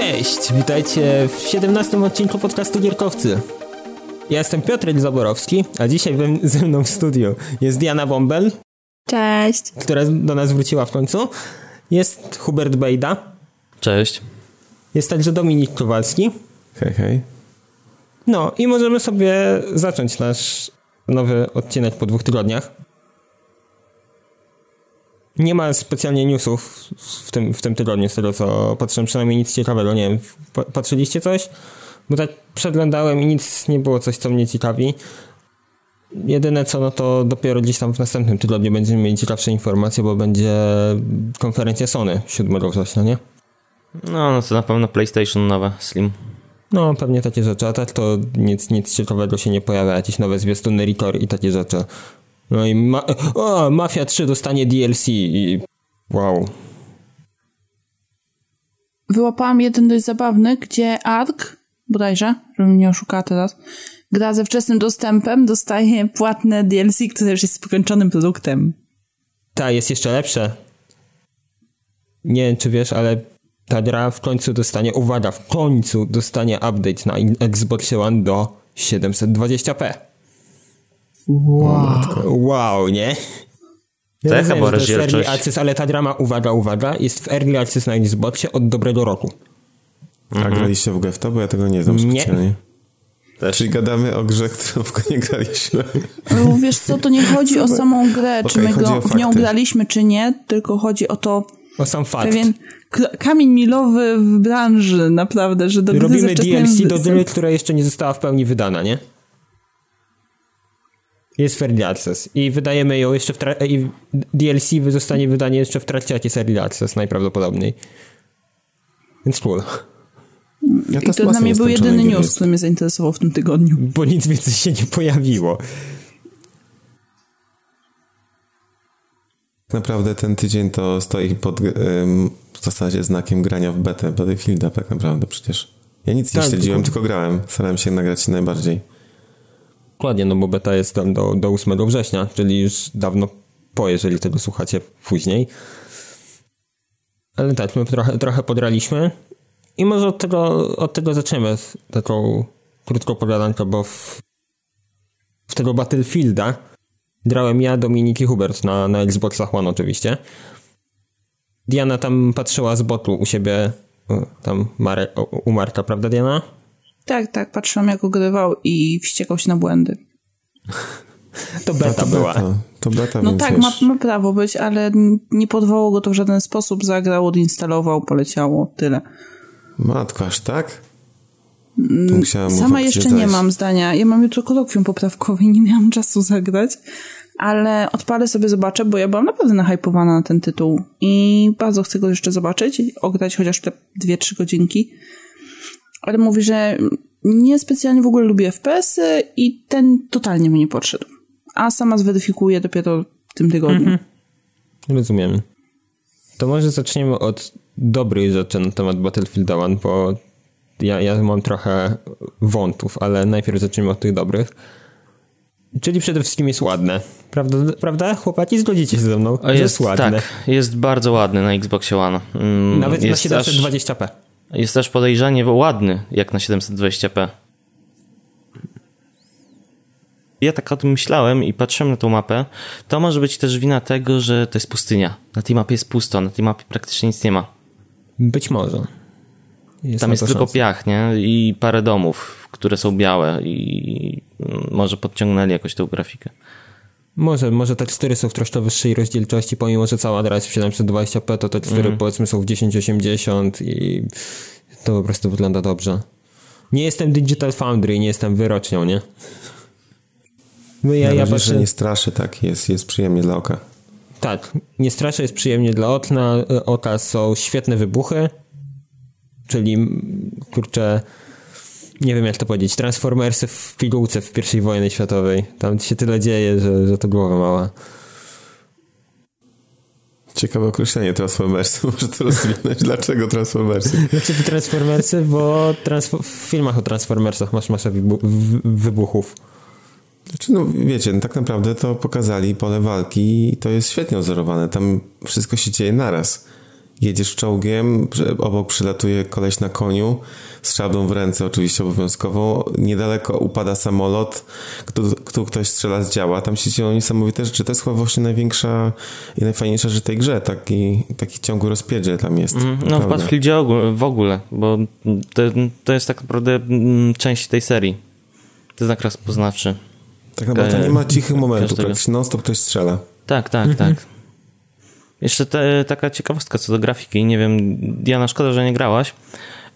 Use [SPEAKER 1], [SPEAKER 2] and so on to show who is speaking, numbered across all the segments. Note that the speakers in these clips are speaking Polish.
[SPEAKER 1] Cześć, witajcie w 17 odcinku podcastu Gierkowcy. Ja jestem Piotr Zaborowski, a dzisiaj ze mną w studiu jest Diana Bombel.
[SPEAKER 2] Cześć.
[SPEAKER 1] Która do nas wróciła w końcu. Jest Hubert Bejda.
[SPEAKER 3] Cześć.
[SPEAKER 1] Jest także Dominik Kowalski.
[SPEAKER 4] Hej, hej.
[SPEAKER 1] No i możemy sobie zacząć nasz nowy odcinek po dwóch tygodniach. Nie ma specjalnie newsów w tym, w tym tygodniu, z tego co patrzyłem, przynajmniej nic ciekawego. Nie wiem, patrzyliście coś? Bo tak przeglądałem i nic nie było coś, co mnie ciekawi. Jedyne co, no to dopiero gdzieś tam w następnym tygodniu będziemy mieli ciekawsze informacje, bo będzie konferencja Sony 7 września, nie?
[SPEAKER 3] No, no to na pewno PlayStation nowe, Slim.
[SPEAKER 1] No, pewnie takie rzeczy, a tak to nic, nic ciekawego się nie pojawia, jakieś nowe zwiastuny Record i takie rzeczy. No i ma o, Mafia 3 dostanie DLC i wow.
[SPEAKER 2] Wyłapałam jeden dość zabawny, gdzie Ark, bodajże, żebym nie oszukała teraz, gra ze wczesnym dostępem dostaje płatne DLC, które już jest skończonym produktem.
[SPEAKER 1] Ta, jest jeszcze lepsze. Nie wiem, czy wiesz, ale ta gra w końcu dostanie, uwaga, w końcu dostanie update na Xbox One do 720p.
[SPEAKER 2] Wow.
[SPEAKER 1] Wow, nie?
[SPEAKER 3] Ja Jaka była rozdzielczość?
[SPEAKER 1] Access, ale ta drama, uwaga, uwaga, jest w Early Access na Xboxie od dobrego roku.
[SPEAKER 4] Mhm. A graliście w ogóle w to? Bo ja tego nie znam
[SPEAKER 1] nie.
[SPEAKER 4] specjalnie. Też. Czyli gadamy o grze, którą w nie graliśmy.
[SPEAKER 2] No, wiesz co, to nie chodzi o samą grę, okay, czy my go, w nią graliśmy, czy nie, tylko chodzi o to...
[SPEAKER 1] O sam fakt.
[SPEAKER 2] Pewien kamień milowy w branży, naprawdę, że do
[SPEAKER 1] Robimy DLC do gry, która jeszcze nie została w pełni wydana, nie? Jest w Early Access i wydajemy ją jeszcze w i DLC zostanie wydanie jeszcze w trakcie jest Early Access najprawdopodobniej. Więc cool.
[SPEAKER 2] Ja I to dla mnie był jedyny news, który mnie zainteresował w tym tygodniu.
[SPEAKER 1] Bo nic więcej się nie pojawiło.
[SPEAKER 4] Naprawdę ten tydzień to stoi pod ym, w zasadzie znakiem grania w betę Battlefielda tak naprawdę przecież. Ja nic tak, nie śledziłem, tylko... tylko grałem. Starałem się nagrać najbardziej.
[SPEAKER 1] Dokładnie, no bo beta jest tam do, do 8 września, czyli już dawno po, jeżeli tego słuchacie później. Ale tak, my trochę, trochę podraliśmy. I może od tego, od tego zaczniemy taką krótką pogadankę, bo w, w tego Battlefielda grałem ja, Dominik i Hubert na, na Xboxach One oczywiście. Diana tam patrzyła z botu u siebie, tam u Marka, prawda Diana?
[SPEAKER 2] Tak, tak, patrzyłam jak ogrywał i wściekał się na błędy.
[SPEAKER 1] To beta, to była. Beta.
[SPEAKER 4] To beta,
[SPEAKER 2] No tak, ma, ma, prawo być, ale nie podwołało go to w żaden sposób. Zagrał, odinstalował, poleciało, tyle.
[SPEAKER 4] Matko, aż tak?
[SPEAKER 2] Mm, sama jeszcze nie mam zdania. Ja mam jutro kolokwium poprawkowe i nie miałam czasu zagrać, ale odpalę sobie, zobaczę, bo ja byłam naprawdę nahypowana na ten tytuł i bardzo chcę go jeszcze zobaczyć, ograć chociaż te dwie, trzy godzinki ale mówi, że nie specjalnie w ogóle lubi FPS-y i ten totalnie mu nie podszedł. A sama zweryfikuje dopiero w tym tygodniu. Mhm.
[SPEAKER 1] Rozumiem. To może zaczniemy od dobrej rzeczy na temat Battlefield 1, bo ja, ja mam trochę wątów, ale najpierw zacznijmy od tych dobrych. Czyli przede wszystkim jest ładne. Prawda, prawda? chłopaki? Zgodzicie się ze mną?
[SPEAKER 3] O, jest, jest ładne. Tak, jest bardzo ładny na Xboxie One.
[SPEAKER 1] Mm, Nawet na 720p. Aż...
[SPEAKER 3] Jest też podejrzanie ładny, jak na 720p. Ja tak o tym myślałem i patrzyłem na tą mapę. To może być też wina tego, że to jest pustynia. Na tej mapie jest pusto, na tej mapie praktycznie nic nie ma.
[SPEAKER 1] Być może.
[SPEAKER 3] Jest Tam jest tylko szansa. piach, nie? I parę domów, które są białe i może podciągnęli jakoś tą grafikę.
[SPEAKER 1] Może, może tekstury są w troszkę wyższej rozdzielczości, pomimo że cała gra jest w 720p, to tekstury mm. powiedzmy są w 1080 i to po prostu wygląda dobrze. Nie jestem Digital Foundry, nie jestem wyrocznią, nie?
[SPEAKER 4] No ja, ja, ja patrzę... że nie straszy, tak, jest, jest przyjemnie dla oka.
[SPEAKER 1] Tak, nie straszy, jest przyjemnie dla okna, e, oka, są świetne wybuchy, czyli kurczę nie wiem jak to powiedzieć, Transformersy w pigułce w pierwszej wojnie światowej. Tam się tyle dzieje, że, że to głowa mała.
[SPEAKER 4] Ciekawe określenie Transformersy. Może to rozwinąć. Dlaczego Transformersy?
[SPEAKER 1] Dlaczego Transformersy? Bo transfo w filmach o Transformersach masz masę wybuchów.
[SPEAKER 4] Znaczy, no wiecie, no, tak naprawdę to pokazali pole walki i to jest świetnie odzorowane. Tam wszystko się dzieje naraz. Jedziesz czołgiem, obok przylatuje koleś na koniu, z szablą w ręce oczywiście obowiązkowo, niedaleko upada samolot, tu ktoś strzela z działa, tam się dzieją niesamowite rzeczy. To jest chyba właśnie największa i najfajniejsza rzecz tej grze, taki, taki ciągły rozpierdziel tam jest. Mm,
[SPEAKER 3] no w Battlefieldzie w ogóle, bo to, to jest tak naprawdę mm, część tej serii. To znak rozpoznawczy.
[SPEAKER 4] Tak naprawdę nie ma cichych momentów, praktycznie non-stop ktoś strzela.
[SPEAKER 3] Tak, tak, mhm. tak. Jeszcze te, taka ciekawostka co do grafiki. Nie wiem, Diana, szkoda, że nie grałaś,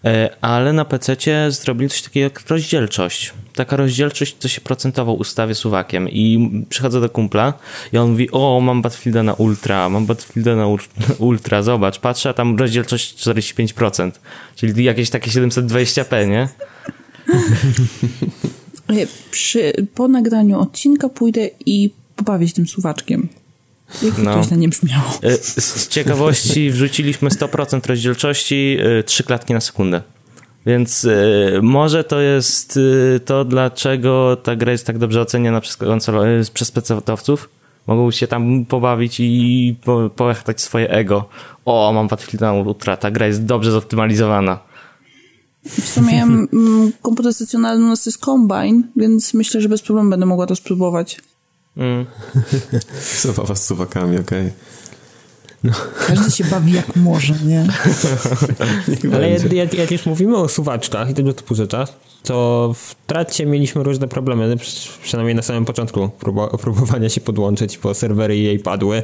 [SPEAKER 3] e, ale na PC zrobili coś takiego jak rozdzielczość. Taka rozdzielczość, co się procentowo ustawię suwakiem. I przychodzę do kumpla i on mówi, o, mam Battlefielda na ultra, mam Battlefielda na ultra, zobacz, patrzę, a tam rozdzielczość 45%, czyli jakieś takie 720p, nie?
[SPEAKER 2] Przy, po nagraniu odcinka pójdę i pobawię się tym suwaczkiem. Jak no. to źle nie brzmiało.
[SPEAKER 3] E, z ciekawości wrzuciliśmy 100% rozdzielczości, 3 e, klatki na sekundę. Więc e, może to jest to, dlaczego ta gra jest tak dobrze oceniana przez, przez specjalistów. Mogą się tam pobawić i po, połechtać swoje ego. O, mam Battlefield Ultra, ta gra jest dobrze zoptymalizowana.
[SPEAKER 2] W sumie mm, komputer stacjonarny u nas jest Combine, więc myślę, że bez problemu będę mogła to spróbować. Mm.
[SPEAKER 4] Zabawa z suwakami, okej. Okay.
[SPEAKER 2] No. Każdy się bawi jak może, nie?
[SPEAKER 1] Ale jak, jak już mówimy o suwaczkach i tego typu rzeczach, to w trakcie mieliśmy różne problemy, przynajmniej na samym początku próbowania się podłączyć, bo serwery jej padły.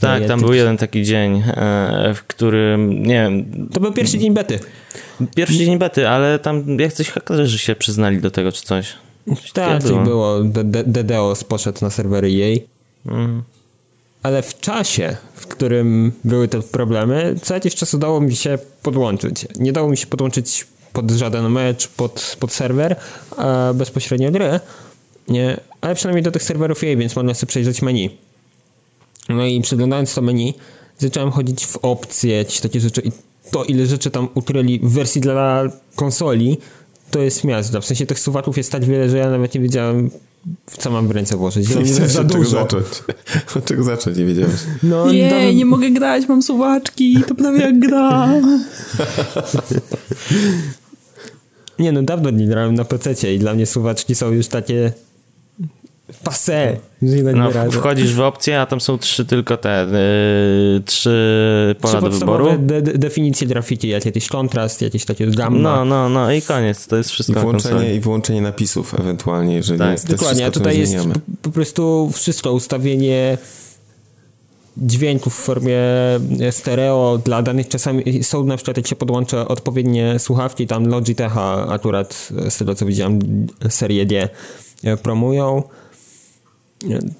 [SPEAKER 3] Tak, tam był jeden taki dzień, e, w którym, nie wiem...
[SPEAKER 1] To był pierwszy dzień bety.
[SPEAKER 3] Pierwszy dzień bety, ale tam jak coś hakerzy się przyznali do tego, czy coś.
[SPEAKER 1] Tak, coś było. DDoS poszedł na serwery jej. Mm. Ale w czasie, w którym były te problemy, co jakiś czas udało mi się podłączyć. Nie dało mi się podłączyć pod żaden mecz, pod, pod serwer, a bezpośrednio gry. Nie, ale przynajmniej do tych serwerów jej, więc można sobie przejrzeć menu. No i przeglądając to menu, zacząłem chodzić w opcje, jakieś takie rzeczy i to ile rzeczy tam ukryli w wersji dla konsoli, to jest miasto. W sensie tych suwaków jest tak wiele, że ja nawet nie wiedziałem, w co mam w ręce włożyć. Nie
[SPEAKER 4] jest za dużo. Zacząć. Od czego zacząć, nie wiedziałem.
[SPEAKER 2] No, nie, nie mogę grać, mam suwaczki, to prawie jak gra.
[SPEAKER 1] nie no, dawno nie grałem na PC i dla mnie suwaczki są już takie Passe.
[SPEAKER 3] No, wchodzisz w opcję, a tam są trzy tylko te, yy, trzy pola trzy do wyboru.
[SPEAKER 1] De definicje grafiki, jak jakiś kontrast, jakieś takie gamma.
[SPEAKER 3] No, no, no i koniec, to jest wszystko.
[SPEAKER 4] I włączenie, i wyłączenie napisów ewentualnie, jeżeli tak. jest
[SPEAKER 1] Dokładnie,
[SPEAKER 4] a
[SPEAKER 1] tutaj jest po prostu wszystko, ustawienie dźwięków w formie stereo dla danych czasami są na przykład jak się podłącza odpowiednie słuchawki, tam Logitecha akurat z tego co widziałem serię D promują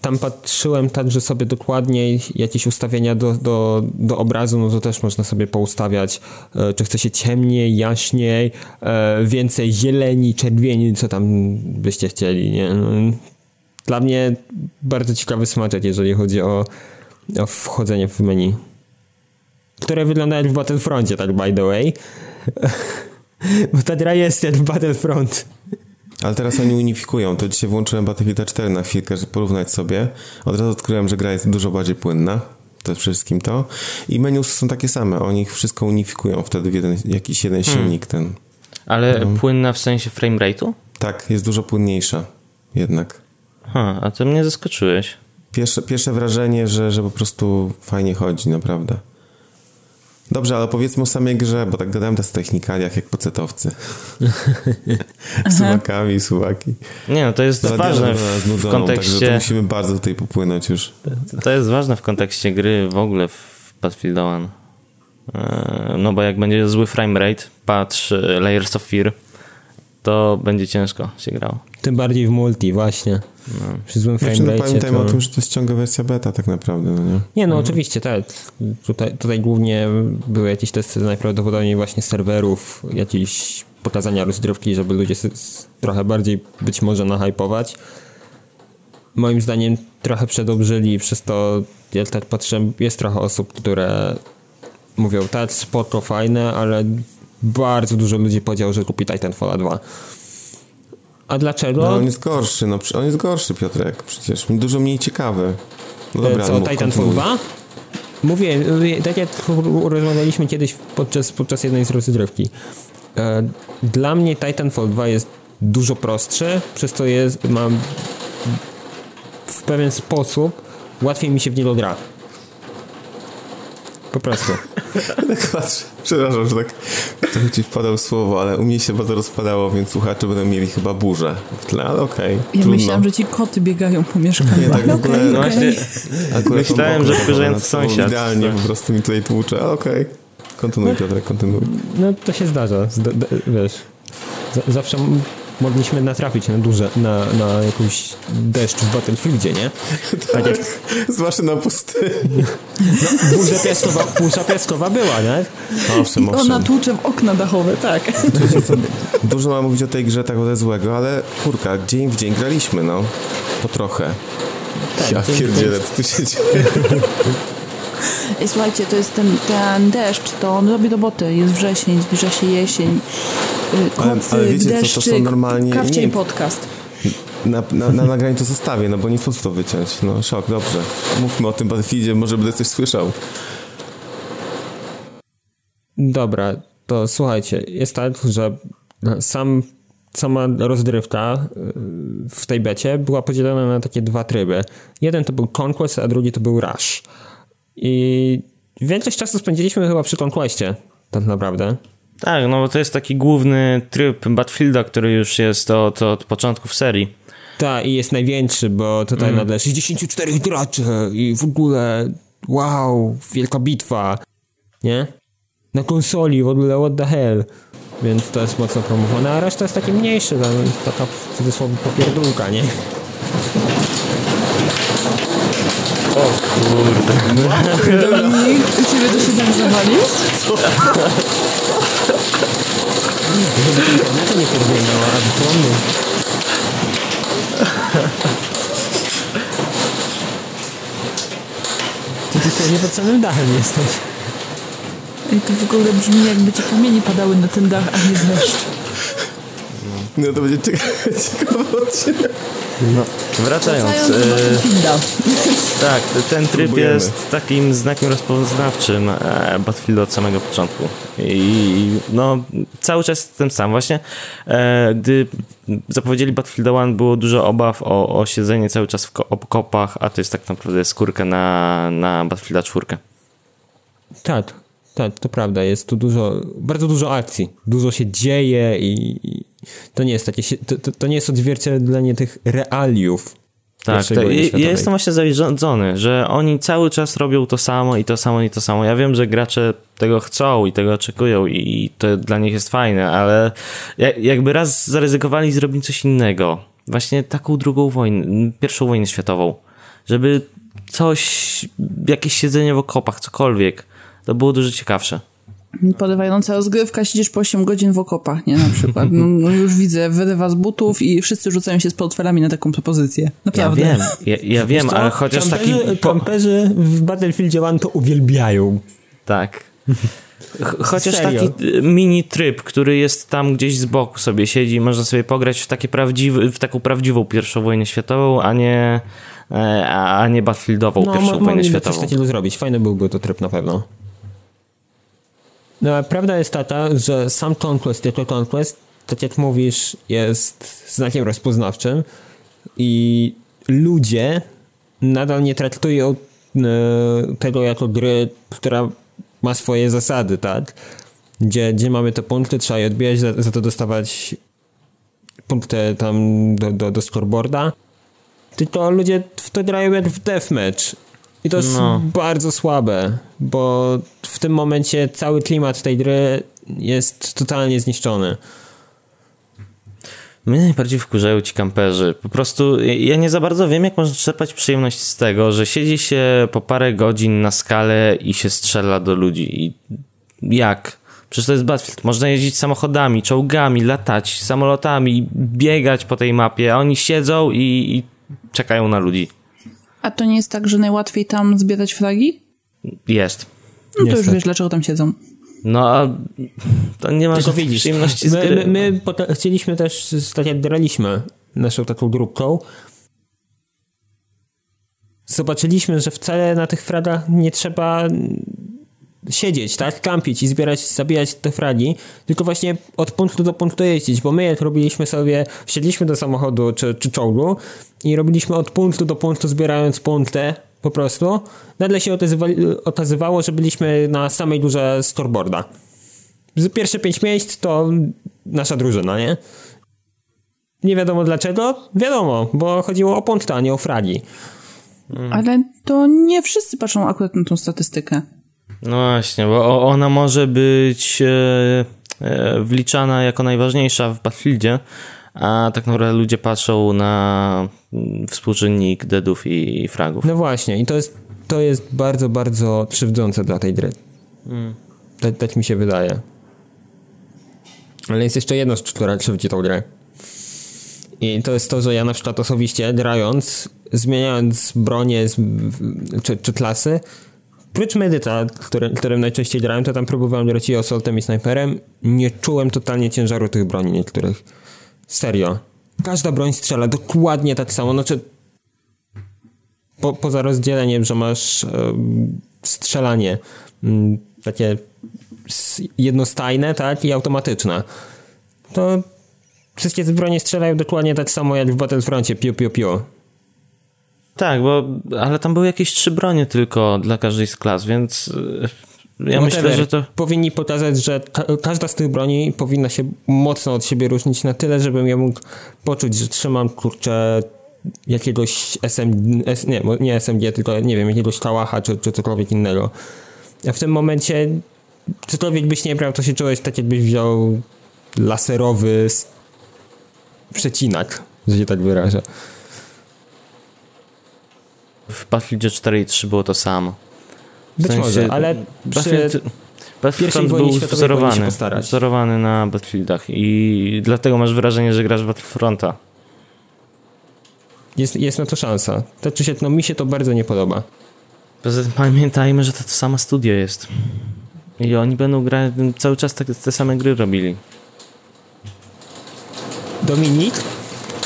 [SPEAKER 1] tam patrzyłem także sobie dokładniej jakieś ustawienia do, do, do obrazu, no to też można sobie poustawiać, e, czy chce się ciemniej, jaśniej, e, więcej zieleni, czerwieni, co tam byście chcieli, nie? No, dla mnie bardzo ciekawy smaczek, jeżeli chodzi o, o wchodzenie w menu. Które wygląda jak w Battlefroncie, tak by the way. Bo ta gra jest jak w Battlefront.
[SPEAKER 4] Ale teraz oni unifikują. To dzisiaj włączyłem Battlefield 4 na chwilkę, żeby porównać sobie. Od razu odkryłem, że gra jest dużo bardziej płynna. To wszystkim to. I menusy są takie same. Oni wszystko unifikują wtedy w jeden, jakiś jeden hmm. silnik ten.
[SPEAKER 3] Ale no. płynna w sensie frame rate'u?
[SPEAKER 4] Tak, jest dużo płynniejsza jednak.
[SPEAKER 3] Ha, a to mnie zaskoczyłeś.
[SPEAKER 4] Pierwsze, pierwsze wrażenie, że, że po prostu fajnie chodzi, naprawdę. Dobrze, ale powiedzmy o samej grze, bo tak gadałem też o technikaliach jak pocetowcy. Suwakami, suwaki.
[SPEAKER 3] Nie, no to jest ważne w, w kontekście...
[SPEAKER 4] to musimy bardzo tutaj popłynąć już.
[SPEAKER 3] To jest ważne w kontekście gry w ogóle w Battlefield 1. E, no bo jak będzie zły frame rate, patrz e, Layers of Fear, to będzie ciężko się grało.
[SPEAKER 1] Tym bardziej w multi, właśnie. No. Przy złym znaczy,
[SPEAKER 4] no, Pamiętajmy to... o tym, że to jest ciągle wersja beta tak naprawdę, no nie?
[SPEAKER 1] Nie, no mhm. oczywiście, tak. Tutaj, tutaj głównie były jakieś testy najprawdopodobniej właśnie serwerów, jakieś pokazania rozgrywki, żeby ludzie trochę bardziej być może nahypować. Moim zdaniem trochę przedobrzyli, przez to jak tak patrzę, jest trochę osób, które mówią tak, spoko, fajne, ale bardzo dużo ludzi powiedział, że kupi Titanfall 2. A dlaczego?
[SPEAKER 4] No on jest gorszy, no on jest gorszy Piotrek przecież, dużo mniej ciekawy. No
[SPEAKER 1] dobra, Co, Titanfall 2? mówię, tak jak rozmawialiśmy kiedyś podczas, podczas jednej z rozgrywki. E, dla mnie Titanfall 2 jest dużo prostszy, przez co jest, mam w pewien sposób łatwiej mi się w niego gra. Po prostu.
[SPEAKER 4] tak patrzę. Przepraszam, że tak trochę ci wpadał słowo, ale u mnie się bardzo rozpadało, więc słuchacze będą mieli chyba burzę w tle, ale okej. Okay,
[SPEAKER 2] ja myślałam, że ci koty biegają po mieszkaniu. Nie, tak w ogóle, okay,
[SPEAKER 3] okay. Właśnie, myślałem, że wkurzający sąsiad.
[SPEAKER 4] Idealnie po prostu mi tutaj tłucze, ale okej. Okay. Kontynuuj, no, Piotrek, kontynuuj.
[SPEAKER 1] No to się zdarza, wiesz. Zawsze mogliśmy natrafić na duże, na, na jakąś deszcz w Battlefieldzie, nie?
[SPEAKER 4] tak, jak... zwłaszcza na pustyni.
[SPEAKER 1] No, burza piaskowa, burza piaskowa była, nie?
[SPEAKER 2] Owszem, owszem. Ona tłucze w okna dachowe, tak.
[SPEAKER 4] Dużo mam mówić o tej grze tak ode złego, ale kurka, dzień w dzień graliśmy, no. Po trochę. Tak, ja pierdzielę, co tu się dzieje?
[SPEAKER 2] I słuchajcie, to jest ten, ten deszcz, to on robi roboty. Jest wrzesień, zbliża się jesień. Kocy, ale, ale wiecie deszczyk, co, to są normalnie... Krawciej podcast.
[SPEAKER 4] Na, na, na nagraniu to zostawię, no bo nie sposób to wyciąć. No szok, dobrze. Mówmy o tym Battlefieldzie, może będę coś słyszał.
[SPEAKER 1] Dobra, to słuchajcie, jest tak, że sam, sama rozgrywka y, w tej becie była podzielona na takie dwa tryby. Jeden to był Conquest, a drugi to był Rush. I większość czasu spędziliśmy chyba przy Conquestie, tak naprawdę.
[SPEAKER 3] Tak, no bo to jest taki główny tryb Battlefielda, który już jest od, od początków serii.
[SPEAKER 1] Tak, i jest największy, bo tutaj mm. nagle 64 graczy i w ogóle wow, wielka bitwa, nie? Na konsoli, w ogóle what the hell. Więc to jest mocno promowane, a reszta jest taki mniejszy, taka w cudzysłowie popierdółka, nie?
[SPEAKER 3] O kurde.
[SPEAKER 2] Dominik, u ciebie to się tak zawalił?
[SPEAKER 1] Żeby z internetu nie podbiegała, a dyplomy. Ty tu sobie pod samym dachem jesteś.
[SPEAKER 2] I to w ogóle brzmi jakby ci kamienie padały na ten dach, a nie deszcz.
[SPEAKER 4] No to będzie ciekawy odcinek.
[SPEAKER 3] No, wracając.
[SPEAKER 2] Wracając
[SPEAKER 3] e, tak, ten tryb Próbujemy. jest takim znakiem rozpoznawczym e, Battlefield od samego początku. I no, cały czas ten sam. Właśnie e, gdy zapowiedzieli Battlefield 1 było dużo obaw o, o siedzenie cały czas w okopach, a to jest tak naprawdę skórka na, na Battlefield 4.
[SPEAKER 1] Tak, tak, to prawda. Jest tu dużo, bardzo dużo akcji. Dużo się dzieje i, to nie jest takie, to, to nie jest odzwierciedlenie tych realiów
[SPEAKER 3] tak, to, ja jestem właśnie zawiedziony, że oni cały czas robią to samo i to samo i to samo. Ja wiem, że gracze tego chcą i tego oczekują i to dla nich jest fajne, ale jakby raz zaryzykowali i zrobili coś innego. Właśnie taką drugą wojnę, pierwszą wojnę światową. Żeby coś, jakieś siedzenie w okopach, cokolwiek, to było dużo ciekawsze
[SPEAKER 2] podawająca rozgrywka, siedzisz po 8 godzin w okopach, nie? Na przykład. No, no już widzę, wyrywa z butów i wszyscy rzucają się z portfelami na taką propozycję. Naprawdę.
[SPEAKER 3] Ja wiem, ja, ja wiem, ale chociaż
[SPEAKER 1] kamperzy,
[SPEAKER 3] taki...
[SPEAKER 1] Kamperzy w Battlefieldzie 1 to uwielbiają.
[SPEAKER 3] Tak. Chociaż Serio? taki y, mini tryb, który jest tam gdzieś z boku sobie siedzi, można sobie pograć w, takie prawdziwy, w taką prawdziwą pierwszą wojnę światową, a nie, e, a nie Battlefieldową no, pierwszą wojnę światową.
[SPEAKER 1] No, coś takiego zrobić. Fajny byłby to tryb na pewno. No, prawda jest taka, że sam Conquest jako Conquest, tak jak mówisz, jest znakiem rozpoznawczym i ludzie nadal nie traktują e, tego jako gry, która ma swoje zasady, tak? Gdzie, gdzie mamy te punkty, trzeba je odbijać, za, za to dostawać punkty tam do, do, do scoreboarda. Tylko ludzie w to grają jak w deathmatch i to jest no. bardzo słabe, bo w tym momencie cały klimat tej gry jest totalnie zniszczony.
[SPEAKER 3] Mnie najbardziej wkurzają ci kamperzy. Po prostu ja nie za bardzo wiem, jak można czerpać przyjemność z tego, że siedzi się po parę godzin na skalę i się strzela do ludzi. I jak? Przecież to jest Battlefield. Można jeździć samochodami, czołgami, latać samolotami, biegać po tej mapie, a oni siedzą i, i czekają na ludzi.
[SPEAKER 2] A to nie jest tak, że najłatwiej tam zbierać flagi?
[SPEAKER 3] Jest.
[SPEAKER 2] No to już wiesz, dlaczego tam siedzą.
[SPEAKER 3] No, a to nie ma Tylko widzisz, przyjemności
[SPEAKER 1] z My, my, my chcieliśmy też, tak jak graliśmy naszą taką grupką, zobaczyliśmy, że wcale na tych fragach nie trzeba siedzieć, tak, kampić i zbierać, zabijać te fragi, tylko właśnie od punktu do punktu jeździć, bo my jak robiliśmy sobie, wsiedliśmy do samochodu czy, czy czołgu i robiliśmy od punktu do punktu zbierając punkty po prostu, nagle się okazywało, że byliśmy na samej górze scoreboarda. Pierwsze pięć miejsc to nasza drużyna, nie? Nie wiadomo dlaczego? Wiadomo, bo chodziło o punkty, a nie o fragi.
[SPEAKER 2] Ale to nie wszyscy patrzą akurat na tą statystykę.
[SPEAKER 3] No właśnie, bo ona może być e, e, wliczana jako najważniejsza w Battlefieldzie, a tak naprawdę ludzie patrzą na mm, współczynnik deadów i fragów.
[SPEAKER 1] No właśnie, i to jest, to jest bardzo, bardzo krzywdzące dla tej gry. Mm. Tak, tak mi się wydaje. Ale jest jeszcze jedno, która krzywdzi tą grę. I to jest to, że ja na przykład osobiście grając, zmieniając bronię czy, czy klasy, Prócz medyta, który, którym najczęściej grałem, to tam próbowałem grać i assaultem i snajperem. Nie czułem totalnie ciężaru tych broni niektórych. Serio. Każda broń strzela dokładnie tak samo. Znaczy, po, poza rozdzieleniem, że masz e, strzelanie m, takie jednostajne, tak, i automatyczne. To wszystkie te bronie strzelają dokładnie tak samo jak w Battlefroncie, piu, piu, piu.
[SPEAKER 3] Tak, bo, ale tam były jakieś trzy bronie tylko dla każdej z klas, więc e, ja myślę, że to...
[SPEAKER 1] Powinni pokazać, że ka każda z tych broni powinna się mocno od siebie różnić na tyle, żebym ja mógł poczuć, że trzymam, kurczę, jakiegoś SM... nie, nie SMG, tylko, nie wiem, jakiegoś kałacha czy, czy cokolwiek innego. A w tym momencie cokolwiek byś nie brał, to się czułeś tak, jakbyś wziął laserowy przecinak, że się tak wyrażę.
[SPEAKER 3] W Battlefield 4 i 3 było to samo.
[SPEAKER 1] W Być sensie, może, ale Battlefield,
[SPEAKER 3] Battlefront był wzorowany, wzorowany na Battlefieldach i dlatego masz wrażenie, że grasz w Battlefronta.
[SPEAKER 1] Jest, jest na to szansa. To, czy się, no, mi się to bardzo nie podoba.
[SPEAKER 3] Poza tym pamiętajmy, że to to samo studio jest. I oni będą grać, cały czas te, te same gry robili.
[SPEAKER 1] Dominik?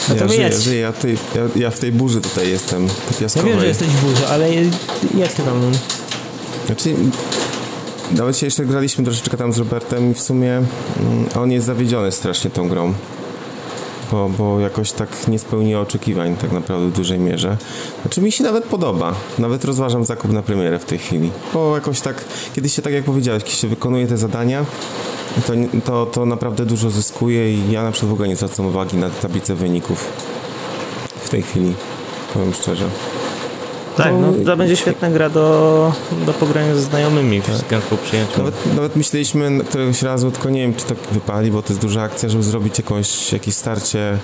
[SPEAKER 4] No to ja żyję, żyję. Ja, tej, ja, ja, w tej burzy tutaj jestem, piaskowej.
[SPEAKER 1] Ja wiem, że jesteś w burzy, ale jak ty tam...
[SPEAKER 4] Znaczy, nawet dzisiaj jeszcze graliśmy troszeczkę tam z Robertem i w sumie mm, on jest zawiedziony strasznie tą grą. Bo, bo jakoś tak nie spełniła oczekiwań tak naprawdę w dużej mierze. Znaczy mi się nawet podoba. Nawet rozważam zakup na premierę w tej chwili. Bo jakoś tak, kiedyś się tak jak powiedziałeś, kiedy się wykonuje te zadania, to, to, to naprawdę dużo zyskuje i ja na przykład w ogóle nie zwracam uwagi na tablicę wyników w tej chwili, powiem szczerze.
[SPEAKER 3] Tak, no to będzie świetna gra do, do pogrania ze znajomymi tak. po przyjęciu.
[SPEAKER 4] Nawet, nawet myśleliśmy któregoś razu, tylko nie wiem, czy tak wypali, bo to jest duża akcja, żeby zrobić jakąś, jakieś starcie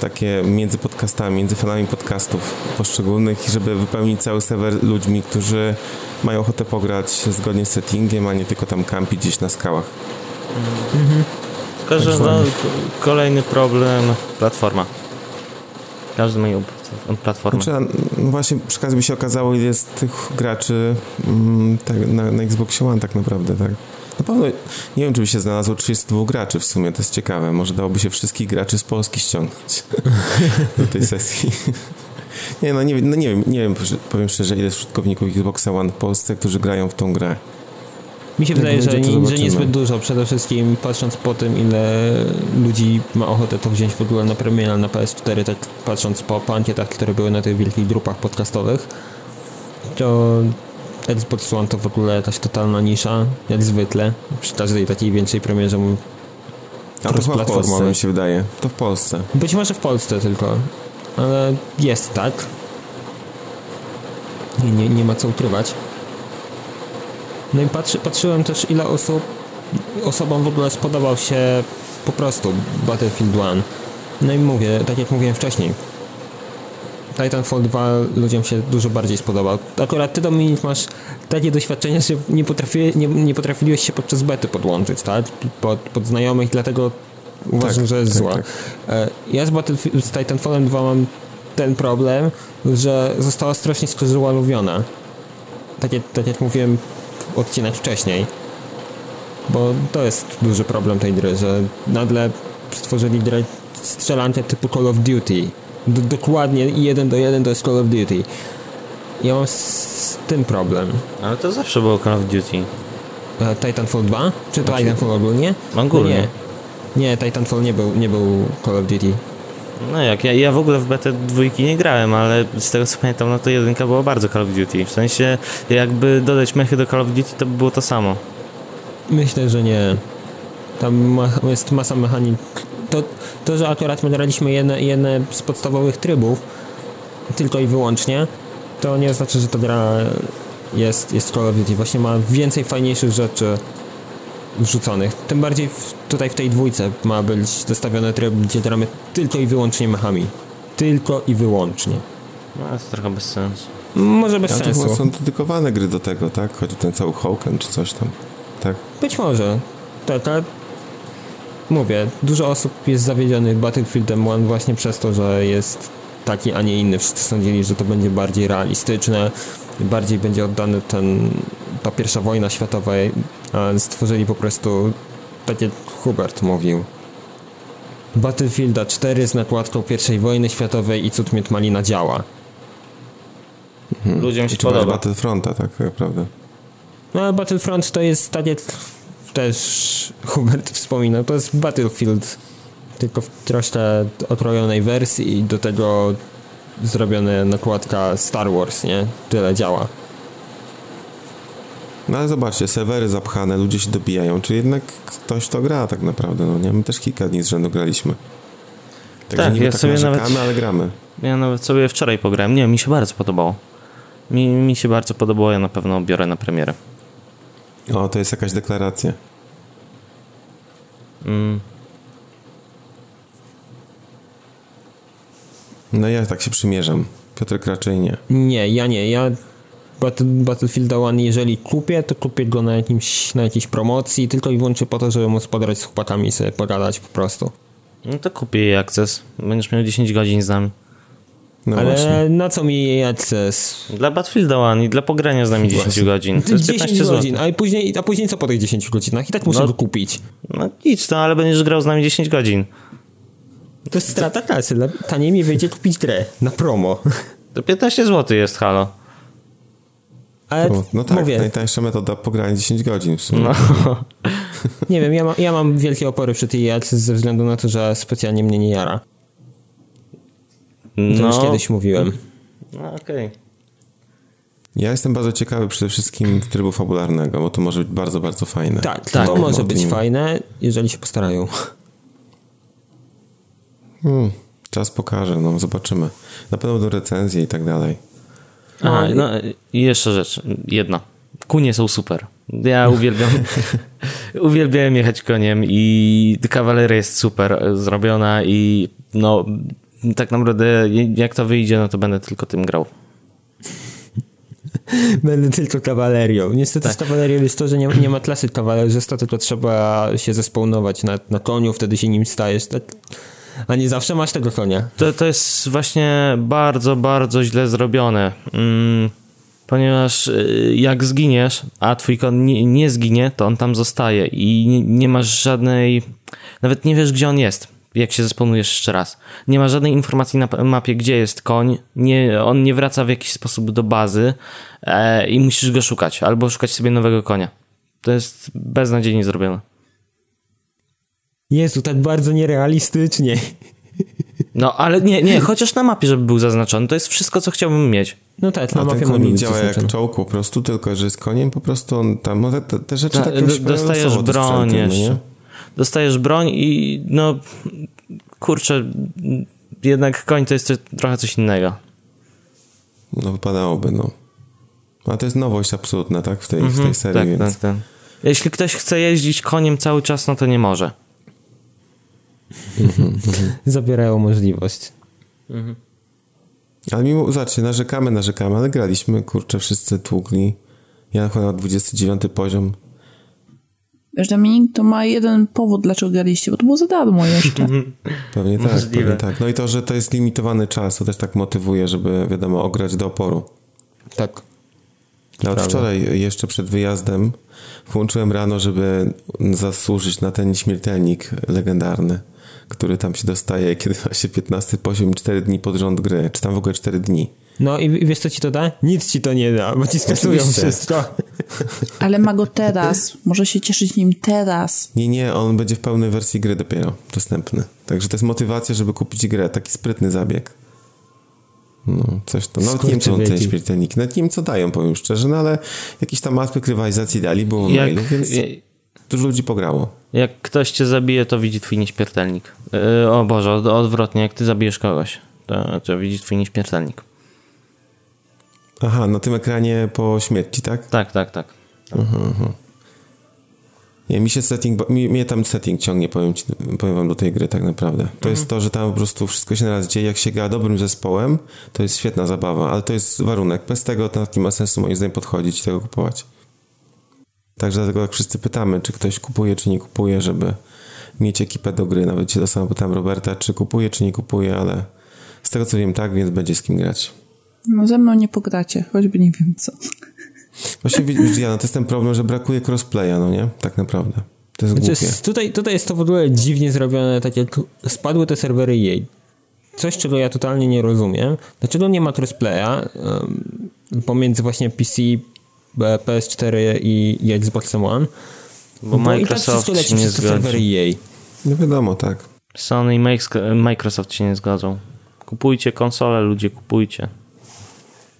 [SPEAKER 4] takie między podcastami, między fanami podcastów poszczególnych i żeby wypełnić cały serwer ludźmi, którzy mają ochotę pograć zgodnie z settingiem, a nie tylko tam kampić gdzieś na skałach.
[SPEAKER 3] Mhm. Tylko, że no, kolejny problem, platforma. Każdy ma platformę.
[SPEAKER 4] Znaczy, właśnie przy okazji by się okazało, ile jest tych graczy mm, tak, na, na One tak naprawdę, tak? Na pewno nie wiem, czy by się znalazło 32 graczy w sumie, to jest ciekawe. Może dałoby się wszystkich graczy z Polski ściągnąć do tej sesji. nie, no nie, no nie wiem, nie wiem, powiem szczerze, ile jest użytkowników Xboxa One w Polsce, którzy grają w tą grę.
[SPEAKER 1] Mi się wydaje, że, nie, że niezbyt dużo. Przede wszystkim patrząc po tym, ile ludzi ma ochotę to wziąć w ogóle na premierę na PS4, tak patrząc po, po ankietach, które były na tych wielkich grupach podcastowych, to Xbox One to w ogóle jakaś totalna nisza, jak zwykle, przy każdej takiej większej premierze
[SPEAKER 4] a to w Polsce, mi się wydaje. To w Polsce.
[SPEAKER 1] Być może w Polsce tylko, ale jest tak. Nie, nie ma co ukrywać. No i patrzy, patrzyłem też ile osób, osobom w ogóle spodobał się po prostu Battlefield 1. No i mówię, tak jak mówiłem wcześniej, Titanfall 2 ludziom się dużo bardziej spodobał. Akurat ty Dominik masz takie doświadczenie, że nie, potrafi, nie, nie potrafiłeś się podczas bety podłączyć, tak? Pod, pod znajomych, dlatego uważam, tak, że jest tak, zła. Tak. E, ja z, z Titanfallem 2 mam ten problem, że została strasznie skozualowiona. Tak jak, tak jak mówiłem odcinek wcześniej. Bo to jest duży problem tej gry, że nagle stworzyli grę strzelankę typu Call of Duty. D dokładnie jeden do jeden to jest Call of Duty. ja mam z tym problem.
[SPEAKER 3] Ale to zawsze było Call of Duty.
[SPEAKER 1] E, Titanfall 2? Czy znaczy, Titanfall ogólnie?
[SPEAKER 3] Ogólnie.
[SPEAKER 1] Nie. nie, Titanfall nie był, nie był Call of Duty.
[SPEAKER 3] No jak, ja, ja w ogóle w betę dwójki nie grałem, ale z tego co pamiętam, no to jedynka była bardzo Call of Duty. W sensie, jakby dodać mechy do Call of Duty, to by było to samo.
[SPEAKER 1] Myślę, że nie. Tam ma, jest masa mechanik. To, to, że akurat my graliśmy jedne, jedne z podstawowych trybów, tylko i wyłącznie, to nie oznacza, że ta gra jest, jest Call of Duty. Właśnie ma więcej fajniejszych rzeczy wrzuconych. Tym bardziej w, tutaj w tej dwójce ma być zostawiony tryb, gdzie gramy tylko i wyłącznie mechami. Tylko i wyłącznie.
[SPEAKER 3] No, jest trochę bez sensu.
[SPEAKER 1] Może bez sensu.
[SPEAKER 4] To są dedykowane gry do tego, tak? Chodzi ten cały Hawken czy coś tam. Tak.
[SPEAKER 1] Być może. Tak, ale mówię, dużo osób jest zawiedzionych Battlefieldem 1 właśnie przez to, że jest taki, a nie inny. Wszyscy sądzili, że to będzie bardziej realistyczne, bardziej będzie oddany ten, ta pierwsza wojna światowa, stworzyli po prostu, tak jak Hubert mówił, Battlefielda 4 z nakładką pierwszej wojny światowej i cud Miet Malina działa.
[SPEAKER 3] Mhm. Ludziom się I podoba.
[SPEAKER 4] Battlefronta, tak naprawdę.
[SPEAKER 1] No, Battlefront to jest, tak jak też Hubert wspominał, to jest Battlefield, tylko w troszkę otrojonej wersji i do tego zrobiona nakładka Star Wars, nie? Tyle działa.
[SPEAKER 4] No ale zobaczcie, serwery zapchane, ludzie się dobijają, czy jednak ktoś to gra tak naprawdę, no nie? My też kilka dni z rzędu graliśmy. Także tak, nie ja tak sobie nawet, ale gramy.
[SPEAKER 3] Ja nawet sobie wczoraj pograłem, nie, mi się bardzo podobało. Mi, mi się bardzo podobało, ja na pewno biorę na premierę.
[SPEAKER 4] O, to jest jakaś deklaracja. Mm. No ja tak się przymierzam. Piotr raczej nie.
[SPEAKER 1] Nie, ja nie. Ja Battlefield 1, jeżeli kupię, to kupię go na, jakimś, na jakiejś promocji, tylko i wyłącznie po to, żeby móc podrać z chłopakami i sobie pogadać po prostu.
[SPEAKER 3] No to kupię jej akces. Będziesz miał 10 godzin z nami.
[SPEAKER 1] No Ale właśnie. na co mi jej akces?
[SPEAKER 3] Dla Battlefield 1 i dla pogrania z nami 10 właśnie. godzin. To 10 godzin,
[SPEAKER 1] a później, a później co po tych 10 godzinach? I tak muszę no, go kupić.
[SPEAKER 3] No nic, no ale będziesz grał z nami 10 godzin.
[SPEAKER 1] To jest strata kasy. Taniej mi wyjdzie kupić grę na promo.
[SPEAKER 3] To 15 zł jest, halo.
[SPEAKER 1] Ale
[SPEAKER 4] no, no tak, mówię. najtańsza metoda pogrania 10 godzin w sumie. No.
[SPEAKER 1] nie wiem, ja, ma, ja mam wielkie opory przy tej Access ze względu na to, że specjalnie mnie nie jara. No. To już kiedyś mówiłem.
[SPEAKER 3] No okej. Okay.
[SPEAKER 4] Ja jestem bardzo ciekawy przede wszystkim trybu fabularnego, bo to może być bardzo, bardzo fajne.
[SPEAKER 1] Tak, tak. to może być fajne, jeżeli się postarają.
[SPEAKER 4] Hmm, czas pokaże, no zobaczymy. Na pewno będą recenzje i tak dalej.
[SPEAKER 3] A, no i jeszcze rzecz, jedna. Kunie są super. Ja uwielbiam, uwielbiałem jechać koniem i kawaleria jest super zrobiona i no tak naprawdę jak to wyjdzie, no to będę tylko tym grał.
[SPEAKER 1] Będę tylko kawalerią. Niestety tak. z kawalerią jest to, że nie, nie ma klasy kawalerzysta, tylko trzeba się zespawnować na, na koniu, wtedy się nim stajesz. Tak a nie zawsze masz tego konia.
[SPEAKER 3] To, to jest właśnie bardzo, bardzo źle zrobione. Mm, ponieważ y, jak zginiesz, a twój kon nie, nie zginie, to on tam zostaje i nie, nie, masz żadnej... Nawet nie wiesz, gdzie on jest, jak się zesponujesz jeszcze raz. Nie ma żadnej informacji na mapie, gdzie jest koń. Nie, on nie wraca w jakiś sposób do bazy e, i musisz go szukać, albo szukać sobie nowego konia. To jest beznadziejnie zrobione.
[SPEAKER 1] Jezu, tak bardzo nierealistycznie.
[SPEAKER 3] No, ale nie, nie, chociaż na mapie, żeby był zaznaczony. To jest wszystko, co chciałbym mieć.
[SPEAKER 1] No tak, na
[SPEAKER 4] A
[SPEAKER 1] mapie
[SPEAKER 4] ten konik działa jak czołg po prostu, tylko że z koniem po prostu on tam, no te, te rzeczy tak już
[SPEAKER 3] Dostajesz broń jeszcze. Dostajesz broń i no, kurczę, jednak koń to jest trochę coś innego.
[SPEAKER 4] No wypadałoby, no. A to jest nowość absolutna, tak? W tej, w tej mhm, serii, tak, więc... Tak, tak.
[SPEAKER 3] Jeśli ktoś chce jeździć koniem cały czas, no to nie może.
[SPEAKER 1] Zabierają możliwość.
[SPEAKER 4] Mhm. Ale mimo, zobaczcie, narzekamy, narzekamy, ale graliśmy, kurczę, wszyscy tłukli. Ja chyba na 29 poziom.
[SPEAKER 2] Wiesz, Dominik, to ma jeden powód, dlaczego graliście, bo to było za darmo jeszcze.
[SPEAKER 4] pewnie tak, pewnie tak. No i to, że to jest limitowany czas, to też tak motywuje, żeby, wiadomo, ograć do oporu.
[SPEAKER 1] Tak.
[SPEAKER 4] Nawet wczoraj, jeszcze przed wyjazdem, włączyłem rano, żeby zasłużyć na ten śmiertelnik legendarny który tam się dostaje, kiedy ma się 15 poziom 4 dni pod rząd gry, czy tam w ogóle 4 dni.
[SPEAKER 1] No i wiesz co ci to da? Nic ci to nie da, bo ci skasują wszystko.
[SPEAKER 2] Ale ma go teraz. Może się cieszyć nim teraz.
[SPEAKER 4] Nie, nie, on będzie w pełnej wersji gry dopiero dostępny. Także to jest motywacja, żeby kupić grę. Taki sprytny zabieg. No, coś to. Nawet nie wiem, co on te śmiertelniki. Nawet nie wiem, co dają, powiem szczerze, no ale jakiś tam aspekt rywalizacji dali, było w mailu, więc dużo ludzi pograło.
[SPEAKER 3] Jak ktoś cię zabije, to widzi twój nieśmiertelnik. Yy, o Boże, odwrotnie, jak ty zabijesz kogoś, to, to widzi twój nieśmiertelnik.
[SPEAKER 4] Aha, na tym ekranie po śmierci, tak?
[SPEAKER 3] Tak, tak, tak. Aha, aha.
[SPEAKER 4] Nie, mi się setting, mi, mnie tam setting ciągnie, powiem, ci, powiem wam do tej gry tak naprawdę. To mhm. jest to, że tam po prostu wszystko się naraz dzieje, jak się gra dobrym zespołem, to jest świetna zabawa, ale to jest warunek. Bez tego to nie ma sensu moim zdaniem podchodzić i tego kupować. Także dlatego tak wszyscy pytamy, czy ktoś kupuje, czy nie kupuje, żeby mieć ekipę do gry. Nawet się to samo pytałem Roberta, czy kupuje, czy nie kupuje, ale z tego co wiem tak, więc będzie z kim grać.
[SPEAKER 2] No ze mną nie pogracie, choćby nie wiem co.
[SPEAKER 4] Właśnie widzisz, Jana, to jest ten problem, że brakuje crossplaya, no nie? Tak naprawdę. To jest znaczy,
[SPEAKER 1] głupie. Tutaj, tutaj jest to w ogóle dziwnie zrobione, tak jak spadły te serwery jej. Coś, czego ja totalnie nie rozumiem. Dlaczego nie ma crossplaya um, pomiędzy właśnie PC, PS4 i, i Xbox One?
[SPEAKER 3] Bo, bo Microsoft i tak się nie serwery EA.
[SPEAKER 4] No wiadomo, tak.
[SPEAKER 3] Sony i Microsoft się nie zgodzą. Kupujcie konsole, ludzie, kupujcie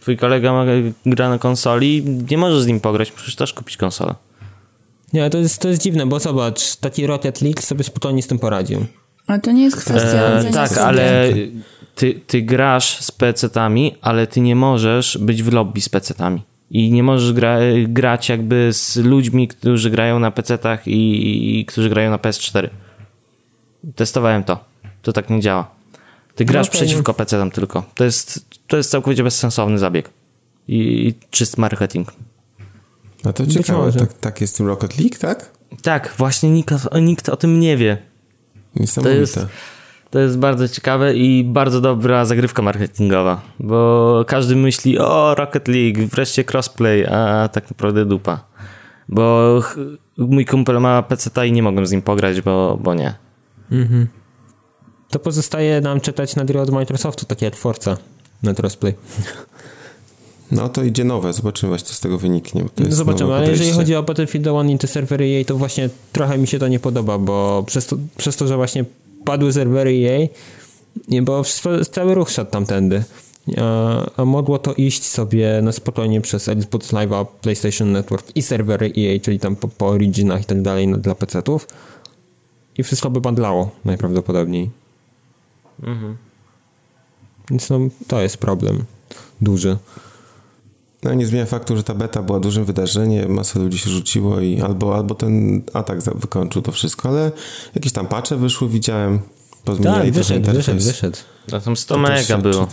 [SPEAKER 3] twój kolega ma, gra na konsoli, nie możesz z nim pograć, musisz też kupić konsolę.
[SPEAKER 1] Nie, to jest, to jest dziwne, bo zobacz, taki Rocket League sobie spokojnie z tym poradził.
[SPEAKER 2] Ale to nie jest kwestia.
[SPEAKER 3] E, tak, ale ty, ty grasz z PC-tami, ale ty nie możesz być w lobby z PC-tami. I nie możesz gra, grać jakby z ludźmi, którzy grają na PC-tach i, i, którzy grają na PS4. Testowałem to. To tak nie działa. Ty grasz no, przeciwko PC-tam tylko. To jest, to jest całkowicie bezsensowny zabieg. I, i czysty marketing.
[SPEAKER 4] A to ciekawe, tak, tak jest w tym Rocket League, tak?
[SPEAKER 3] Tak, właśnie nikt, nikt o tym nie wie.
[SPEAKER 4] Niesamowite.
[SPEAKER 3] To jest, to jest bardzo ciekawe i bardzo dobra zagrywka marketingowa, bo każdy myśli, o Rocket League, wreszcie crossplay, a tak naprawdę dupa. Bo mój kumpel ma PC i nie mogłem z nim pograć, bo, bo nie. Mhm.
[SPEAKER 1] To pozostaje nam czytać na gry od Microsoftu, takie jak Forza na crossplay.
[SPEAKER 4] No to idzie nowe, zobaczymy właśnie co z tego wyniknie.
[SPEAKER 1] No zobaczymy, ale jeżeli chodzi o Battlefield One i te serwery EA, to właśnie trochę mi się to nie podoba, bo przez to, przez to że właśnie padły serwery EA, nie, bo cały ruch szedł tamtędy. A, mogło to iść sobie na spokojnie przez Xbox Live, PlayStation Network i serwery EA, czyli tam po, po Originach i tak dalej dla PC-ów. I wszystko by bandlało najprawdopodobniej. Mhm. Więc no, to jest problem duży.
[SPEAKER 4] No nie zmienia faktu, że ta beta była dużym wydarzeniem, masa ludzi się rzuciło i albo, albo ten atak wykończył to wszystko, ale jakieś tam pacze wyszły, widziałem, pozmieniali
[SPEAKER 1] tak, wyszedł, wyszedł, wyszedł.
[SPEAKER 3] No tam 100 mega było.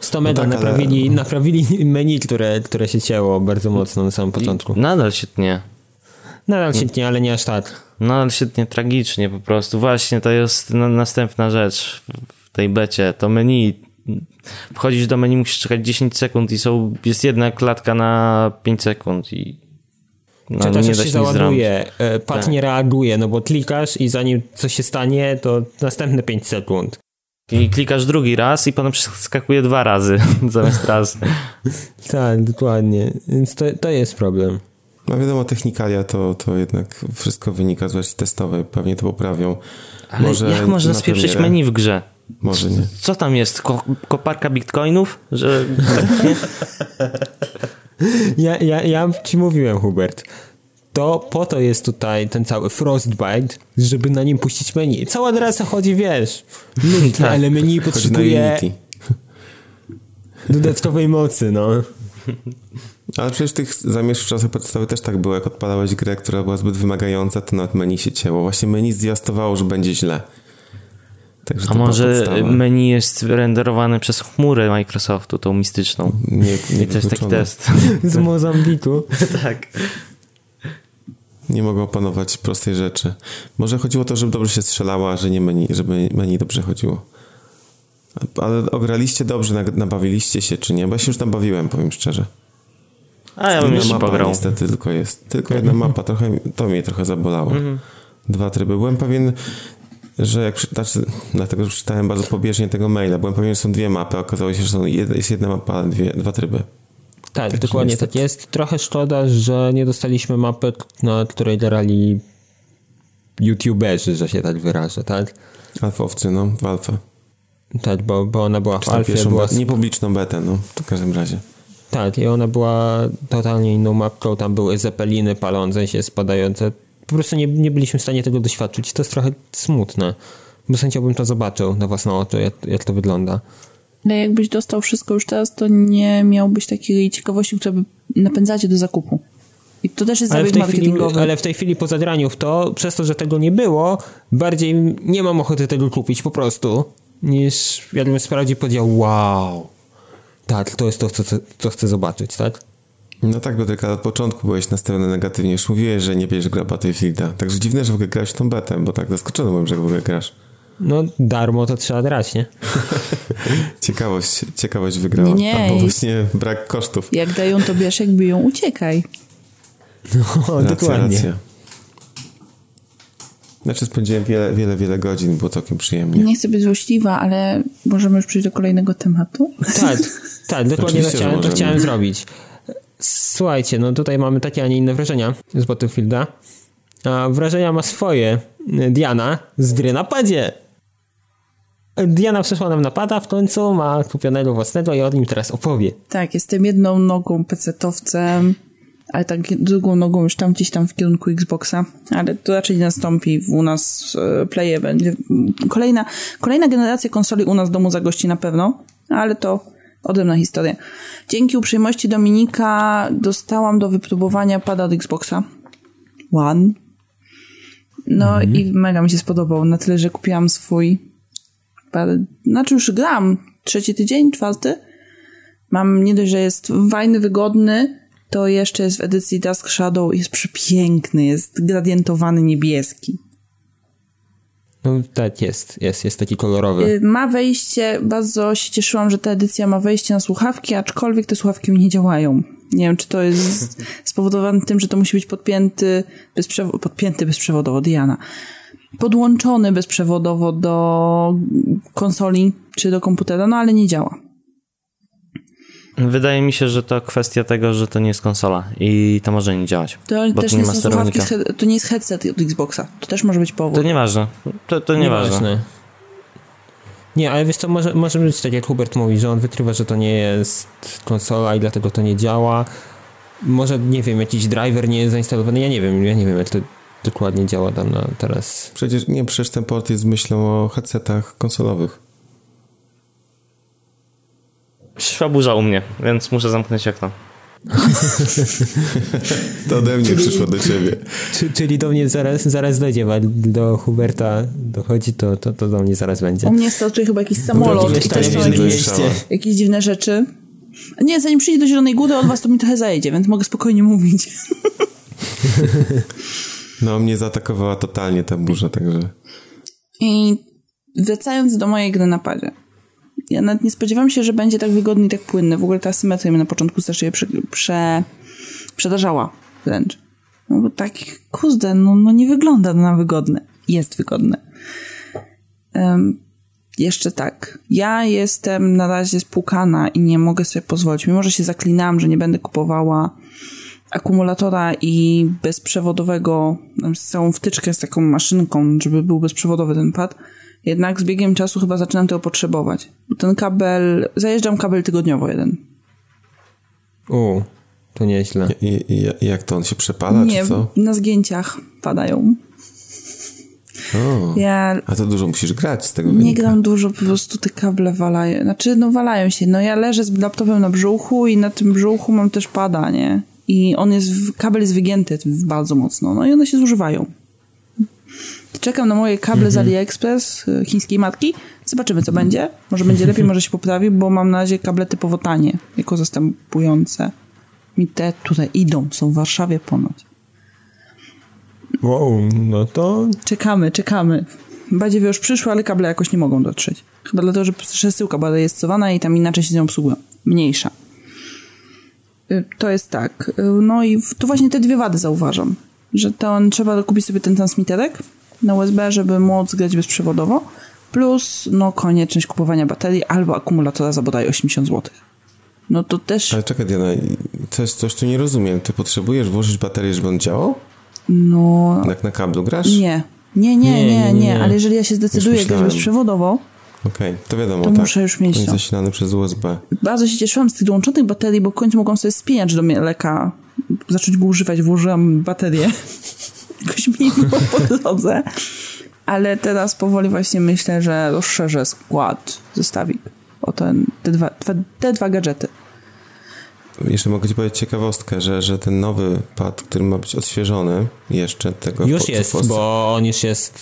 [SPEAKER 1] 100 mega no tak, naprawili, ale... naprawili menu, które, które się cięło bardzo mocno na samym początku.
[SPEAKER 3] I nadal się tnie.
[SPEAKER 1] Nadal się tnie, ale nie aż tak.
[SPEAKER 3] Nadal się tnie tragicznie po prostu. Właśnie to jest następna rzecz tej becie, to menu, wchodzisz do menu, musisz czekać 10 sekund i są, jest jedna klatka na 5 sekund i
[SPEAKER 1] no, Czy też się załaduje, e, pad tak. nie reaguje, no bo klikasz i zanim coś się stanie, to następne 5 sekund.
[SPEAKER 3] I klikasz drugi raz i potem przeskakuje dwa razy zamiast raz.
[SPEAKER 1] tak, dokładnie. Więc to, to jest problem.
[SPEAKER 4] No wiadomo, technikalia to, to jednak wszystko wynika z wersji testowej. Pewnie to poprawią.
[SPEAKER 3] Ale Może jak można spieprzyć menu w grze?
[SPEAKER 4] Może nie.
[SPEAKER 3] Co tam jest? Ko koparka bitcoinów? Że tak, nie?
[SPEAKER 1] ja, ja, ja ci mówiłem, Hubert. To po to jest tutaj ten cały Frostbite, żeby na nim puścić menu. Cała adresa chodzi, wiesz, nudne, tak. ale menu potrzebuje dodatkowej mocy, no.
[SPEAKER 4] Ale przecież tych czasach podstawowych też tak było, jak odpalałeś grę, która była zbyt wymagająca, to nawet menu się cięło. Właśnie menu zwiastowało, że będzie źle.
[SPEAKER 3] Także A może menu jest renderowane przez chmurę Microsoftu, tą mistyczną. Nie, nie I to jest taki test.
[SPEAKER 1] Z Mozambiku.
[SPEAKER 3] tak.
[SPEAKER 4] Nie mogą opanować prostej rzeczy. Może chodziło o to, żeby dobrze się strzelała, że nie menu, żeby menu dobrze chodziło. Ale ograliście dobrze, nabawiliście się, czy nie? Bo ja się już nabawiłem, powiem szczerze.
[SPEAKER 3] A ja bym jeszcze mapa pograł.
[SPEAKER 4] niestety tylko jest. Tylko jedna mapa, trochę, to mnie trochę zabolało. Mhm. Dwa tryby. Byłem pewien, że jak znaczy, dlatego że czytałem bardzo pobieżnie tego maila. Byłem pewien, że są dwie mapy, okazało się, że są jest jedna mapa, dwie, dwa tryby.
[SPEAKER 1] Tak, tak dokładnie tak jest. Trochę szkoda, że nie dostaliśmy mapy, na której grali youtuberzy, że się tak wyrażę, tak?
[SPEAKER 4] Alfowcy, no, w alfę.
[SPEAKER 1] Tak, bo, bo ona była w alfie.
[SPEAKER 4] Była... Niepubliczną betę, no, w każdym razie.
[SPEAKER 1] Tak, i ona była totalnie inną mapką, tam były zepeliny palące się, spadające. Po prostu nie, nie byliśmy w stanie tego doświadczyć. To jest trochę smutne, bo chciałbym to zobaczył na własne oczy, jak, jak to wygląda.
[SPEAKER 2] Ale jakbyś dostał wszystko już teraz, to nie miałbyś takiej ciekawości, która by napędzała cię do zakupu. I to też jest ale zabieg marketingowy.
[SPEAKER 1] Chwili, ale w tej chwili po zadraniu w to, przez to, że tego nie było, bardziej nie mam ochoty tego kupić po prostu, niż jakbym sprawdził powiedział wow, tak, to jest to, co, co chcę zobaczyć, tak?
[SPEAKER 4] No tak, Piotrek, ale od początku byłeś nastawiony negatywnie. Już mówiłeś, że nie bierzesz gra Battlefielda. Także dziwne, że w ogóle grałeś tą betę, bo tak zaskoczony byłem, że w ogóle grasz.
[SPEAKER 1] No, darmo to trzeba grać, nie?
[SPEAKER 4] ciekawość, ciekawość wygrała.
[SPEAKER 2] Nie, nie.
[SPEAKER 4] Albo właśnie brak kosztów.
[SPEAKER 2] Jak dają to bierz, jak biją, uciekaj.
[SPEAKER 1] No, racja, dokładnie. Racja.
[SPEAKER 4] Znaczy spędziłem wiele, wiele, wiele godzin, było całkiem przyjemnie.
[SPEAKER 2] Nie chcę być złośliwa, ale możemy już przejść do kolejnego tematu?
[SPEAKER 1] Tak, tak, dokładnie to chciałem, to chciałem zrobić. Słuchajcie, no tutaj mamy takie, a nie inne wrażenia z Battlefielda. A wrażenia ma swoje Diana z gry na padzie. Diana przeszła nam napada, w końcu ma kupionego własnego i o nim teraz opowie.
[SPEAKER 2] Tak, jestem jedną nogą pecetowcem, ale tak drugą nogą już tam gdzieś tam w kierunku Xboxa, ale to raczej nie nastąpi u nas e, playe będzie kolejna, kolejna generacja konsoli u nas w domu zagości na pewno, ale to odrębna historia. Dzięki uprzejmości Dominika dostałam do wypróbowania pada od Xboxa One. No mhm. i mega mi się spodobał, na tyle, że kupiłam swój pad. Znaczy już gram trzeci tydzień, czwarty. Mam nie dość, że jest fajny, wygodny, to jeszcze jest w edycji Dusk Shadow, jest przepiękny, jest gradientowany niebieski.
[SPEAKER 1] No tak, jest, jest, jest taki kolorowy. Y,
[SPEAKER 2] ma wejście, bardzo się cieszyłam, że ta edycja ma wejście na słuchawki, aczkolwiek te słuchawki mi nie działają. Nie wiem, czy to jest spowodowane tym, że to musi być podpięty, bezprzew- podpięty bezprzewodowo, Diana. Podłączony bezprzewodowo do konsoli czy do komputera, no ale nie działa.
[SPEAKER 3] Wydaje mi się, że to kwestia tego, że to nie jest konsola i to może nie działać.
[SPEAKER 2] To bo też to nie, ma sterownika. To nie jest headset od Xboxa. To też może być powód.
[SPEAKER 3] To nieważne. To, to nieważne. nieważne.
[SPEAKER 1] Nie, ale wiesz co, może, może być tak jak Hubert mówi, że on wykrywa, że to nie jest konsola i dlatego to nie działa. Może, nie wiem, jakiś driver nie jest zainstalowany, ja nie wiem, ja nie wiem jak to dokładnie działa tam na teraz.
[SPEAKER 4] Przecież nie, przecież ten port jest myślą o headsetach konsolowych.
[SPEAKER 3] Przyszła burza u mnie, więc muszę zamknąć okno.
[SPEAKER 4] to ode mnie przyszło do ciebie.
[SPEAKER 1] Czyli do mnie zaraz, zaraz dojdzie, do Huberta dochodzi, to, to, to do mnie zaraz będzie.
[SPEAKER 2] U mnie startuje chyba jakiś samolot i też są jakieś, jakieś dziwne rzeczy. Nie, zanim przyjdzie do Zielonej Góry od was, to mi trochę zajedzie, więc mogę spokojnie mówić.
[SPEAKER 4] no, mnie zaatakowała totalnie ta burza, także...
[SPEAKER 2] I wracając do mojej gry na padzie ja nawet nie spodziewam się, że będzie tak wygodny i tak płynny. W ogóle ta symetria mnie na początku strasznie prze, prze, przedarzała wręcz. No bo tak, kurde, no, no nie wygląda na wygodne. Jest wygodne. Um, jeszcze tak. Ja jestem na razie spłukana i nie mogę sobie pozwolić. Mimo, że się zaklinam, że nie będę kupowała akumulatora i bezprzewodowego, z całą wtyczkę z taką maszynką, żeby był bezprzewodowy ten pad, jednak z biegiem czasu chyba zaczynam tego potrzebować. Ten kabel, zajeżdżam kabel tygodniowo jeden.
[SPEAKER 1] O, to nieźle.
[SPEAKER 4] I, i, jak to, on się przepala,
[SPEAKER 2] Nie,
[SPEAKER 4] czy co?
[SPEAKER 2] na zgięciach padają.
[SPEAKER 4] O, ja, a to dużo musisz grać z tego
[SPEAKER 2] Nie wynika. gram dużo, po prostu te kable walają. Znaczy, no walają się. No ja leżę z laptopem na brzuchu i na tym brzuchu mam też pada, nie? I on jest, kabel jest wygięty bardzo mocno. No i one się zużywają. Czekam na moje kable z mhm. AliExpress y, chińskiej matki. Zobaczymy, co będzie. Może będzie lepiej, może się poprawi, bo mam na razie kable typowo tanie, jako zastępujące. Mi te tutaj idą, są w Warszawie ponoć.
[SPEAKER 1] Wow, no to...
[SPEAKER 2] Czekamy, czekamy. Badziewie już przyszły, ale kable jakoś nie mogą dotrzeć. Chyba dlatego, że przesyłka była rejestrowana i tam inaczej się z nią obsługują. Mniejsza. Y, to jest tak. Y, no i tu właśnie te dwie wady zauważam. Że to trzeba kupić sobie ten transmiterek, na USB, żeby móc grać bezprzewodowo, plus no konieczność kupowania baterii albo akumulatora za bodaj 80 zł. No to też...
[SPEAKER 4] Ale czekaj Diana, coś, coś tu nie rozumiem. Ty potrzebujesz włożyć baterię, żeby on działał?
[SPEAKER 2] No...
[SPEAKER 4] Jak na kablu grasz?
[SPEAKER 2] Nie. Nie, nie, nie, nie, nie. ale jeżeli ja się zdecyduję grać bezprzewodowo,
[SPEAKER 4] Okej, okay, to wiadomo,
[SPEAKER 2] to
[SPEAKER 4] tak.
[SPEAKER 2] muszę już mieć to.
[SPEAKER 4] zasilany przez USB.
[SPEAKER 2] Bardzo się cieszyłam z tych dołączonych baterii, bo w końcu mogłam sobie spieniać do Mieleka, zacząć go używać, włożyłam baterię. Jakoś mi było po drodze. Ale teraz powoli właśnie myślę, że rozszerzę skład, zestawik o ten, te, dwa, te dwa gadżety.
[SPEAKER 4] Jeszcze mogę ci powiedzieć ciekawostkę, że, że ten nowy pad, który ma być odświeżony jeszcze tego...
[SPEAKER 1] Już jest, bo on już jest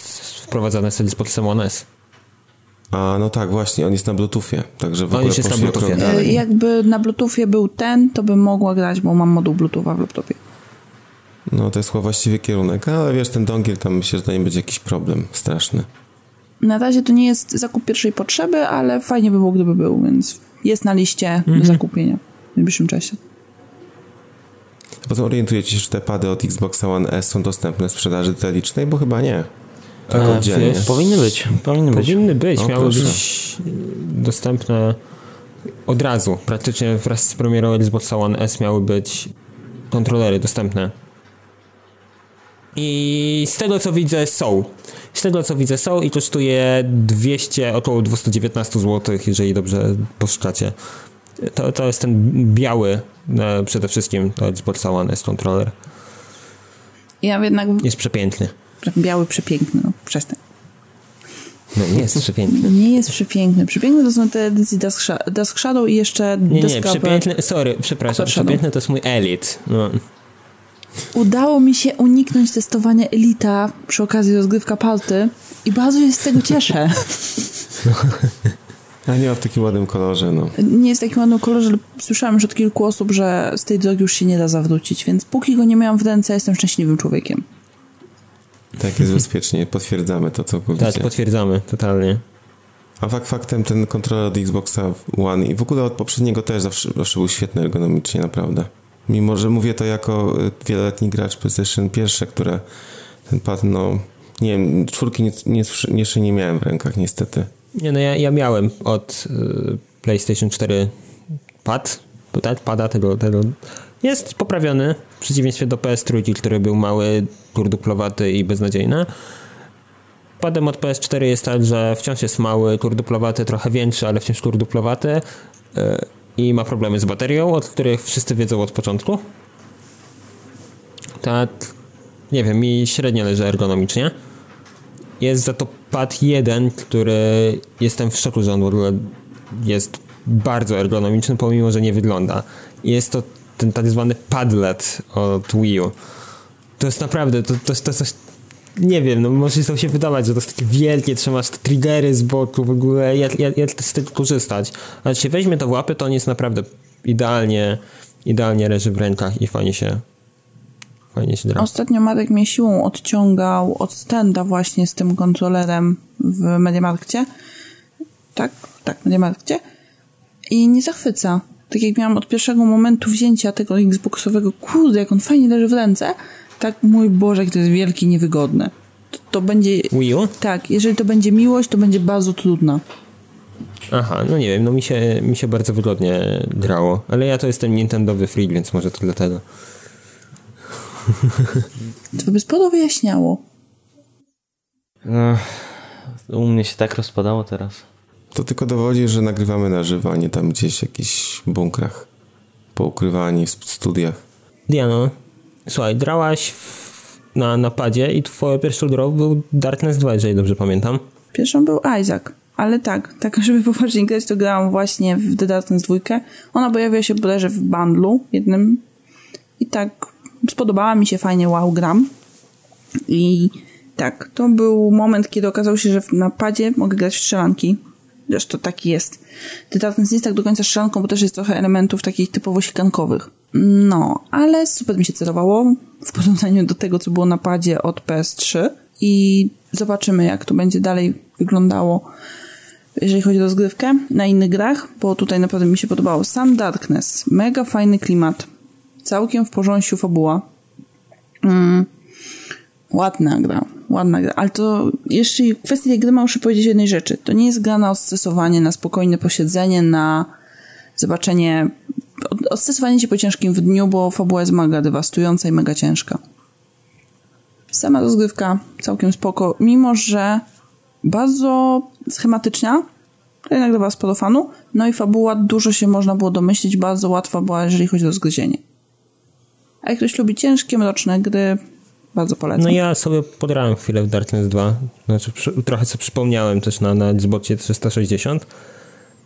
[SPEAKER 1] wprowadzany z Xboxem One S.
[SPEAKER 4] A no tak, właśnie, on jest na Bluetoothie, także w
[SPEAKER 1] on
[SPEAKER 4] ogóle
[SPEAKER 1] jest na Bluetoothie.
[SPEAKER 2] E, jakby na Bluetoothie był ten, to bym mogła grać, bo mam moduł Bluetootha w laptopie.
[SPEAKER 4] No to jest chyba właściwy kierunek, ale wiesz, ten dongiel tam myślę, że to nie będzie jakiś problem straszny.
[SPEAKER 2] Na razie to nie jest zakup pierwszej potrzeby, ale fajnie by było, gdyby był, więc jest na liście mhm. do zakupienia w najbliższym czasie.
[SPEAKER 4] Potem orientujecie się, czy te pady od Xbox One S są dostępne w sprzedaży detalicznej, bo chyba nie.
[SPEAKER 3] Tak e, oddzielnie. Powinny być. Powinny być.
[SPEAKER 1] Powinny być. O, Miały być dostępne od razu. Praktycznie wraz z premierą Xbox One S miały być kontrolery dostępne. I z tego co widzę są. Z tego co widzę są i kosztuje 200, około 219 zł, jeżeli dobrze poszukacie. To, to jest ten biały e, przede wszystkim, to Xbox One S controller.
[SPEAKER 2] Ja jednak...
[SPEAKER 1] Jest przepiękny.
[SPEAKER 2] Biały przepiękny, no przestań.
[SPEAKER 1] No nie jest przepiękny.
[SPEAKER 2] Nie jest przepiękny. Przepiękny to są te edycje Dusk, Dusk Shadow i jeszcze
[SPEAKER 1] Nie, nie, przepiękny, sorry, przepraszam, przepiękny to jest mój Elite. No.
[SPEAKER 2] Udało mi się uniknąć testowania Elita przy okazji rozgrywka party i bardzo się z tego cieszę.
[SPEAKER 4] A nie ma w takim ładnym kolorze, no.
[SPEAKER 2] Nie jest w takim ładnym kolorze, ale słyszałam już od kilku osób, że z tej drogi już się nie da zawrócić, więc póki go nie miałam w ręce, jestem szczęśliwym człowiekiem.
[SPEAKER 4] Tak, jest bezpiecznie. Potwierdzamy to całkowicie.
[SPEAKER 1] Tak, potwierdzamy, totalnie.
[SPEAKER 4] A fakt faktem ten kontroler od Xboxa One i w ogóle od poprzedniego też zawsze, zawsze był świetny ergonomicznie, naprawdę. Mimo, że mówię to jako y, wieloletni gracz PlayStation pierwsze, które ten pad, no nie wiem, czwórki nie, nie, jeszcze nie miałem w rękach niestety.
[SPEAKER 1] Nie, no ja, ja miałem od y, PlayStation 4 pad, tak, pada tego, tego jest poprawiony w przeciwieństwie do PS3, który był mały, kurduplowaty i beznadziejny. Padem od PS4 jest tak, że wciąż jest mały, kurduplowaty, trochę większy, ale wciąż kurduplowaty y, i ma problemy z baterią, od których wszyscy wiedzą od początku. Tak, nie wiem, mi średnio leży ergonomicznie. Jest za to pad 1, który jestem w szoku, że on w ogóle jest bardzo ergonomiczny, pomimo, że nie wygląda. Jest to ten tak zwany padlet od Wii U. To jest naprawdę, to, to, to jest coś, nie wiem, no może to się wydawać, że to jest takie wielkie, trzymasz te triggery z boku w ogóle, jak, z tego korzystać. Ale się weźmie to w łapy, to on jest naprawdę idealnie, idealnie leży w rękach i fajnie się fajnie się gra.
[SPEAKER 2] Ostatnio Marek mnie siłą odciągał od stenda właśnie z tym kontrolerem w Mediamarkcie. Tak? Tak, Mediamarkcie. I nie zachwyca tak jak miałam od pierwszego momentu wzięcia tego Xboxowego, kurde, jak on fajnie leży w ręce, tak mój Boże, jak to jest wielki niewygodne. To, to będzie...
[SPEAKER 1] Wii U?
[SPEAKER 2] Tak, jeżeli to będzie miłość, to będzie bardzo trudno.
[SPEAKER 1] Aha, no nie wiem, no mi się, mi się bardzo wygodnie grało, ale ja to jestem Nintendowy freak, więc może to dlatego.
[SPEAKER 2] To by sporo wyjaśniało.
[SPEAKER 3] No, u mnie się tak rozpadało teraz.
[SPEAKER 4] To tylko dowodzi, że nagrywamy na żywo, a nie tam gdzieś w jakichś bunkrach poukrywani w studiach.
[SPEAKER 1] Diano, słuchaj, grałaś w, na napadzie i twoje pierwszy grą był Darkness 2, jeżeli dobrze pamiętam.
[SPEAKER 2] Pierwszą był Isaac, ale tak, tak żeby poważnie grać, to grałam właśnie w The Darkness 2. Ona pojawiła się bodajże w bundlu jednym i tak spodobała mi się fajnie, wow, gram. I tak, to był moment, kiedy okazało się, że w napadzie mogę grać w strzelanki Zresztą taki jest. The Darkness nie jest tak do końca strzelanką, bo też jest trochę elementów takich typowo sikankowych. No, ale super mi się celowało w porównaniu do tego, co było na padzie od PS3 i zobaczymy, jak to będzie dalej wyglądało, jeżeli chodzi o rozgrywkę na innych grach, bo tutaj naprawdę mi się podobało. Sam Darkness, mega fajny klimat, całkiem w porządku fabuła. Mm, ładna gra, ładna gra. Ale to jeszcze w kwestii tej gry muszę powiedzieć jednej rzeczy. To nie jest gra na odstresowanie, na spokojne posiedzenie, na zobaczenie, odstresowanie się po ciężkim w dniu, bo fabuła jest mega dewastująca i mega ciężka. Sama rozgrywka całkiem spoko, mimo że bardzo schematyczna, to jednak dawa sporo fanu, no i fabuła dużo się można było domyślić, bardzo łatwa była, jeżeli chodzi o zgryzienie. A jak ktoś lubi ciężkie, mroczne gry, bardzo polecam.
[SPEAKER 1] No ja sobie podrałem chwilę w Darkness 2, znaczy trochę sobie przypomniałem też na, na Xboxie 360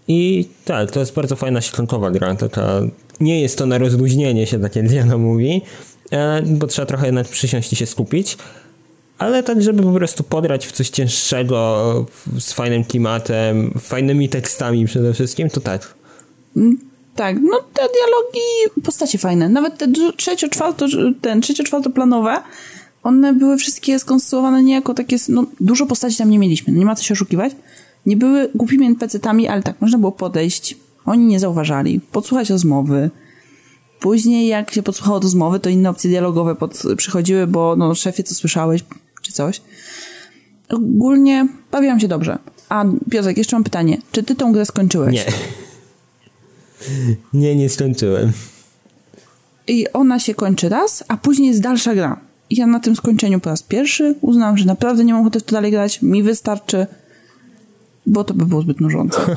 [SPEAKER 1] i tak, to jest bardzo fajna środkowa gra, taka nie jest to na rozluźnienie się, tak jak Diana mówi, e, bo trzeba trochę jednak przysiąść i się skupić, ale tak, żeby po prostu podrać w coś cięższego, z fajnym klimatem, fajnymi tekstami przede wszystkim, to tak.
[SPEAKER 2] Mm, tak, no te dialogi, postacie fajne. Nawet te trzecio-czwarto, ten trzecio-czwartoplanowe, one były wszystkie skonstruowane niejako takie, no dużo postaci tam nie mieliśmy, no nie ma co się oszukiwać. Nie były głupimi NPC-tami, ale tak, można było podejść, oni nie zauważali, podsłuchać rozmowy. Później jak się podsłuchało rozmowy, to inne opcje dialogowe pod, przychodziły, bo no szefie, co słyszałeś, czy coś. Ogólnie bawiłam się dobrze. A Piotrek, jeszcze mam pytanie. Czy ty tą grę skończyłeś?
[SPEAKER 1] Nie. Nie, nie skończyłem.
[SPEAKER 2] I ona się kończy raz, a później jest dalsza gra. I ja na tym skończeniu po raz pierwszy uznałam, że naprawdę nie mam ochoty w to dalej grać. Mi wystarczy, bo to by było zbyt nużące.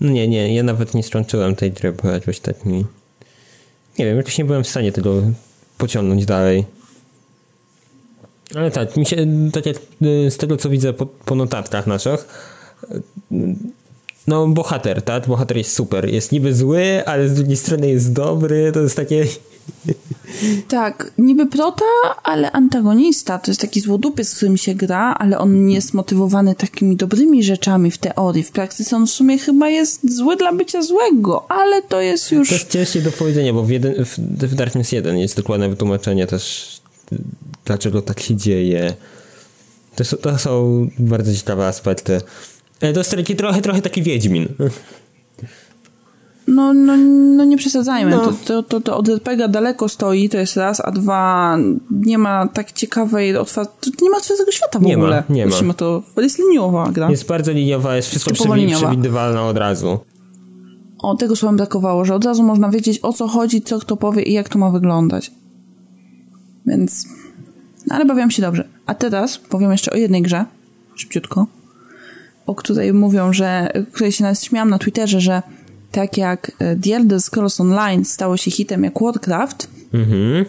[SPEAKER 1] No nie, nie, ja nawet nie skończyłem tej gry, bo jakoś tak mi... Nie wiem, jakoś nie byłem w stanie tego pociągnąć dalej. Ale tak, mi się, tak jak y, z tego co widzę po, po notatkach naszych, y, no bohater, tak? Bohater jest super. Jest niby zły, ale z drugiej strony jest dobry. To jest takie...
[SPEAKER 2] Tak, niby prota, ale antagonista. To jest taki złodupiec, z którym się gra, ale on nie jest motywowany takimi dobrymi rzeczami w teorii. W praktyce on w sumie chyba jest zły dla bycia złego, ale to jest już...
[SPEAKER 1] To jest ciężkie do powiedzenia, bo w, jeden, w, w Darkness 1 jest dokładne wytłumaczenie też dlaczego tak się dzieje. To są, to są bardzo ciekawe aspekty. E, to jest taki trochę, trochę taki Wiedźmin.
[SPEAKER 2] No, no, no nie przesadzajmy. No. To, to, to, to od RPG daleko stoi, to jest raz, a dwa nie ma tak ciekawej, otwartej, nie ma otwartego świata w
[SPEAKER 1] nie
[SPEAKER 2] ogóle.
[SPEAKER 1] Ma, nie ma.
[SPEAKER 2] To jest liniowa gra.
[SPEAKER 1] Jest bardzo liniowa, jest wszystko przewidywalne od razu.
[SPEAKER 2] O, tego słowa brakowało, że od razu można wiedzieć o co chodzi, co kto powie i jak to ma wyglądać. Więc ale bawiłam się dobrze. A teraz powiem jeszcze o jednej grze, szybciutko, o której mówią, że, której się nawet śmiałam na Twitterze, że tak jak e, The Elder Scrolls Online stało się hitem jak Warcraft, mhm.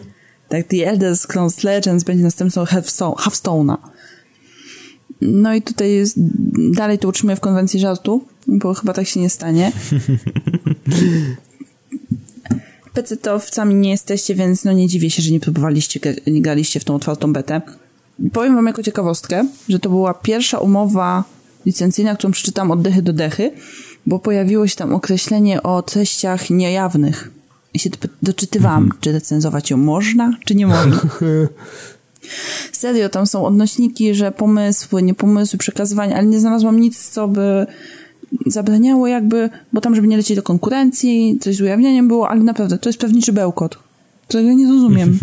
[SPEAKER 2] tak The Elder Scrolls Legends będzie następcą Hearthstone'a. No i tutaj jest, dalej to utrzymuję w konwencji żartu, bo chyba tak się nie stanie. PC-towcami nie jesteście, więc no nie dziwię się, że nie próbowaliście, nie graliście w tą otwartą betę. Powiem wam jako ciekawostkę, że to była pierwsza umowa licencyjna, którą przeczytam od dechy do dechy, bo pojawiło się tam określenie o treściach niejawnych. I się doczytywałam, mhm. czy recenzować ją można, czy nie można. Serio, tam są odnośniki, że pomysły, nie pomysły, przekazywanie, ale nie znalazłam nic, co by zabraniało jakby, bo tam, żeby nie lecieć do konkurencji, coś z ujawnieniem było, ale naprawdę, to jest pewniczy bełkot, którego nie rozumiem.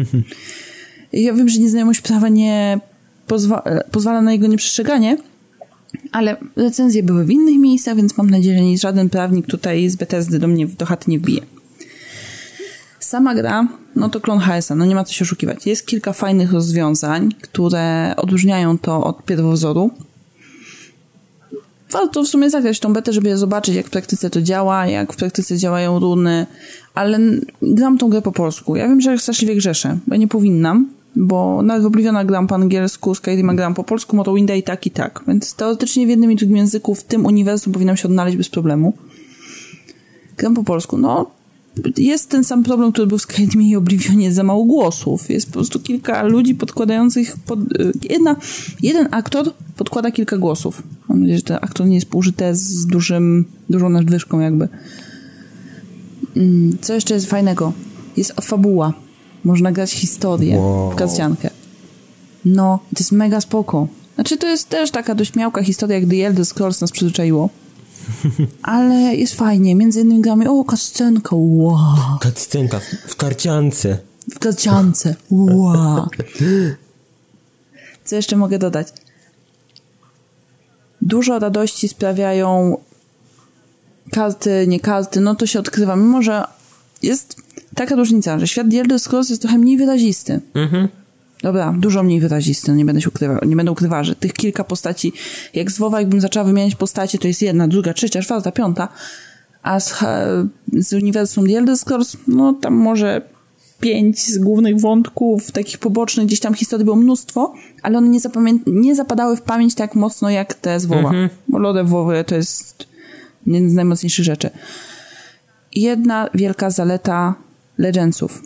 [SPEAKER 2] ja wiem, że nieznajomość prawa nie pozwa pozwala na jego nieprzestrzeganie, ale recenzje były w innych miejscach, więc mam nadzieję, że żaden prawnik tutaj z Bethesdy do mnie do chaty nie wbije. Sama gra, no to klon HSA, no nie ma co się oszukiwać. Jest kilka fajnych rozwiązań, które odróżniają to od pierwowzoru warto w sumie zagrać tą betę, żeby zobaczyć, jak w praktyce to działa, jak w praktyce działają runy, ale gram tą grę po polsku. Ja wiem, że straszliwie grzeszę, bo nie powinnam, bo nawet w Obliviona gram po angielsku, Skyrima gram po polsku, Morrowinda i tak i tak, więc teoretycznie w jednym i drugim języku w tym uniwersum powinnam się odnaleźć bez problemu. Gram po polsku, no jest ten sam problem, który był w Skyrimie i Oblivionie, za mało głosów. Jest po prostu kilka ludzi podkładających, pod, y, jedna, jeden aktor podkłada kilka głosów. Mam nadzieję, że ten aktor nie jest poużyty z dużym, dużą nadwyżką jakby. Mm, co jeszcze jest fajnego? Jest fabuła. Można grać historię wow. w karciankę. No, to jest mega spoko. Znaczy, to jest też taka dość miałka historia, jak The Elder Scrolls nas przyzwyczaiło. Ale jest fajnie. Między innymi gramy, o, kascenka, wow.
[SPEAKER 1] Kascenka w karciance.
[SPEAKER 2] W karciance, wow. Co jeszcze mogę dodać? Dużo radości sprawiają karty, nie karty, no to się odkrywa. Mimo, że jest taka różnica, że świat The Elder Scrolls jest trochę mniej wyrazisty. Mhm. Dobra, dużo mniej wyrazisty, no nie będę się ukrywał, nie będę ukrywała, że tych kilka postaci, jak z WoWa jakbym zaczęła wymieniać postacie, to jest jedna, druga, trzecia, czwarta, piąta, a z, z uniwersum The Elder Scrolls, no tam może pięć z głównych wątków, takich pobocznych, gdzieś tam historii było mnóstwo, ale one nie, zapamię- nie zapadały w pamięć tak mocno jak te z WoWa. Mhm. Bo Lode w WoWie to jest jedna z najmocniejszych rzeczy. Jedna wielka zaleta Legendsów.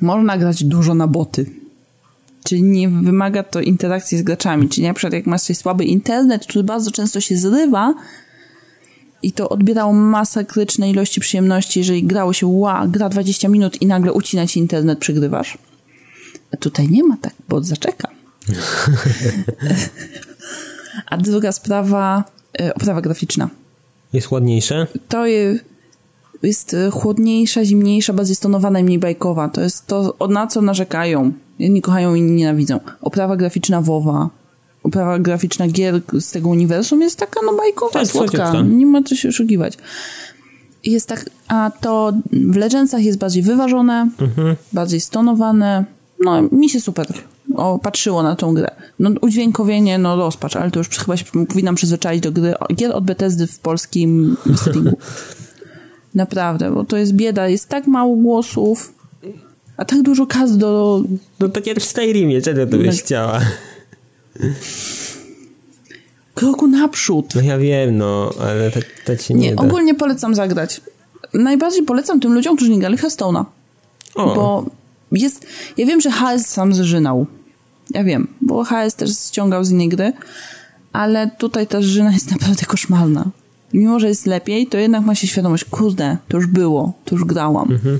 [SPEAKER 2] Można grać dużo na boty. Czyli nie wymaga to interakcji z graczami. Czyli na przykład jak masz słaby internet, który bardzo często się zrywa, i to odbierało masakryczne ilości przyjemności, jeżeli grało się, ła, gra 20 minut i nagle ucina ci internet, przegrywasz. A tutaj nie ma tak, bo zaczeka. A druga sprawa, e, oprawa graficzna.
[SPEAKER 1] Jest ładniejsze?
[SPEAKER 2] To jest, jest chłodniejsza, zimniejsza, bardziej stonowana i mniej bajkowa. To jest to, na co narzekają. Jedni kochają, inni nienawidzą. Oprawa graficzna WoWa, oprawa graficzna gier z tego uniwersum jest taka no bajkowa, tak, słodka. Nie ma co się oszukiwać. Jest tak, a to w Legendsach jest bardziej wyważone, mhm. bardziej stonowane. No, mi się super o, patrzyło na tą grę. No, udźwiękowienie, no rozpacz, ale to już chyba się powinnam przyzwyczaić do gry, gier od Bethesdy w polskim settingu. Naprawdę, bo to jest bieda, jest tak mało głosów, a tak dużo kas do...
[SPEAKER 1] No tak jak w Skyrimie, czego to byś no. chciała?
[SPEAKER 2] Kroku naprzód.
[SPEAKER 1] No ja wiem, no, ale tak, tak się nie,
[SPEAKER 2] nie da. ogólnie polecam zagrać. Najbardziej polecam tym ludziom, którzy nie grali Hearthstone'a. Bo jest... Ja wiem, że HS sam zżynał. Ja wiem, bo HS też ściągał z innej gry, ale tutaj ta żyna jest naprawdę koszmarna. Mimo, że jest lepiej, to jednak ma się świadomość, kurde, to już było, to już grałam. Mhm.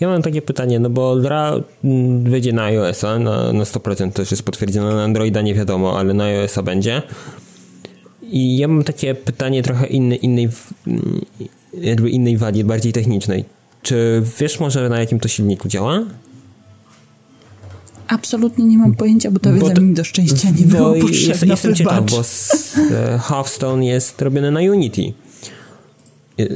[SPEAKER 1] Ja mam takie pytanie, no bo gra mm, wyjdzie na iOS-a, na, na 100% też jest potwierdzone, na Androida nie wiadomo, ale na iOS-a będzie. I ja mam takie pytanie trochę innej, innej, mm, jakby innej wagi, bardziej technicznej. Czy wiesz może na jakim to silniku działa?
[SPEAKER 2] Absolutnie nie mam pojęcia, bo to wiedza mi do szczęścia nie było potrzebna. Jest,
[SPEAKER 1] jestem ciekaw, bo e, Hearthstone jest robione na Unity.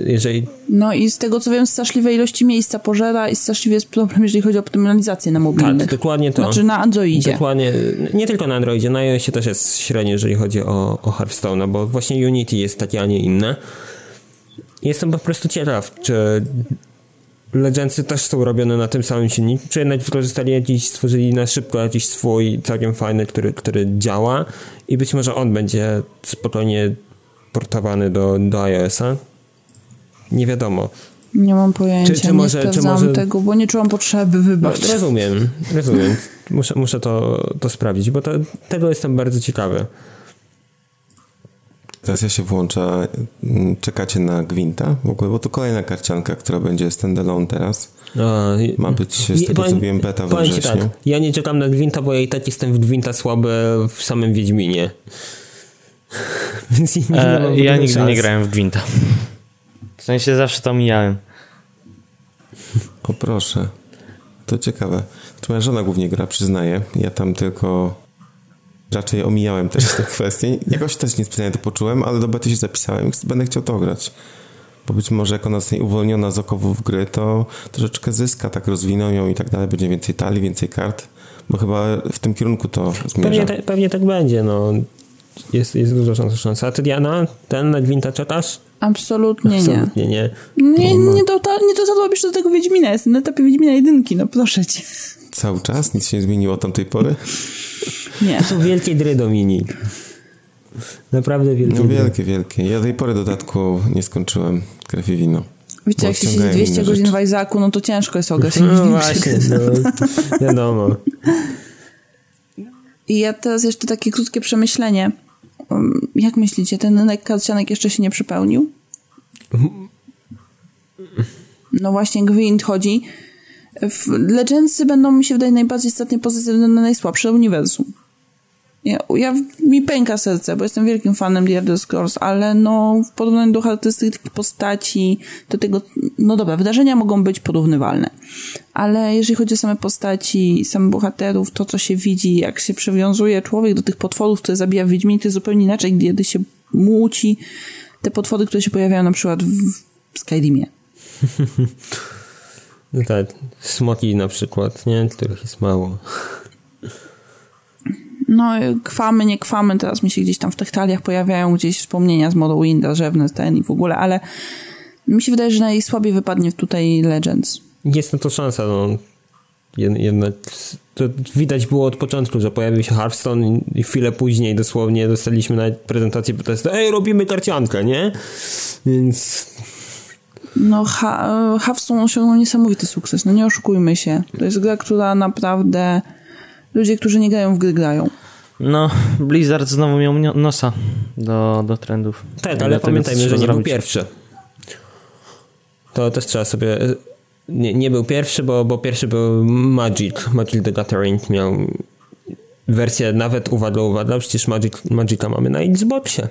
[SPEAKER 1] Jeżeli...
[SPEAKER 2] No i z tego co wiem, straszliwe ilości miejsca pożera i straszliwy jest problem, jeżeli chodzi o optymalizację na mobilnych.
[SPEAKER 1] Tak, dokładnie to.
[SPEAKER 2] Znaczy na Androidzie.
[SPEAKER 1] Dokładnie, nie tylko na Androidzie, na iOSie też jest średnio, jeżeli chodzi o, o Hearthstone, bo właśnie Unity jest takie, a nie inne. Jestem po prostu ciekaw, czy Legendsy też są robione na tym samym silniku, czy jednak wykorzystali jakiś, stworzyli na szybko jakiś swój całkiem fajny, który, który działa i być może on będzie spokojnie portowany do, do iOS-a. Nie wiadomo.
[SPEAKER 2] Nie mam pojęcia, czy, czy może, nie czy może... tego, bo nie czułam potrzeby, wybacz.
[SPEAKER 1] No, rozumiem, rozumiem. Muszę, muszę to, to sprawdzić, bo to, tego jestem bardzo ciekawy.
[SPEAKER 4] Teraz ja się włącza. Mm, czekacie na Gwinta w ogóle, bo to kolejna karcianka, która będzie standalone teraz. A, Ma być z tego co wiem beta we wrześniu. Tak,
[SPEAKER 1] ja nie czekam na Gwinta, bo ja i tak jestem w Gwinta słaby w samym Wiedźminie.
[SPEAKER 3] Więc nie, nie e, ja nigdy szans. nie grałem w Gwinta. W sensie zawsze to mijałem.
[SPEAKER 4] O proszę. To ciekawe. To moja żona głównie gra, przyznaję. Ja tam tylko raczej omijałem też te kwestie. Jakoś też niespecjalnie to poczułem, ale do bety się zapisałem i będę chciał to grać. Bo być może jak ona zostanie uwolniona z okowów gry, to troszeczkę zyska, tak rozwiną ją i tak dalej, będzie więcej talii, więcej kart, bo chyba w tym kierunku to zmierza.
[SPEAKER 1] Pewnie, pewnie tak będzie, no. Jest, jest dużo szans. A ty Diana, ten na Gwinta czekasz?
[SPEAKER 2] Absolutnie,
[SPEAKER 1] Absolutnie nie.
[SPEAKER 2] Nie, nie, nie, nie dotarłabyś do tego Wiedźmina. Jestem na etapie Wiedźmina jedynki, no proszę cię.
[SPEAKER 4] Cały czas? Nic się nie zmieniło od tamtej pory?
[SPEAKER 2] Nie.
[SPEAKER 1] To są wielkie dry, Dominik. Naprawdę wielkie
[SPEAKER 4] No wielkie, wielkie. Ja tej pory dodatku nie skończyłem krew i wino.
[SPEAKER 2] Wiecie, jak się siedzi 200 godzin rzeczy. w Isaacu, no to ciężko jest ograć.
[SPEAKER 1] No właśnie, no, wiadomo.
[SPEAKER 2] I ja teraz jeszcze takie krótkie przemyślenie. Um, jak myślicie, ten rynek karcianek jeszcze się nie przypełnił? No właśnie, Gwint chodzi. W Legendsy będą mi się wydaje najbardziej istotnie pozytywne na najsłabsze uniwersum. Ja, ja, mi pęka serce, bo jestem wielkim fanem The Elder Scrolls, ale no w porównaniu do charakterystyk postaci, do tego, no dobra, wydarzenia mogą być porównywalne, ale jeżeli chodzi o same postaci, same bohaterów, to co się widzi, jak się przywiązuje człowiek do tych potworów, które zabija w to jest zupełnie inaczej, kiedy się muci te potwory, które się pojawiają na przykład w Skyrimie.
[SPEAKER 1] no tak, smoki na przykład, nie? Których jest mało.
[SPEAKER 2] No, kwamy, nie kwamy, teraz mi się gdzieś tam w tych taliach pojawiają gdzieś wspomnienia z Morrowinda, rzewne ten i w ogóle, ale mi się wydaje, że najsłabiej wypadnie tutaj Legends.
[SPEAKER 1] Jest na to szansa, no. Jednak to widać było od początku, że pojawił się Hearthstone i chwilę później dosłownie dostaliśmy na prezentację protestu, ej, robimy karciankę, nie? Więc...
[SPEAKER 2] No, ha Hearthstone osiągnął niesamowity sukces, no nie oszukujmy się. To jest gra, która naprawdę ludzie, którzy nie grają w gry, grają.
[SPEAKER 3] No, Blizzard znowu miał nosa do, do trendów.
[SPEAKER 1] Tak, ale pamiętajmy, że nie zrobić. był pierwszy. To też trzeba sobie... Nie, nie był pierwszy, bo, bo pierwszy był Magic. Magic the Gathering miał wersję nawet, uwaga, uwaga, przecież Magic, Magica mamy na Xboxie.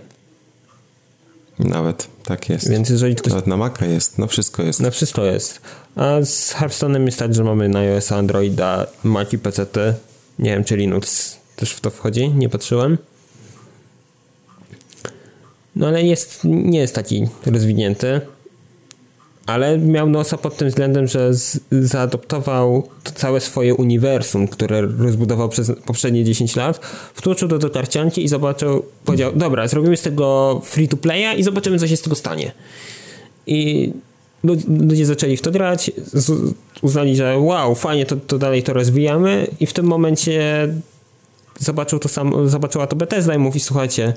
[SPEAKER 4] Nawet, tak jest.
[SPEAKER 1] Więc jeżeli ktoś...
[SPEAKER 4] Nawet na Maca jest, no wszystko jest.
[SPEAKER 1] Na wszystko jest. A z Hearthstone'em jest tak, że mamy na iOS, Androida, Mac i PC. Nie wiem, czy Linux też w to wchodzi, nie patrzyłem. No ale jest, nie jest taki rozwinięty. Ale miał nosa pod tym względem, że z, zaadoptował to całe swoje uniwersum, które rozbudował przez poprzednie 10 lat, wtłoczył do, do karcianki i zobaczył, powiedział, dobra, zrobimy z tego free to playa i zobaczymy, co się z tego stanie. I ludzie zaczęli w to grać, uznali, że wow, fajnie, to, to dalej to rozwijamy i w tym momencie zobaczył to sam, zobaczyła to Bethesda i mówi, słuchajcie,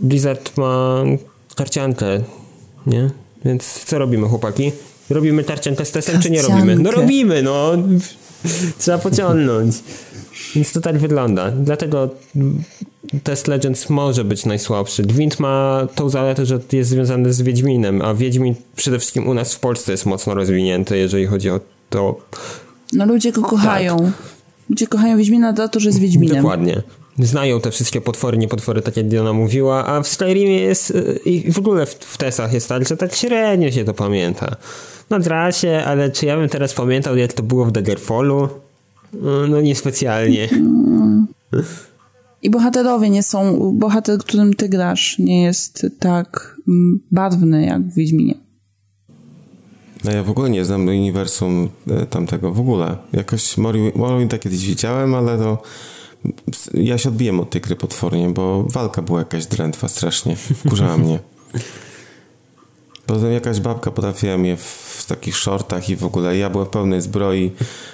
[SPEAKER 1] Blizzard ma karciankę, nie? Więc co robimy, chłopaki? Robimy karciankę z testem, czy nie robimy? No robimy, no. Trzeba pociągnąć. Więc to tak wygląda. Dlatego Test Legends może być najsłabszy. Gwint ma tą zaletę, że jest związany z Wiedźminem, a Wiedźmin przede wszystkim u nas w Polsce jest mocno rozwinięty, jeżeli chodzi o to.
[SPEAKER 2] No ludzie go kochają. Tak. Ludzie kochają Wiedźmina za to, że jest Wiedźminem.
[SPEAKER 1] Dokładnie. Znają te wszystkie potwory, niepotwory, tak jak Diana mówiła, a w Skyrimie jest y, i w ogóle w, w Tesach jest tak, że tak średnio się to pamięta. No gra się, ale czy ja bym teraz pamiętał, jak to było w Daggerfallu? No, no niespecjalnie.
[SPEAKER 2] I bohaterowie nie są, bohater, którym ty grasz, nie jest tak mm, barwny jak w Wiedźminie.
[SPEAKER 4] No ja w ogóle nie znam uniwersum e, tamtego, w ogóle. Jakoś Morrowind tak kiedyś widziałem, ale to ja się odbiłem od tej gry potwornie, bo walka była jakaś drętwa strasznie. Wkurzała mnie. Potem jakaś babka potrafiła mnie w takich shortach i w ogóle ja byłem w pełnej zbroi,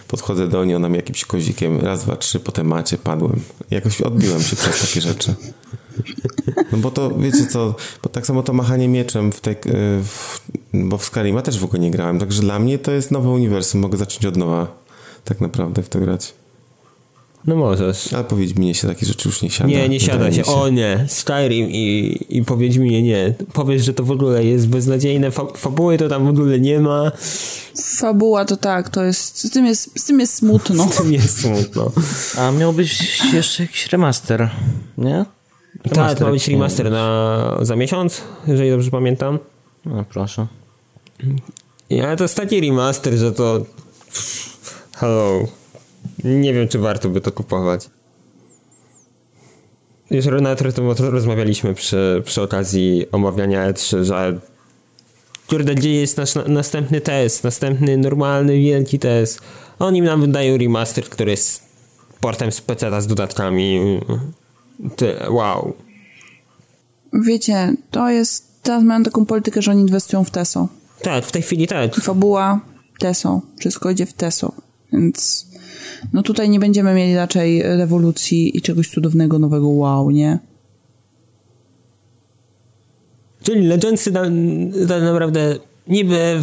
[SPEAKER 4] podchodzę do niej, ona mi jakimś kozikiem, raz, dwa, trzy, potem macie, padłem. Jakoś odbiłem się przez takie rzeczy. No bo to, wiecie co, bo tak samo to machanie mieczem w tej, w, bo w Skyrima też w ogóle nie grałem, także dla mnie to jest nowe uniwersum, mogę zacząć od nowa tak naprawdę w to grać.
[SPEAKER 1] No możesz.
[SPEAKER 4] Ale powiedz mi, się takie rzeczy już nie siada.
[SPEAKER 1] Nie, nie siada się. się. O nie, Skyrim i, i powiedz mi nie. Powiedz, że to w ogóle jest beznadziejne. Fa fabuły to tam w ogóle nie ma.
[SPEAKER 2] Fabuła to tak, to jest, z tym jest, z tym jest smutno.
[SPEAKER 1] z tym jest smutno.
[SPEAKER 3] A miał być jeszcze jakiś remaster, nie?
[SPEAKER 1] Remaster, tak, ma być remaster na, za miesiąc, jeżeli dobrze pamiętam.
[SPEAKER 3] No proszę.
[SPEAKER 1] Ale to jest taki remaster, że to... Hello nie wiem, czy warto by to kupować. Już na to rozmawialiśmy przy, przy okazji omawiania E3, że kurde, gdzie jest nasz na, następny test, następny normalny, wielki test. Oni nam wydają remaster, który jest portem z PC z dodatkami. Ty, wow.
[SPEAKER 2] Wiecie, to jest, teraz mają taką politykę, że oni inwestują w TESO.
[SPEAKER 1] Tak, w tej chwili tak.
[SPEAKER 2] Fabuła, TESO, wszystko idzie w TESO, więc no tutaj nie będziemy mieli raczej rewolucji i czegoś cudownego, nowego wow, nie?
[SPEAKER 1] Czyli Legendsy tak naprawdę niby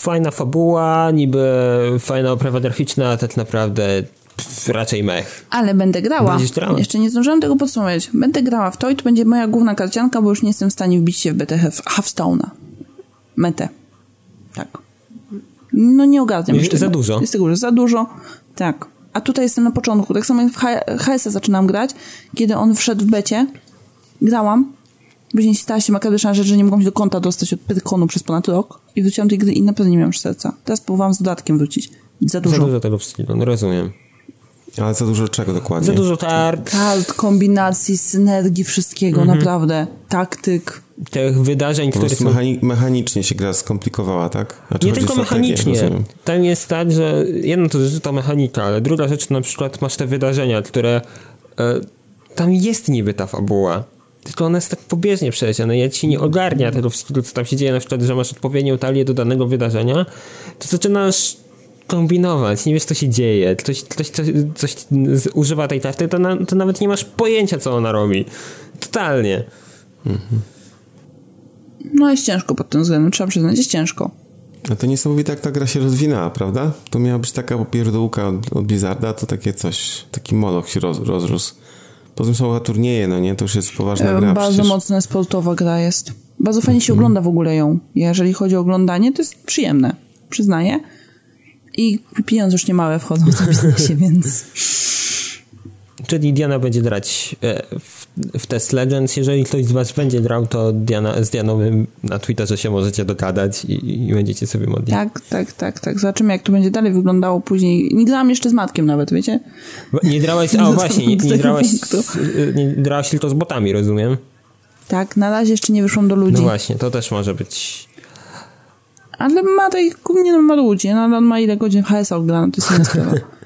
[SPEAKER 1] fajna fabuła, niby fajna oprawa graficzna, a tak naprawdę raczej mech.
[SPEAKER 2] Ale będę grała. Jeszcze nie zdążyłam tego podsumować. Będę grała w to i to będzie moja główna karcianka, bo już nie jestem w stanie wbić się w BT Hearthstone'a. Metę. Tak. No nie ogarniam.
[SPEAKER 1] Za dużo.
[SPEAKER 2] Jest tego, że za dużo. Tak a tutaj jestem na początku. Tak samo jak w HS zaczynam grać, kiedy on wszedł w becie, grałam, później stała się makabryczna rzecz, że nie mogłam się do konta dostać od Pyrkonu przez ponad rok i wróciłam tej gry i naprawdę nie miałam serca. Teraz próbowałam z dodatkiem wrócić. Za dużo.
[SPEAKER 1] Za dużo tego wszystkiego, no rozumiem.
[SPEAKER 4] Ale za dużo czego dokładnie?
[SPEAKER 1] Za dużo kart.
[SPEAKER 2] Kart, kombinacji, synergii, wszystkiego, mhm. naprawdę. Taktyk.
[SPEAKER 1] Tych wydarzeń,
[SPEAKER 4] które są... Mechani mechanicznie się gra skomplikowała, tak?
[SPEAKER 1] Znaczy nie tylko mechanicznie. Tam jest tak, że jedno to rzecz to mechanika, ale druga rzecz to na przykład masz te wydarzenia, które... E, tam jest niby ta fabuła, tylko ona jest tak pobieżnie przeleciana. Ja ci nie ogarnia tego wszystkiego, co tam się dzieje, na przykład, że masz odpowiednią talię do danego wydarzenia, to zaczynasz kombinować, nie wiesz co się dzieje, ktoś, ktoś coś, coś używa tej karty, to, na, to nawet nie masz pojęcia co ona robi. Totalnie. Mhm.
[SPEAKER 2] No jest ciężko pod tym względem, trzeba przyznać, jest ciężko.
[SPEAKER 4] No to niesamowite jak ta gra się rozwinęła, prawda? To miała być taka popierdółka od, od Blizzarda, to takie coś, taki moloch się roz, rozrósł. Poza tym są turnieje, no nie? To już jest poważna gra.
[SPEAKER 2] Bardzo przecież. mocna sportowa gra jest. Bardzo fajnie się mhm. ogląda w ogóle ją. Jeżeli chodzi o oglądanie, to jest przyjemne, przyznaję. I pieniądze już nie małe wchodzą w tym biznesie, więc...
[SPEAKER 1] Czyli Diana będzie grać e, w, w Test Legends. Jeżeli ktoś z was będzie grał, to Diana, z Dianą na Twitterze się możecie dogadać i, i będziecie sobie modlić.
[SPEAKER 2] Tak, tak, tak, tak. Zobaczymy, jak to będzie dalej wyglądało później. Nie grałam jeszcze z Matkiem nawet, wiecie?
[SPEAKER 1] Nie grałaś, a właśnie, nie, nie, grałaś, nie grałaś tylko z botami, rozumiem?
[SPEAKER 2] Tak, na razie jeszcze nie wyszłam do ludzi. No
[SPEAKER 1] właśnie, to też może być
[SPEAKER 2] ale ma tej, nie no, ma ludzi, no, on ma ile godzin HS oglądano, to jest inna sprawa.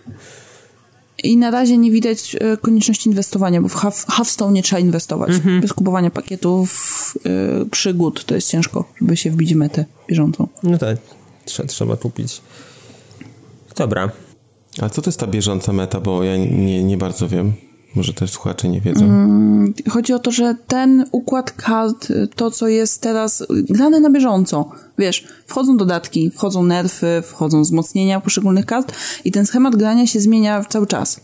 [SPEAKER 2] I na razie nie widać e, konieczności inwestowania, bo w Hearthstone nie trzeba inwestować. Mhm. Bez kupowania pakietów, y, przygód, to jest ciężko, żeby się wbić w metę bieżącą.
[SPEAKER 1] No tak, trzeba, trzeba kupić. Dobra.
[SPEAKER 4] A co to jest ta bieżąca meta, bo ja nie, nie bardzo wiem. Może też słuchacze nie wiedzą. Mm,
[SPEAKER 2] chodzi o to, że ten układ kart, to co jest teraz grane na bieżąco, wiesz, wchodzą dodatki, wchodzą nerfy, wchodzą wzmocnienia poszczególnych kart i ten schemat grania się zmienia cały czas.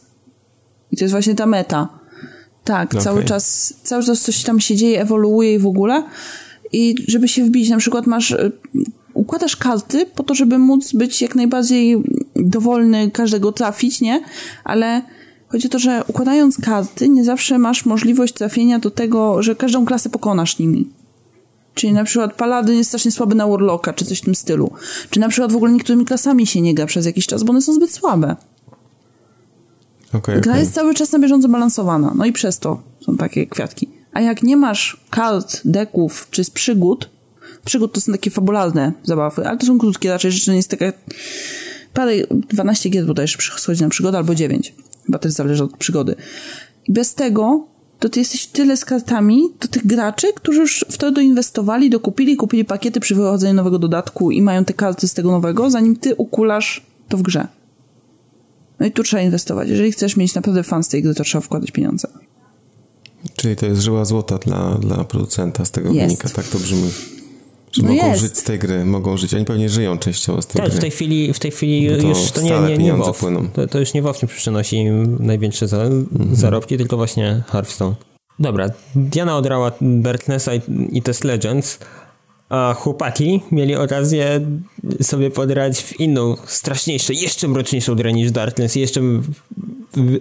[SPEAKER 2] I to jest właśnie ta meta. Tak, okay. cały czas, cały czas coś tam się dzieje, ewoluuje i w ogóle. I żeby się wbić, na przykład masz, y, układasz karty po to, żeby móc być jak najbardziej dowolny, każdego trafić, nie? Ale Chodzi o to, że układając karty nie zawsze masz możliwość trafienia do tego, że każdą klasę pokonasz nimi. Czyli na przykład Paladyn jest strasznie słaby na Warlocka, czy coś w tym stylu. Czy na przykład w ogóle niektórymi klasami się nie gra przez jakiś czas, bo one są zbyt słabe.
[SPEAKER 4] Okay,
[SPEAKER 2] Gra
[SPEAKER 4] okay.
[SPEAKER 2] jest cały czas na bieżąco balansowana, no i przez to są takie kwiatki. A jak nie masz kart, deków czy z przygód, przygód to są takie fabularne zabawy, ale to są krótkie raczej rzeczy, nie jest taka parę, 12 gier bodajże przychodzi na przygodę albo 9 Chyba też zależy od przygody. I bez tego to ty jesteś tyle z kartami do tych graczy, którzy już w to doinwestowali, dokupili, kupili pakiety przy wychodzeniu nowego dodatku i mają te karty z tego nowego, zanim ty ukulasz to w grze. No i tu trzeba inwestować. Jeżeli chcesz mieć naprawdę fan z tej gry, to trzeba wkładać pieniądze.
[SPEAKER 4] Czyli to jest żyła złota dla, dla producenta z tego jest. wynika, tak to brzmi. Że no mogą jest. żyć z tej gry, mogą żyć. Oni pewnie żyją częściowo z tej
[SPEAKER 1] tak,
[SPEAKER 4] gry.
[SPEAKER 1] w tej chwili, w tej chwili już to nie, nie, nie WoW. To, to, już nie WoW nie przynosi im największe za, mhm. zarobki, tylko właśnie Hearthstone. Dobra, Diana odrała Darknessa i, i Test Legends, a chłopaki mieli okazję sobie podrać w inną, straszniejszą, jeszcze mroczniejszą grę niż Darkness jeszcze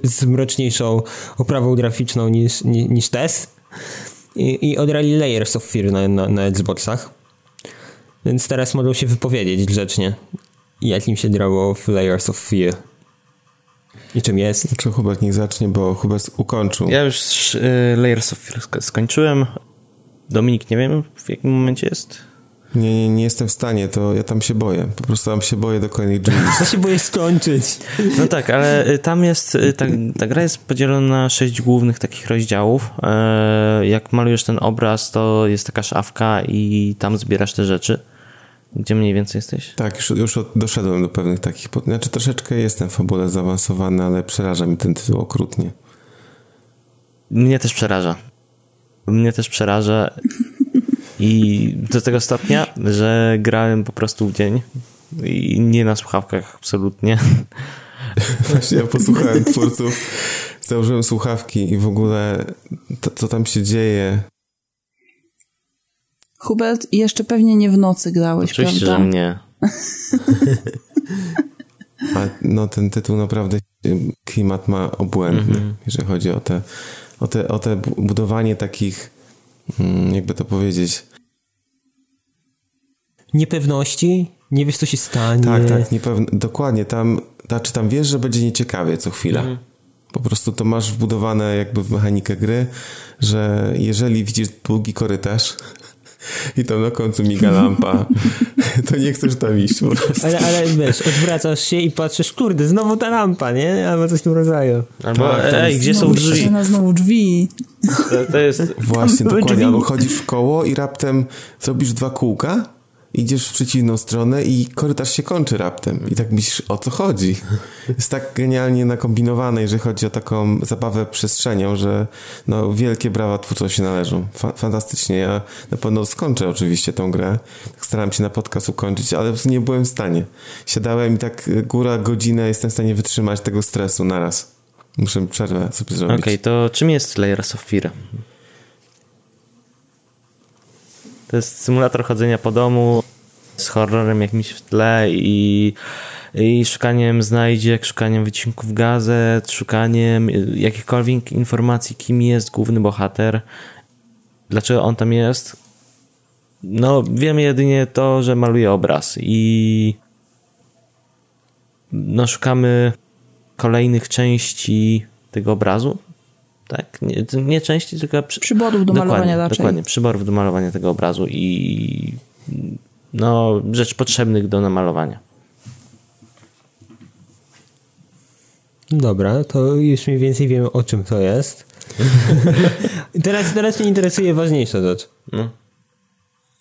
[SPEAKER 1] z mroczniejszą oprawą graficzną niż, niż, niż Test. I, i odrali Layers of Fear na, na, na Xboxach. Więc teraz mogą się wypowiedzieć grzecznie, jak im się grało w Layers of Fear. I czym jest?
[SPEAKER 4] Czy Hubert niech zacznie, bo Hubert ukończył.
[SPEAKER 3] Ja już y, Layers of Fear skończyłem. Dominik, nie wiem w jakim momencie jest.
[SPEAKER 4] Nie, nie, nie jestem w stanie, to ja tam się boję. Po prostu tam się boję do kolejnej dżungli.
[SPEAKER 1] Ja się boję skończyć.
[SPEAKER 3] No tak, ale y, tam jest, y, ta, ta gra jest podzielona na sześć głównych takich rozdziałów. E, jak malujesz ten obraz, to jest taka szafka i tam zbierasz te rzeczy. Gdzie mniej więcej jesteś?
[SPEAKER 4] Tak, już, już doszedłem do pewnych takich... Znaczy troszeczkę jestem w fabule zaawansowany, ale przeraża mi ten tytuł okrutnie.
[SPEAKER 3] Mnie też przeraża. Mnie też przeraża i do tego stopnia, że grałem po prostu w dzień i nie na słuchawkach absolutnie.
[SPEAKER 4] Właśnie ja posłuchałem twórców, założyłem słuchawki i w ogóle to, co tam się dzieje,
[SPEAKER 2] Hubert, jeszcze pewnie nie w nocy grałeś,
[SPEAKER 3] Oczywiście,
[SPEAKER 2] prawda?
[SPEAKER 3] że nie.
[SPEAKER 4] A no ten tytuł naprawdę klimat ma obłędny, mm -hmm. jeżeli chodzi o te, o te, o te budowanie takich, mm, jakby to powiedzieć...
[SPEAKER 1] Niepewności, nie wiesz co się stanie.
[SPEAKER 4] Tak, tak, niepewne, dokładnie, tam, znaczy tam wiesz, że będzie nieciekawie co chwila. -hmm. Po prostu to masz wbudowane jakby w mechanikę gry, że jeżeli widzisz długi korytarz, i tam na końcu miga lampa, to nie chcesz tam iść po prostu.
[SPEAKER 1] Ale, ale wiesz, odwracasz się i patrzysz, kurde, znowu ta lampa, nie? Albo coś w tym rodzaju.
[SPEAKER 3] Albo, tak, ej, gdzie są drzwi?
[SPEAKER 2] Na znowu drzwi.
[SPEAKER 3] To, to jest...
[SPEAKER 4] Właśnie, dokładnie. Drzwi. Albo chodzisz w koło i raptem zrobisz dwa kółka idziesz w przeciwną stronę i korytarz się kończy raptem. I tak myślisz, o co chodzi? Jest tak genialnie nakombinowane, jeżeli chodzi o taką zabawę przestrzenią, że no, wielkie brawa twórcom się należą. Fa fantastycznie. Ja na pewno skończę oczywiście tą grę. Tak starałem się na podcast ukończyć, ale nie byłem w stanie. Siadałem i tak góra, godzinę jestem w stanie wytrzymać tego stresu naraz. Muszę przerwę sobie zrobić.
[SPEAKER 3] Okej, okay, to czym jest Layers of Fear? To jest symulator chodzenia po domu z horrorem jakimś w tle i, i szukaniem znajdziek, szukaniem wycinków gazet, szukaniem jakichkolwiek informacji, kim jest główny bohater, dlaczego on tam jest. No, wiemy jedynie to, że maluje obraz i no, szukamy kolejnych części tego obrazu tak? Nie, nie części, tylko przy,
[SPEAKER 2] przyborów do malowania raczej.
[SPEAKER 3] Dokładnie, przyborów do malowania tego obrazu i no, rzeczy potrzebnych do namalowania.
[SPEAKER 1] Dobra, to już mniej więcej wiemy o czym to jest. teraz, teraz mnie interesuje ważniejsza rzecz. No.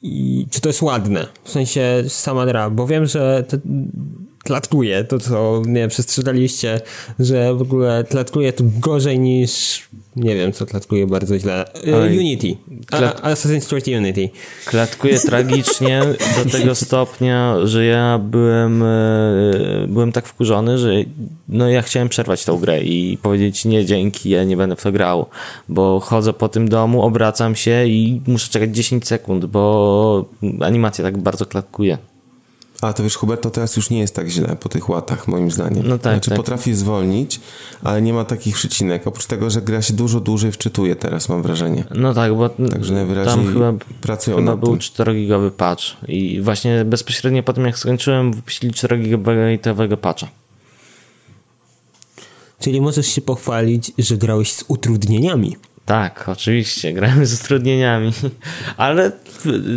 [SPEAKER 1] I czy to jest ładne? W sensie sama gra, bo wiem, że te, tlatkuje to, co nie wiem, przestrzegaliście, że w ogóle tlatkuje to gorzej niż nie wiem, co klatkuje bardzo źle. E, Oj. Unity. Klat... Assassin's Creed Unity.
[SPEAKER 3] Klatkuje tragicznie do tego stopnia, że ja byłem e, byłem tak wkurzony, że no ja chciałem przerwać tą grę i powiedzieć nie dzięki, ja nie będę w to grał, bo chodzę po tym domu, obracam się i muszę czekać 10 sekund, bo animacja tak bardzo klatkuje.
[SPEAKER 4] A to wiesz, Hubert, to teraz już nie jest tak źle po tych łatach, moim zdaniem. No tak, znaczy tak. potrafi zwolnić, ale nie ma takich przycinek. Oprócz tego, że gra się dużo dłużej wczytuje teraz, mam wrażenie.
[SPEAKER 3] No tak, bo Także najwyraźniej tam chyba, pracują chyba był 4-gigowy patch i właśnie bezpośrednio po tym, jak skończyłem, wypuścili 4-gigabajtowego patcha.
[SPEAKER 1] Czyli możesz się pochwalić, że grałeś z utrudnieniami.
[SPEAKER 3] Tak, oczywiście, grałem z utrudnieniami, ale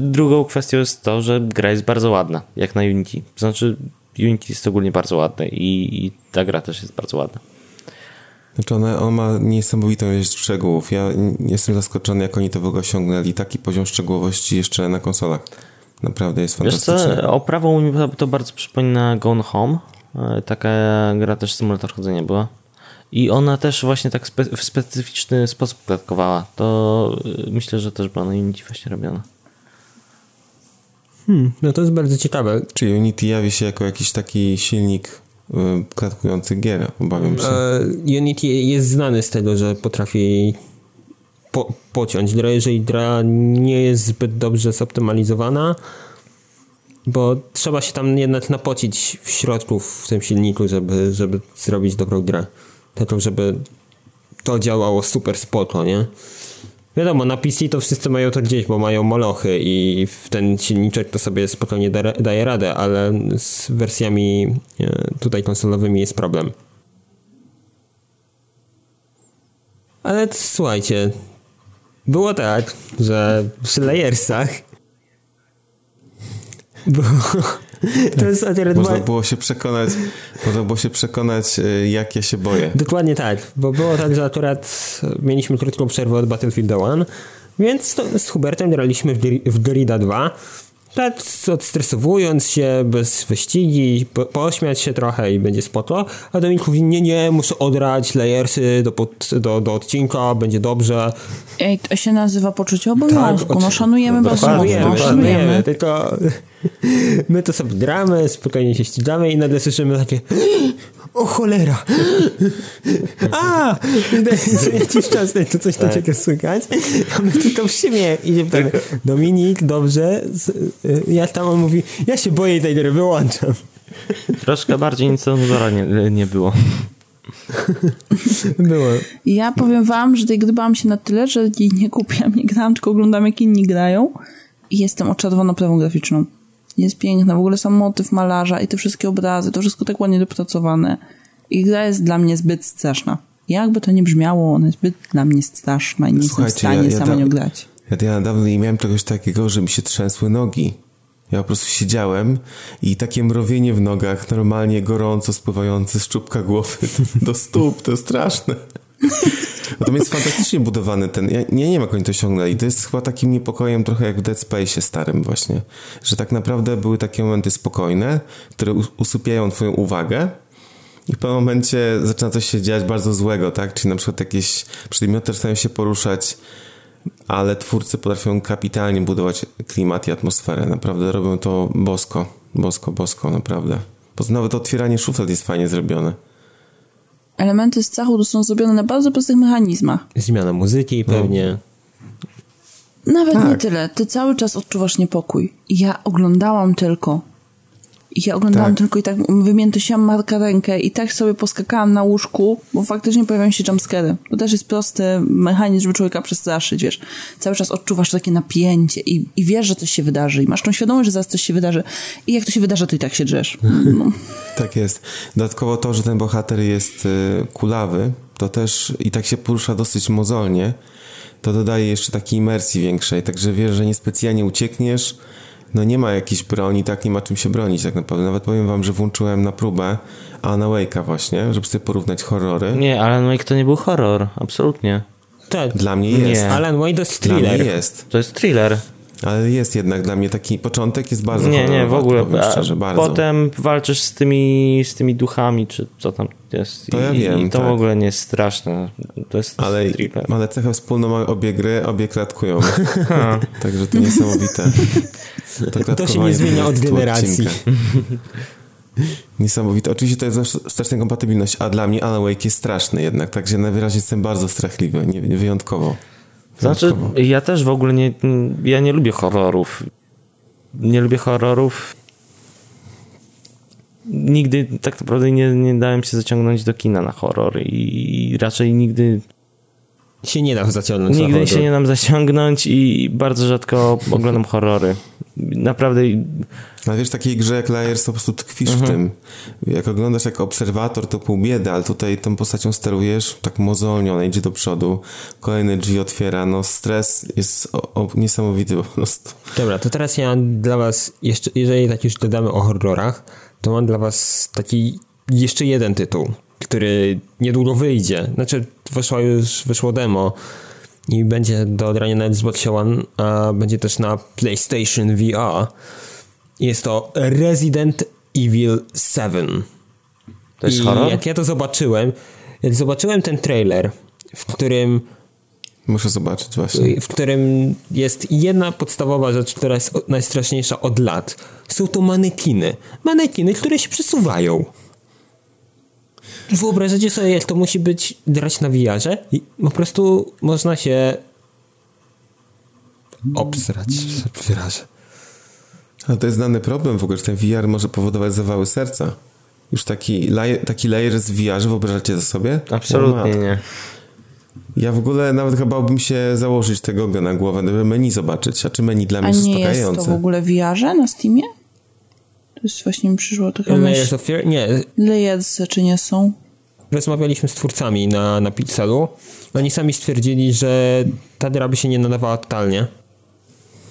[SPEAKER 3] drugą kwestią jest to, że gra jest bardzo ładna, jak na Unity. Znaczy, Unity jest ogólnie bardzo ładne i, i ta gra też jest bardzo ładna.
[SPEAKER 4] Znaczy ona, on ma niesamowitą ilość szczegółów. Ja jestem zaskoczony, jak oni to w ogóle osiągnęli. Taki poziom szczegółowości jeszcze na konsolach. Naprawdę jest fantastyczny.
[SPEAKER 3] Wiesz co, oprawą mi to bardzo przypomina Gone Home. E, taka gra też symulator chodzenia była. I ona też właśnie tak spe w specyficzny sposób klatkowała. To y, myślę, że też była na Unity właśnie robiona.
[SPEAKER 1] Hmm, no to jest bardzo ciekawe.
[SPEAKER 4] Czy Unity jawi się jako jakiś taki silnik y, klatkujący gier, obawiam się. E,
[SPEAKER 1] Unity jest znany z tego, że potrafi po pociąć grę, jeżeli gra nie jest zbyt dobrze zoptymalizowana, bo trzeba się tam jednak napocić w środku w tym silniku, żeby, żeby zrobić dobrą grę tylko żeby to działało super spoko, nie? Wiadomo, na PC to wszyscy mają to gdzieś, bo mają molochy i ten silniczek to sobie spokojnie da, daje radę, ale z wersjami e, tutaj konsolowymi jest problem. Ale słuchajcie, było tak, że przy layersach było
[SPEAKER 4] to jest akurat Można było się przekonać, można było się przekonać, y, jak ja się boję.
[SPEAKER 1] Dokładnie tak, bo było tak, że akurat mieliśmy krótką przerwę od Battlefield 1, więc to, z Hubertem graliśmy w, Gerida 2 tak odstresowując się, bez wyścigi, po, pośmiać się trochę i będzie spoko, a Dominik mówi, nie, nie, muszę odrać layersy do, pod, do, do odcinka, będzie dobrze.
[SPEAKER 2] Ej, to się nazywa poczucie obowiązku, tak, no szanujemy bardzo szanujemy, szanujemy,
[SPEAKER 1] tylko my to sobie gramy, spokojnie się ścigamy i nagle słyszymy takie o cholera! A! Co jakiś czas to coś tak. takiego słychać, a my tylko w siebie idziemy tak. Dominik, dobrze, y, ja tam on mówi, ja się boję tej gry, wyłączam.
[SPEAKER 3] Troszkę bardziej cenzura nie, nie było.
[SPEAKER 2] było. Ja powiem wam, że tej gry bałam się na tyle, że jej nie kupiłam, nie grałam, tylko oglądam jak inni grają i jestem oczarowana prawą graficzną. Jest piękna, w ogóle sam motyw malarza i te wszystkie obrazy, to wszystko tak ładnie dopracowane. I gra jest dla mnie zbyt straszna. Jakby to nie brzmiało, ona jest zbyt dla mnie straszna i nie Słuchajcie, jestem w stanie ja, ja sama nią grać.
[SPEAKER 4] Ja, ja dawno nie miałem czegoś takiego, że mi się trzęsły nogi. Ja po prostu siedziałem i takie mrowienie w nogach, normalnie gorąco spływające z czubka głowy do stóp, to straszne. Natomiast fantastycznie budowany ten. Ja nie, nie wiem, jak oni to osiągnęli. To jest chyba takim niepokojem trochę jak w Dead Space starym, właśnie. Że tak naprawdę były takie momenty spokojne, które usypiają Twoją uwagę. I w pewnym momencie zaczyna coś się dziać bardzo złego, tak? Czyli na przykład jakieś przedmioty zaczynają się poruszać ale twórcy potrafią kapitalnie budować klimat i atmosferę. Naprawdę robią to bosko, bosko, bosko, naprawdę. Poza nawet otwieranie szuflad jest fajnie zrobione.
[SPEAKER 2] Elementy z cachu są zrobione na bardzo prostych mechanizmach.
[SPEAKER 1] Zmiana muzyki pewnie.
[SPEAKER 2] No. Nawet tak. nie tyle. Ty cały czas odczuwasz niepokój. Ja oglądałam tylko i ja oglądałam tak. tylko i tak wymiętosiłam Marka rękę i tak sobie poskakałam na łóżku, bo faktycznie pojawiają się jumpscary. To też jest prosty mechanizm, żeby człowieka przestraszyć, wiesz. Cały czas odczuwasz takie napięcie i, i wiesz, że coś się wydarzy i masz tą świadomość, że zaraz coś się wydarzy i jak to się wydarzy, to i tak się drzesz. No.
[SPEAKER 4] tak jest. Dodatkowo to, że ten bohater jest y, kulawy, to też i tak się porusza dosyć mozolnie, to dodaje jeszcze takiej imersji większej, także wiesz, że niespecjalnie uciekniesz, no nie ma jakiejś broni, tak, nie ma czym się bronić tak naprawdę. Nawet powiem wam, że włączyłem na próbę Alan Wake'a właśnie, żeby sobie porównać horrory.
[SPEAKER 3] Nie, Alan Wake to nie był horror, absolutnie.
[SPEAKER 4] Tak. Dla mnie jest. Nie.
[SPEAKER 1] Alan Wake to jest thriller. Dla
[SPEAKER 4] mnie jest.
[SPEAKER 3] To jest thriller.
[SPEAKER 4] Ale jest jednak dla mnie taki początek jest bardzo
[SPEAKER 3] Nie, nie, w ogóle. Szczerze, bardzo. Potem walczysz z tymi, z tymi duchami, czy co tam jest.
[SPEAKER 4] To ja I, wiem.
[SPEAKER 3] I to
[SPEAKER 4] tak.
[SPEAKER 3] w ogóle nie jest straszne. To jest
[SPEAKER 4] ale. Ale cechę wspólną mają obie gry, obie klatkują. Także to niesamowite.
[SPEAKER 1] To, to się nie zmienia od generacji.
[SPEAKER 4] Niesamowite. Oczywiście to jest straszna kompatybilność, a dla mnie Alan Wake jest straszny jednak, także najwyraźniej jestem bardzo strachliwy, nie, wyjątkowo.
[SPEAKER 3] Znaczy, ja też w ogóle nie, ja nie lubię horrorów. Nie lubię horrorów. Nigdy tak naprawdę nie, nie dałem się zaciągnąć do kina na horror i raczej nigdy
[SPEAKER 1] się nie dam zaciągnąć.
[SPEAKER 3] Nigdy się nie dam zaciągnąć i bardzo rzadko oglądam horrory. Naprawdę.
[SPEAKER 4] Ale wiesz, takiej grze jak Layers to po prostu tkwisz mhm. w tym. Jak oglądasz jako obserwator, to pół biedy, ale tutaj tą postacią sterujesz tak mozolnie, ona idzie do przodu, kolejne drzwi otwiera, no stres jest o, o, niesamowity po prostu.
[SPEAKER 1] Dobra, to teraz ja mam dla was, jeszcze, jeżeli tak już dodamy o horrorach, to mam dla was taki jeszcze jeden tytuł, który niedługo wyjdzie. Znaczy, wyszło już, wyszło demo i będzie do odrania na Xbox One, a będzie też na PlayStation VR. Jest to Resident Evil 7.
[SPEAKER 3] To jest I horror?
[SPEAKER 1] jak ja to zobaczyłem, jak zobaczyłem ten trailer, w którym
[SPEAKER 4] Muszę zobaczyć właśnie.
[SPEAKER 1] W którym jest jedna podstawowa rzecz, która jest najstraszniejsza od lat. Są to manekiny. Manekiny, które się przesuwają. Wyobrażacie sobie, jak to musi być grać na VR-ze? I po prostu można się obsrać w.
[SPEAKER 4] Ale to jest znany problem w ogóle, że ten VR może powodować zawały serca. Już taki, lajer, taki layer z VR, wyobrażacie to sobie?
[SPEAKER 3] Absolutnie nie.
[SPEAKER 4] Ja w ogóle nawet chyba bałbym się założyć tego na głowę, żeby menu zobaczyć. A czy menu dla mnie
[SPEAKER 2] jest
[SPEAKER 4] uspokajające?
[SPEAKER 2] A nie jest to w ogóle VR na Steamie? To jest właśnie mi przyszło taka
[SPEAKER 1] Layers of Fear? Nie.
[SPEAKER 2] Layers czy nie są?
[SPEAKER 1] Rozmawialiśmy z twórcami na, na Pixelu. Oni sami stwierdzili, że ta gra by się nie nadawała totalnie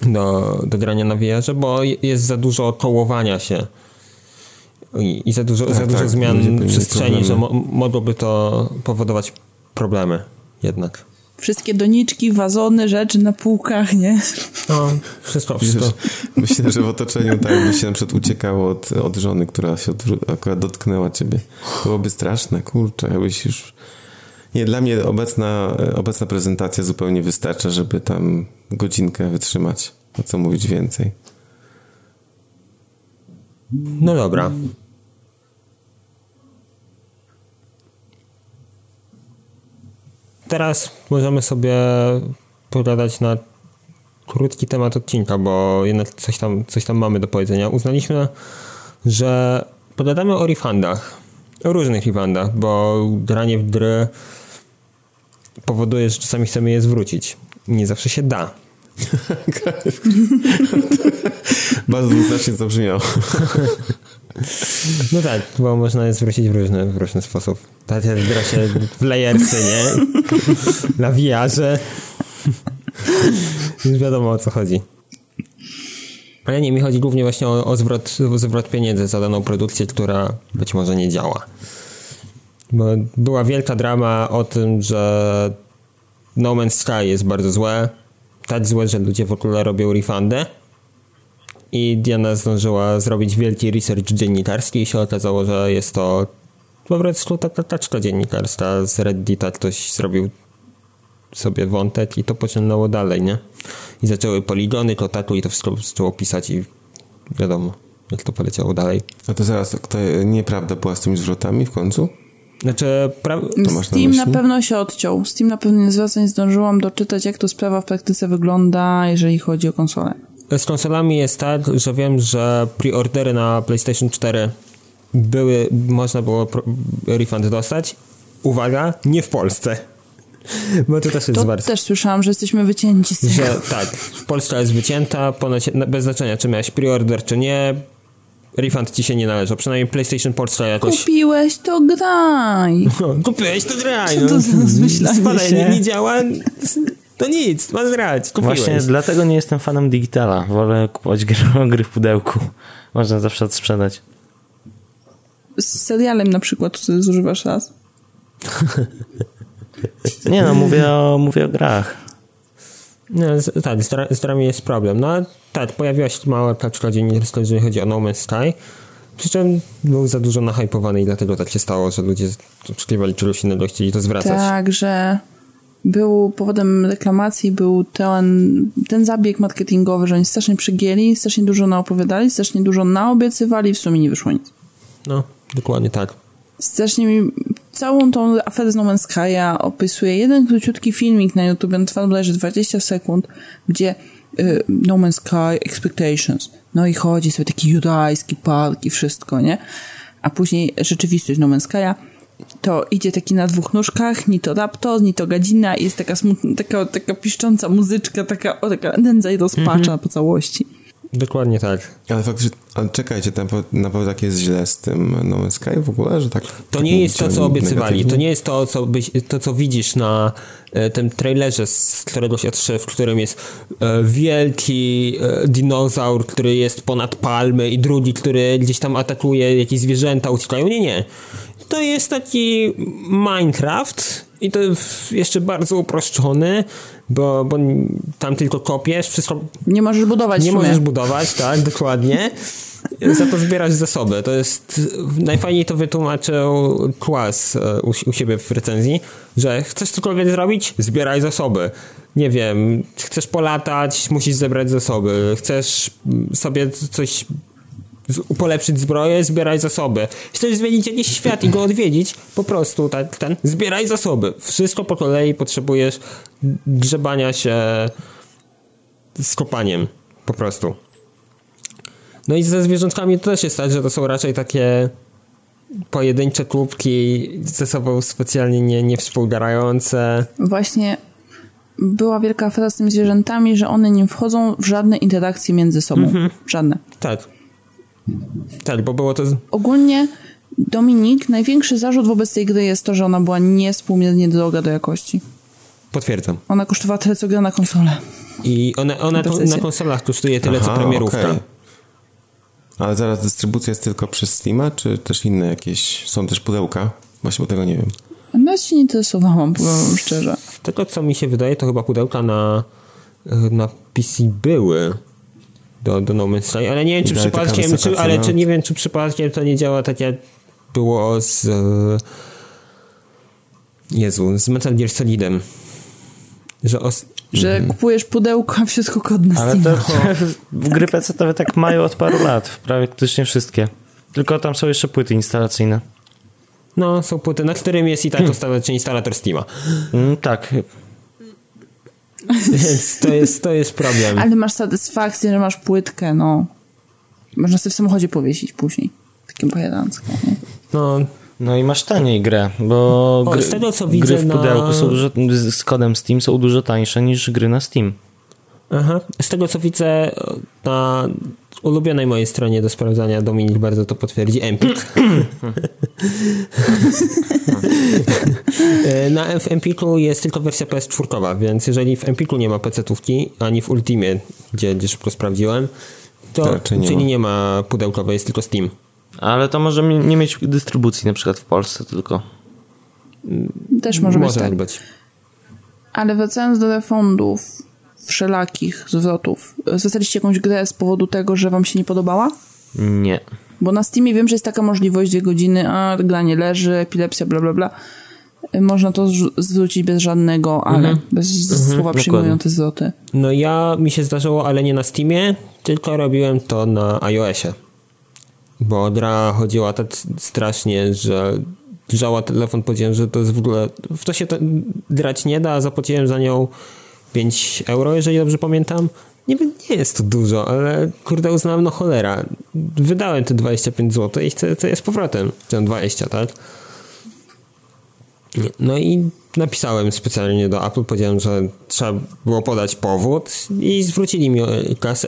[SPEAKER 1] do, do grania na VR, bo jest za dużo kołowania się i, i za dużo, tak, za dużo tak, zmian w przestrzeni, że mo, mogłoby to powodować problemy jednak.
[SPEAKER 2] Wszystkie doniczki, wazony, rzeczy na półkach, nie?
[SPEAKER 1] No, wszystko, wszystko.
[SPEAKER 4] Myślę, że w otoczeniu tak by się na przykład uciekało od, od żony, która się akurat dotknęła ciebie. Byłoby straszne, kurczę, jakbyś już... Nie, dla mnie obecna, obecna prezentacja zupełnie wystarcza, żeby tam godzinkę wytrzymać. A co mówić więcej?
[SPEAKER 1] No dobra. Teraz możemy sobie pogadać na krótki temat odcinka, bo jednak coś tam, coś tam mamy do powiedzenia. Uznaliśmy, że pogadamy o refundach. O różnych refundach, bo granie w gry powoduje, że czasami chcemy je zwrócić. Nie zawsze się da.
[SPEAKER 4] Bardzo dwuznacznie to brzmiało.
[SPEAKER 1] No tak, bo można je zwrócić w różny, w różny sposób. Tak jak gra się w lajerce, nie? Na wiarze. Już wiadomo o co chodzi. Ale nie, mi chodzi głównie właśnie o, o, zwrot, o zwrot pieniędzy za daną produkcję, która być może nie działa. Bo była wielka drama o tym, że No Man's Sky jest bardzo złe. Tak złe, że ludzie w ogóle robią refundy. I Diana zdążyła zrobić wielki research dziennikarski i się okazało, że jest to po prostu taka taczka dziennikarska z Reddita. Ktoś zrobił sobie wątek i to pociągnęło dalej, nie? I zaczęły poligony, kotaku i to wszystko zaczęło pisać i wiadomo, jak to poleciało dalej.
[SPEAKER 4] A to zaraz, to nieprawda była z tymi zwrotami w końcu?
[SPEAKER 1] Znaczy,
[SPEAKER 2] pra- Steam na, na, pewno się odciął. Steam na pewno nie zwraca, nie zdążyłam doczytać, jak to sprawa w praktyce wygląda, jeżeli chodzi o konsolę.
[SPEAKER 1] Z konsolami jest tak, że wiem, że preordery na PlayStation 4 były, można było refund dostać. Uwaga, nie w Polsce. Bo to też jest
[SPEAKER 2] to
[SPEAKER 1] bardzo.
[SPEAKER 2] też słyszałam, że jesteśmy wycięci z tego.
[SPEAKER 1] Że, tak, Polska jest wycięta, ponoć bez znaczenia, czy miałeś preorder, czy nie. Refund ci się nie należy, przynajmniej PlayStation Polska jakoś...
[SPEAKER 2] Kupiłeś, to graj!
[SPEAKER 1] No, kupiłeś, to graj!
[SPEAKER 2] No. To
[SPEAKER 1] Spadaj, nie, nie działa, to nic, masz grać, kupiłeś.
[SPEAKER 3] Właśnie dlatego nie jestem fanem digitala. Wolę kupować gry, gry w pudełku. Można zawsze odsprzedać.
[SPEAKER 2] Z serialem na przykład, zużywasz raz.
[SPEAKER 3] nie no, mówię o, mówię o grach.
[SPEAKER 1] No, tak, z, grami jest problem. No tak, pojawiła się mała taczka dziennikarska, jeżeli chodzi o No Man's Sky. Przy czym był za dużo nahypowany i dlatego tak się stało, że ludzie oczekiwali czegoś innego, chcieli to zwracać.
[SPEAKER 2] Tak, że był powodem reklamacji był ten, ten zabieg marketingowy, że oni strasznie przygięli, strasznie dużo naopowiadali, strasznie dużo naobiecywali w sumie nie wyszło nic.
[SPEAKER 1] No, dokładnie tak.
[SPEAKER 2] Strasznie mi całą tą aferę z No Man's Sky'a opisuje jeden króciutki filmik na YouTube, on trwa bodajże 20 sekund, gdzie y, No Man's Sky Expectations, no i chodzi sobie taki judajski park i wszystko, nie? A później rzeczywistość No Man's Sky'a to idzie taki na dwóch nóżkach, ni to raptor, ni to gadzina i jest taka, smutna, taka, taka piszcząca muzyczka, taka, o, taka nędza i rozpacza mhm. po całości.
[SPEAKER 1] Dokładnie tak.
[SPEAKER 4] Ale faktycznie, ale czekajcie, naprawdę tak jest źle z tym No Man's Sky w ogóle, że tak... To
[SPEAKER 1] tak nie jest to, co obiecywali. Negatywnie? To nie jest to, co, byś, to, co widzisz na e, tym trailerze z któregoś odszedł, w którym jest e, wielki e, dinozaur, który jest ponad palmy i drugi, który gdzieś tam atakuje jakieś zwierzęta, uciekają. Nie, nie to jest taki Minecraft i to jeszcze bardzo uproszczony, bo, bo tam tylko kopiesz, wszystko...
[SPEAKER 2] Nie możesz budować
[SPEAKER 1] Nie możesz budować, tak, dokładnie. Za to zbierać zasoby. To jest... Najfajniej to wytłumaczył Kłas e, u, u siebie w recenzji, że chcesz cokolwiek zrobić? Zbieraj zasoby. Nie wiem, chcesz polatać, musisz zebrać zasoby. Chcesz sobie coś polepszyć zbroję, zbieraj zasoby. Chcesz zmienić jakiś świat i go odwiedzić, po prostu tak, ten, zbieraj zasoby. Wszystko po kolei potrzebujesz grzebania się z kopaniem, po prostu. No i ze zwierzątkami to też jest tak, że to są raczej takie pojedyncze klubki ze sobą specjalnie nie, nie współgrające.
[SPEAKER 2] Właśnie była wielka afera z tymi zwierzętami, że one nie wchodzą w żadne interakcje między sobą. Mhm. Żadne.
[SPEAKER 1] Tak. Tak, bo było to...
[SPEAKER 2] Ogólnie Dominik, największy zarzut wobec tej gry jest to, że ona była niespółmiernie droga do jakości.
[SPEAKER 1] Potwierdzam.
[SPEAKER 2] Ona kosztowała tyle, co gra na konsolę.
[SPEAKER 1] I ona, ona na, na konsolach kosztuje tyle, Aha, co premierówka. Okay.
[SPEAKER 4] Ale zaraz dystrybucja jest tylko przez Steama, czy też inne jakieś? Są też pudełka? Właśnie bo tego nie wiem.
[SPEAKER 2] No się nie interesowałam, powiem szczerze.
[SPEAKER 1] Tego, co mi się wydaje, to chyba pudełka na, na PC były do, do No Man's Sky, ale nie wiem, czy przypadkiem, czy, ale czy nie wiem, czy przypadkiem to nie działa tak jak było z e, Jezu, z Metal Gear Solidem. Że, os...
[SPEAKER 2] że mhm. kupujesz pudełko, a w środku kod na
[SPEAKER 3] Ale to gry PC tak mają od paru lat, praktycznie wszystkie. Tylko tam są jeszcze płyty instalacyjne.
[SPEAKER 1] No, są płyty, na którym jest i tak hmm. instalator Steama.
[SPEAKER 3] Mm, tak,
[SPEAKER 1] więc to jest, to jest problem.
[SPEAKER 2] Ale masz satysfakcję, że masz płytkę, no. Można sobie w samochodzie powiesić później. bajerancka, nie?
[SPEAKER 3] No, no i masz taniej grę, bo
[SPEAKER 1] o,
[SPEAKER 3] gry,
[SPEAKER 1] z tego, co widzę
[SPEAKER 3] gry w pudełku na... są dużo, z kodem Steam są dużo tańsze niż gry na Steam.
[SPEAKER 1] Aha. Z tego co widzę na ulubionej mojej stronie do sprawdzania, Dominik bardzo to potwierdzi, Empik. na w Empiku jest tylko wersja PS4, więc jeżeli w Empiku nie ma PC-tówki, ani w Ultimie, gdzie, gdzie szybko sprawdziłem, to nie czyli ma. nie ma pudełkowej, jest tylko Steam.
[SPEAKER 3] Ale to może nie mieć dystrybucji na przykład w Polsce tylko.
[SPEAKER 2] Też może, może być, tak. być. Ale wracając do refundów, wszelakich zwrotów. Zwracaliście jakąś grę z powodu tego, że wam się nie podobała?
[SPEAKER 3] Nie.
[SPEAKER 2] Bo na Steamie wiem, że jest taka możliwość, dwie godziny, a gra nie leży, epilepsja, bla, bla, bla. Można to zwrócić bez żadnego, ale mhm. bez mhm, słowa przyjmują te zwroty.
[SPEAKER 1] No ja, mi się zdarzyło, ale nie na Steamie, tylko robiłem to na iOSie. Bo gra chodziła tak strasznie, że grzała telefon, powiedziałem, że to jest w ogóle, w to się to grać nie da, a zapłaciłem za nią 5 euro, jeżeli dobrze pamiętam. Nie, nie jest to dużo, ale kurde uznałem, no cholera, wydałem te 25 zł i chcę, chcę z powrotem, czy 20, tak? No i napisałem specjalnie do Apple, powiedziałem, że trzeba było podać powód i zwrócili mi kasę,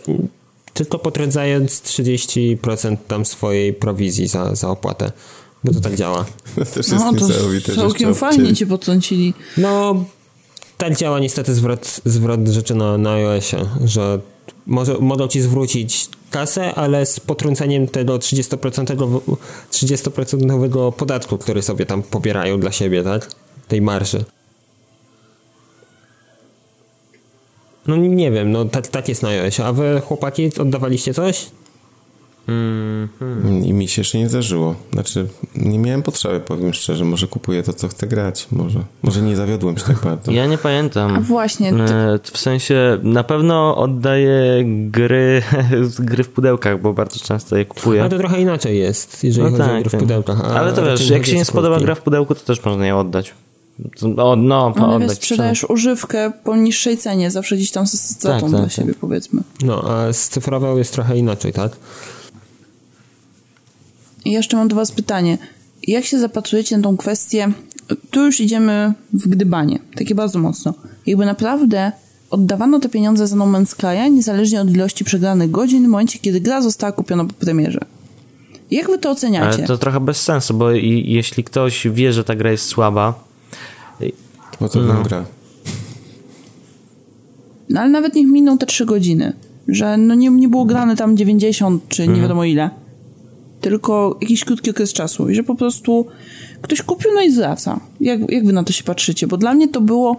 [SPEAKER 1] tylko potrącając 30% tam swojej prowizji za, za opłatę. Bo to tak działa.
[SPEAKER 2] To też jest no, to całkiem fajnie cię potrącili.
[SPEAKER 1] No, tak działa niestety zwrot, zwrot rzeczy na, na iOSie, że może, mogą ci zwrócić kasę, ale z potrąceniem tego 30%, 30% podatku, który sobie tam pobierają dla siebie, tak? Tej marży. No nie wiem, no tak, tak jest na iOSie. A wy chłopaki oddawaliście coś?
[SPEAKER 4] Mm -hmm. I mi się jeszcze nie zdarzyło. Znaczy, nie miałem potrzeby, powiem szczerze. Może kupuję to, co chcę grać. Może, może nie zawiodłem się tak bardzo.
[SPEAKER 3] Ja nie pamiętam.
[SPEAKER 2] A właśnie.
[SPEAKER 3] E, w sensie, na pewno oddaję gry, gry w pudełkach, bo bardzo często je kupuję.
[SPEAKER 1] A to trochę inaczej jest, jeżeli no chodzi tak, o gry w pudełkach.
[SPEAKER 3] Ale to wiesz, jak się nie spodoba gra w pudełku, to też można je oddać. O, no,
[SPEAKER 2] no oddać. sprzedajesz używkę po niższej cenie, zawsze gdzieś tam z stratą tak, tak, dla tak. siebie, powiedzmy.
[SPEAKER 1] No, a z cyfrową jest trochę inaczej, tak?
[SPEAKER 2] I jeszcze mam do Was pytanie. Jak się zapatrujecie na tą kwestię? Tu już idziemy w gdybanie, takie bardzo mocno. Jakby naprawdę oddawano te pieniądze za No Man's Sky, niezależnie od ilości przegranych godzin, w momencie, kiedy gra została kupiona po premierze. Jak wy to oceniacie?
[SPEAKER 3] Ale to trochę bez sensu, bo i, jeśli ktoś wie, że ta gra jest słaba...
[SPEAKER 4] To co no. gra?
[SPEAKER 2] No ale nawet niech miną te trzy godziny, że no nie, nie było grane tam 90 czy nie mhm. wiadomo ile tylko jakiś krótki okres czasu i że po prostu ktoś kupił, no i zwraca. Jak, jak wy na to się patrzycie? Bo dla mnie to było,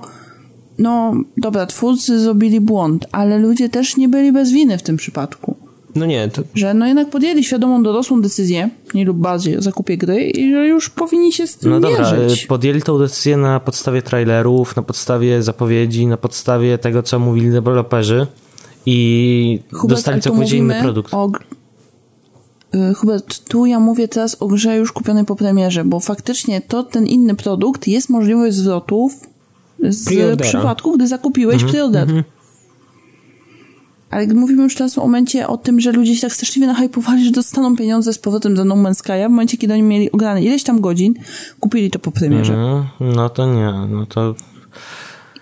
[SPEAKER 2] no dobra, twórcy zrobili błąd, ale ludzie też nie byli bez winy w tym przypadku.
[SPEAKER 1] No nie, to...
[SPEAKER 2] Że no jednak podjęli świadomą dorosłą decyzję, mniej lub bardziej, o zakupie gry i że już powinni się z tym
[SPEAKER 3] No dobra,
[SPEAKER 2] mierzyć.
[SPEAKER 3] podjęli tą decyzję na podstawie trailerów, na podstawie zapowiedzi, na podstawie tego, co mówili deweloperzy i Hubert, dostali całkowicie inny produkt.
[SPEAKER 2] O Y, Hubert, tu ja mówię teraz o grze już kupionej po premierze, bo faktycznie to ten inny produkt jest możliwość zwrotów z przypadku, gdy zakupiłeś mhm, preorder. Mhm. Ale gdy mówimy już teraz o momencie o tym, że ludzie się tak straszliwie nahypowali, że dostaną pieniądze z powrotem za No Man's Sky, w momencie, kiedy oni mieli ograne ileś tam godzin, kupili to po premierze. Mhm,
[SPEAKER 3] no to nie, no to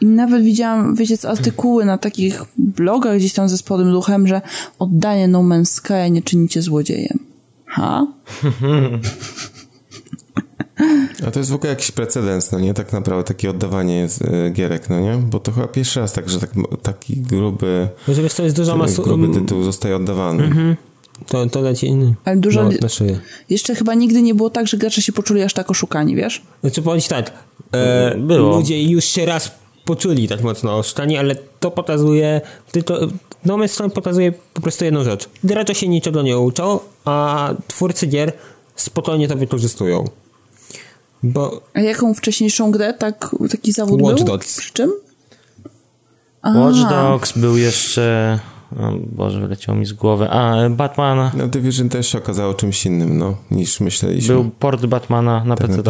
[SPEAKER 2] i nawet widziałam, wiecie, co, artykuły na takich blogach gdzieś tam ze sporym duchem, że oddanie No Man's Sky nie czynicie złodziejem. Ha?
[SPEAKER 4] A to jest w ogóle jakiś precedens, no nie? Tak naprawdę takie oddawanie y, gierek, no nie? Bo to chyba pierwszy raz tak, że tak, taki gruby,
[SPEAKER 1] wiesz, to jest dużo
[SPEAKER 4] masu... gruby tytuł zostaje oddawany. Mhm.
[SPEAKER 1] To, to leci inny.
[SPEAKER 2] Ale dużo. No, jeszcze chyba nigdy nie było tak, że gracze się poczuli aż tak oszukani, wiesz?
[SPEAKER 1] Znaczy powiedzieć tak. E, było. Ludzie już się raz poczuli tak mocno oszukani, ale to pokazuje tylko, no Man's pokazuje po prostu jedną rzecz. Gracze się niczego nie uczą, a twórcy gier spokojnie to wykorzystują. Bo...
[SPEAKER 2] A jaką wcześniejszą grę tak, taki zawód
[SPEAKER 1] Watch
[SPEAKER 2] był?
[SPEAKER 1] Dogs.
[SPEAKER 2] Przy czym?
[SPEAKER 3] Watch Dogs był jeszcze... O Boże, wyleciało mi z głowy. A, Batman...
[SPEAKER 4] No Division też się okazało czymś innym, no, niż myśleliśmy.
[SPEAKER 3] Był port Batmana na tak PC.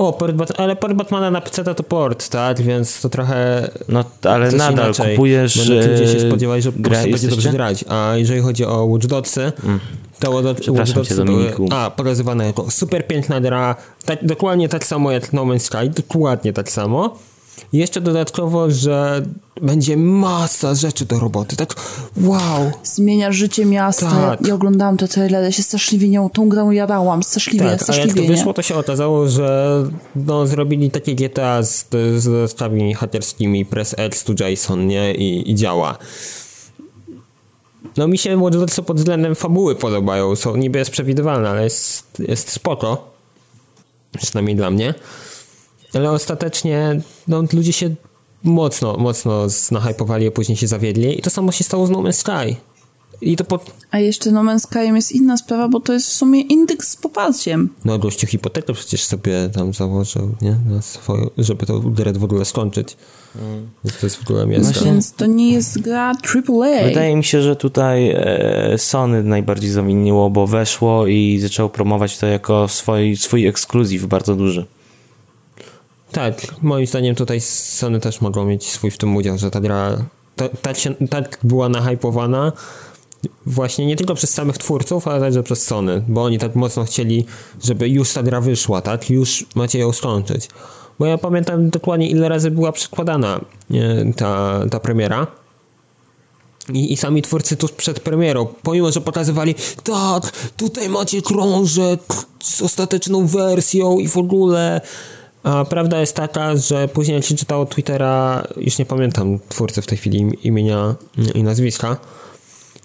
[SPEAKER 1] O, port Bat ale port Batmana na PC to port, tak? Więc to trochę.
[SPEAKER 3] No, ale nadal inaczej, kupujesz.
[SPEAKER 1] Bo ludzie się spodziewali, że prostu będzie dobrze grać. A jeżeli chodzi o Watch Dogsy, mm. Te Watch były, a, pokazywane jako super piękna gra, tak, dokładnie tak samo jak No Man's Sky, dokładnie tak samo. I jeszcze dodatkowo, że będzie masa rzeczy do roboty. Tak, wow.
[SPEAKER 2] Zmienia życie miasta. Tak. Ja, ja oglądałam te trailery, ja się straszliwie nią, tą grą jadałam. Straszliwie, tak, straszliwie.
[SPEAKER 1] A jak to wyszło, to się okazało, że no, zrobili takie GTA z, z dodatkami hakerskimi Press X to JSON, nie? I, i działa. No mi się Watch pod względem fabuły podobają. Są niby jest przewidywalne, ale jest, jest spoko. Przynajmniej dla mnie. Ale ostatecznie no, ludzie się mocno, mocno nahypowali, a później się zawiedli. I to samo się stało z No Man's Sky. I to pod...
[SPEAKER 2] A jeszcze No Man's Sky jest inna sprawa, bo to jest w sumie indeks z poparciem.
[SPEAKER 1] No gościu hipotekę przecież sobie tam założył, nie? Na swoją, żeby to grę w ogóle skończyć. Mm. Więc to jest w ogóle miasto.
[SPEAKER 2] Więc to nie jest gra AAA.
[SPEAKER 3] Wydaje mi się, że tutaj e, Sony najbardziej zawiniło, bo weszło i zaczęło promować to jako swój, swój ekskluzyw bardzo duży.
[SPEAKER 1] Tak, moim zdaniem tutaj Sony też mogą mieć swój w tym udział, że ta gra tak, się, tak była nahypowana właśnie nie tylko przez samych twórców, ale także przez Sony, bo oni tak mocno chcieli, żeby już ta gra wyszła, tak? Już macie ją skończyć. Bo ja pamiętam dokładnie ile razy była przekładana ta, ta premiera. I, I sami twórcy tuż przed premierą, pomimo że pokazywali, tak, tutaj macie krążek z ostateczną wersją i w ogóle a prawda jest taka, że później jak się czytało Twittera, już nie pamiętam twórcy w tej chwili imienia i nazwiska,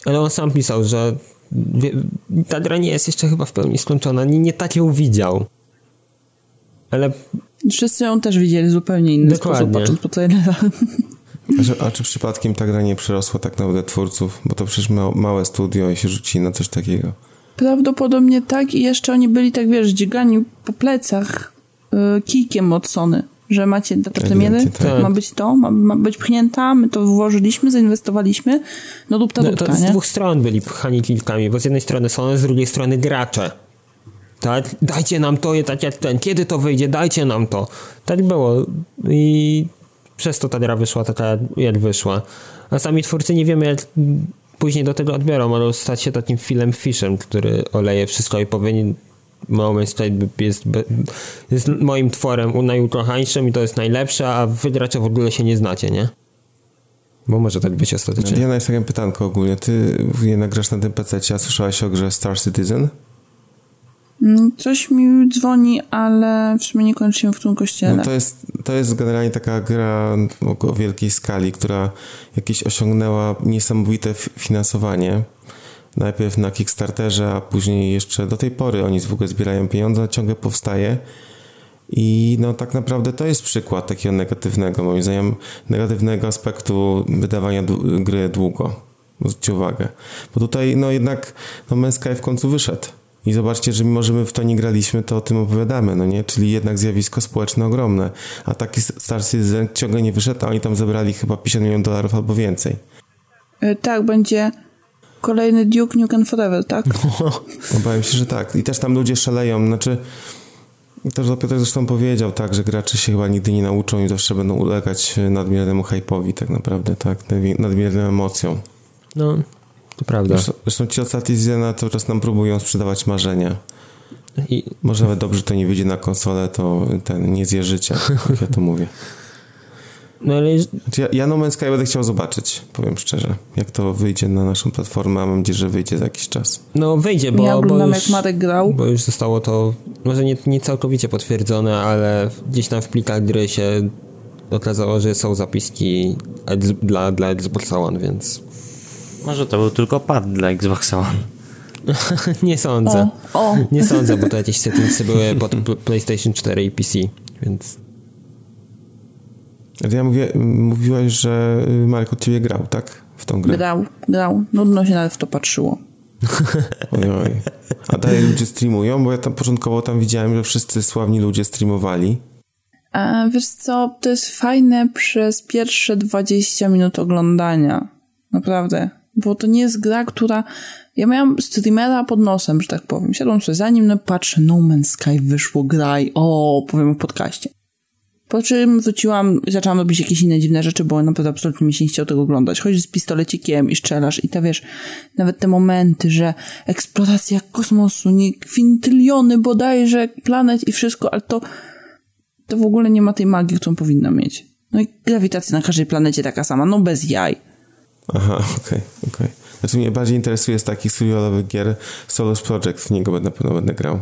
[SPEAKER 1] ale on sam pisał, że ta gra nie jest jeszcze chyba w pełni skończona, nie, nie tak ją widział. Ale...
[SPEAKER 2] Wszyscy ją też widzieli zupełnie inny Dokładnie. sposób, patrząc po trailerach.
[SPEAKER 4] A, czy, a czy przypadkiem ta gra nie przerosła tak naprawdę twórców? Bo to przecież ma, małe studio i się rzuci na coś takiego.
[SPEAKER 2] Prawdopodobnie tak i jeszcze oni byli tak, wiesz, dzigani po plecach kijkiem od Sony, że macie datę premiery, tak. ma być to, ma, ma, być pchnięta, my to włożyliśmy, zainwestowaliśmy, no dupta no, dupta,
[SPEAKER 1] to Z dwóch stron byli pchani kilkami, bo z jednej strony Sony, z drugiej strony gracze. Tak? Dajcie nam to, tak jak ten, kiedy to wyjdzie, dajcie nam to. Tak było i przez to ta gra wyszła taka, jak wyszła. A sami twórcy nie wiemy, jak później do tego odbiorą, mogą stać się takim filmem fishem, który oleje wszystko i powie, Moment State jest, jest moim tworem najukochańszym i to jest najlepsze, a wy gracze w ogóle się nie znacie, nie? Bo może tak być ostatecznie.
[SPEAKER 4] Ja jest takie pytanko ogólnie. Ty jednak grasz na tym PC, a słyszałaś o grze Star Citizen?
[SPEAKER 2] Mm, coś mi dzwoni, ale w sumie nie kończymy w tym kościele.
[SPEAKER 4] No to, jest, to jest generalnie taka gra o wielkiej skali, która jakieś osiągnęła niesamowite finansowanie najpierw na Kickstarterze, a później jeszcze do tej pory oni w ogóle zbierają pieniądze, ciągle powstaje. I no tak naprawdę to jest przykład takiego negatywnego, moim zdaniem, negatywnego aspektu wydawania gry długo. Zwróćcie uwagę. Bo tutaj no jednak no Man's w końcu wyszedł. I zobaczcie, że mimo, że my w to nie graliśmy, to o tym opowiadamy, no nie? Czyli jednak zjawisko społeczne ogromne. A taki Star Citizen ciągle nie wyszedł, a oni tam zebrali chyba 50 milionów dolarów albo więcej.
[SPEAKER 2] E, tak, będzie Kolejny Duke Nukem Forever, tak?
[SPEAKER 4] No, obawiam się, że tak. I też tam ludzie szaleją. Znaczy, też Piotr zresztą powiedział, tak, że gracze się chyba nigdy nie nauczą i zawsze będą ulegać nadmiernemu hype'owi tak naprawdę, tak, nadmiernym emocjom.
[SPEAKER 1] No, to prawda.
[SPEAKER 4] Zresztą, ci ostatni Zena cały czas nam próbują sprzedawać marzenia. I może nawet dobrze, to nie wyjdzie na konsolę, to ten nie zje życia, jak ja to mówię. No ale... Znaczy ja, ja No Man's Sky będę chciał zobaczyć, powiem szczerze, jak to wyjdzie na naszą platformę, a mam nadzieję, że wyjdzie za jakiś czas.
[SPEAKER 1] No wyjdzie, bo,
[SPEAKER 2] ja
[SPEAKER 1] bo,
[SPEAKER 2] już, jak Marek grał.
[SPEAKER 1] bo już zostało to, może nie, nie całkowicie potwierdzone, ale gdzieś tam w plikach gry się okazało, że są zapiski dla, dla Xbox One, więc...
[SPEAKER 3] Może to był tylko pad dla Xbox One.
[SPEAKER 1] nie sądzę. O, o. Nie sądzę, bo to jakieś settingsy były pod PlayStation 4 i PC, więc...
[SPEAKER 4] Ja mówię, mówiłaś, że Marek od ciebie grał, tak? W tą grę.
[SPEAKER 2] Grał, grał. Nudno się nawet w to patrzyło.
[SPEAKER 4] Ojoj. A dalej ludzie streamują? Bo ja tam początkowo tam widziałem, że wszyscy sławni ludzie streamowali.
[SPEAKER 2] A wiesz co, to jest fajne przez pierwsze 20 minut oglądania. Naprawdę. Bo to nie jest gra, która... Ja miałam streamera pod nosem, że tak powiem. Siadłam sobie za nim, no patrzę, No Man's Sky wyszło, graj. O, powiem o podcaście. Po czym wróciłam i zaczęłam robić jakieś inne dziwne rzeczy, bo naprawdę absolutnie mi się nie chciało tego oglądać. Chodzisz z pistolecikiem i strzelasz i to wiesz, nawet te momenty, że eksploracja kosmosu, nie kwintyliony bodajże planet i wszystko, ale to, to w ogóle nie ma tej magii, którą powinna mieć. No i grawitacja na każdej planecie taka sama, no bez jaj.
[SPEAKER 4] Aha, okej, okay, okej. Okay. Znaczy mnie bardziej interesuje z takich survivalowych gier Solos Project, w niego na pewno będę grał.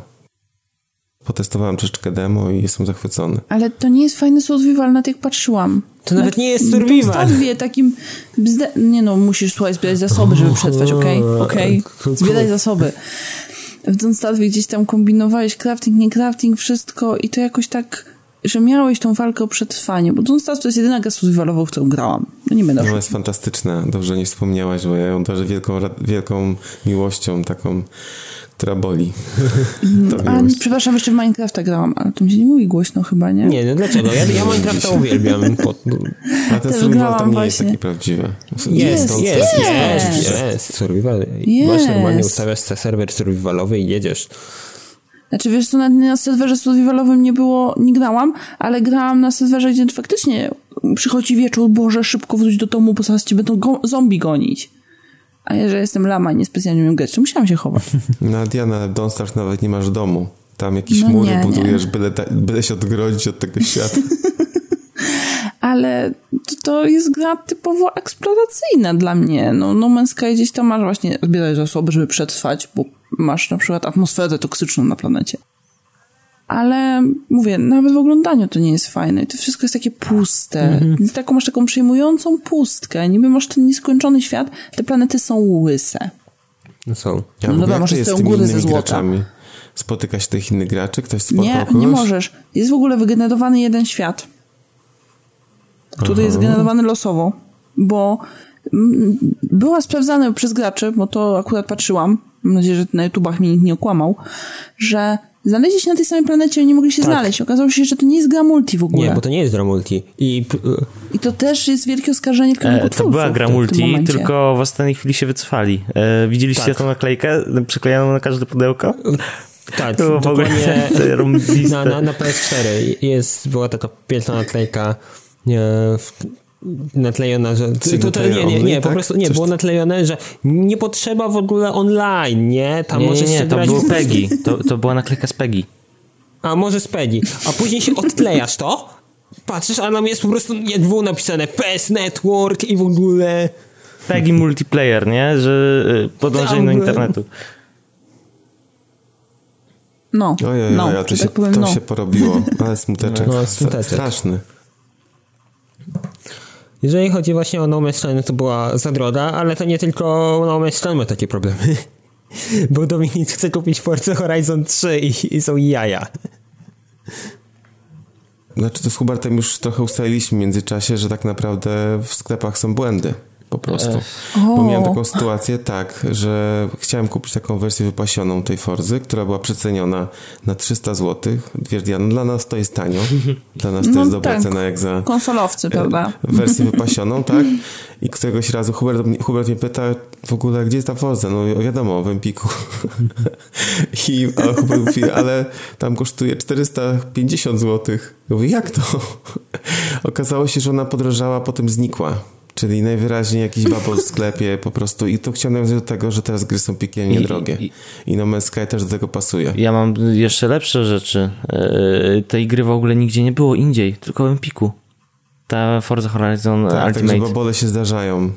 [SPEAKER 4] Potestowałem troszeczkę demo i jestem zachwycony.
[SPEAKER 2] Ale to nie jest fajny survival, na jak patrzyłam.
[SPEAKER 1] To nawet nie jest survival.
[SPEAKER 2] W takim bzde... Nie no, musisz słuchaj, zbierać zasoby, żeby przetrwać, okej? Okay? Okej, okay. zbieraj zasoby. W Dunstadwie gdzieś tam kombinowałeś crafting, nie crafting, wszystko i to jakoś tak że miałeś tą walkę o przetrwanie, bo Dunstar to jest jedyna gra survivalowa, w którą grałam. No nie będę
[SPEAKER 4] No jest fantastyczna. Dobrze nie wspomniałaś, bo ja ją darzę wielką, wielką miłością, taką, która boli.
[SPEAKER 2] A, przepraszam, jeszcze w Minecrafta grałam, ale to mi się nie mówi głośno chyba, nie?
[SPEAKER 1] Nie, no dlaczego? Ja, ja Minecrafta uwielbiam. Pod...
[SPEAKER 4] A ten Też survival tam nie właśnie. jest taki prawdziwy.
[SPEAKER 1] Jest, jest, jest, jest, jest, survival. Jest. Masz normalnie ustawiasz serwer survivalowy i jedziesz.
[SPEAKER 2] Znaczy, wiesz co, na, na serwerze survivalowym nie było, nie grałam, ale grałam na serwerze, gdzie faktycznie przychodzi wieczór, Boże, szybko wróć do domu, bo zaraz cię będą go zombie gonić. A jeżeli jestem lama i niespecjalnie umiem grać, to musiałam się chować.
[SPEAKER 4] No Diana, Don't Start nawet nie masz domu. Tam jakieś no mury nie, budujesz, nie. Byle, byle się odgrodzić od tego świata.
[SPEAKER 2] ale to, to, jest gra typowo eksploracyjna dla mnie. No, no Man's Sky gdzieś tam masz właśnie, zbierać zasoby, żeby przetrwać, bo masz na przykład atmosferę toksyczną na planecie. Ale mówię, nawet w oglądaniu to nie jest fajne. To wszystko jest takie puste. Mhm. Taką masz taką przejmującą pustkę. Niby masz ten nieskończony świat, te planety są łyse.
[SPEAKER 4] No są. Ja no dobra, masz z góry ze złota. Graczami? Spotyka się tych innych graczy? Ktoś spotkał
[SPEAKER 2] Nie,
[SPEAKER 4] kogoś?
[SPEAKER 2] nie możesz. Jest w ogóle wygenerowany jeden świat, który Aha. jest generowany losowo, bo była sprawdzana przez graczy, bo to akurat patrzyłam, mam nadzieję, że na YouTubach mi nikt nie okłamał, że znaleźli się na tej samej planecie i nie mogli się tak. znaleźć. Okazało się, że to nie jest gra multi w ogóle.
[SPEAKER 1] Nie, bo to nie jest gra multi. I,
[SPEAKER 2] I to też jest wielkie oskarżenie w kierunku e,
[SPEAKER 3] To była gra multi, w tylko w ostatniej chwili się wycofali. E, widzieliście tak. tą naklejkę przyklejoną na każde pudełko?
[SPEAKER 1] Tak, to dokładnie na, na, na PS4 jest, była taka piękna naklejka nie, w, natlejona, że to, to, nie, nie, nie, po tak? prostu nie, Coś było natlejone, że nie potrzeba w ogóle online, nie?
[SPEAKER 3] Tam nie, możesz nie, nie, to było PEGI, to, to była naklejka z PEGI.
[SPEAKER 1] A może z PEGI, a później się odklejasz to, patrzysz, a nam jest po prostu jak było napisane PS Network i w ogóle...
[SPEAKER 3] PEGI multiplayer, nie? Że y, podłączenie do internetu.
[SPEAKER 2] No,
[SPEAKER 4] Ojej, no, ja to, tak się, powiem, to no. się porobiło, ale smuteczek, no, smuteczek. straszny.
[SPEAKER 1] Jeżeli chodzi właśnie o No Man's Sky, to była za droga, ale to nie tylko No Man's Sky ma takie problemy. Bo Dominik chce kupić Forza Horizon 3 i, i są jaja.
[SPEAKER 4] Znaczy to z Hubertem już trochę ustaliliśmy w międzyczasie, że tak naprawdę w sklepach są błędy po prostu. Bo miałem taką sytuację tak, że chciałem kupić taką wersję wypasioną tej Forzy, która była przeceniona na 300 zł. Wiesz, Diana, dla nas to jest tanio. Dla nas to no jest dobra tak. cena jak za...
[SPEAKER 2] Konsolowcy, prawda?
[SPEAKER 4] Wersję wypasioną, tak? I któregoś razu Hubert, Hubert mnie pyta w ogóle, gdzie jest ta Forza? No wiadomo, w Empiku. I a Hubert mówi, ale tam kosztuje 450 zł. Ja mówię, jak to? Okazało się, że ona podrożała, potem znikła. Czyli najwyraźniej jakiś babol w sklepie po prostu i to chciałem nawiązać do tego, że teraz gry są piekielnie I, drogie. I, I No Man's Sky też do tego pasuje.
[SPEAKER 3] Ja mam jeszcze lepsze rzeczy. E, tej gry w ogóle nigdzie nie było indziej, tylko w Empiku. Ta Forza Horizon tak, Ultimate.
[SPEAKER 4] Także babole się zdarzają.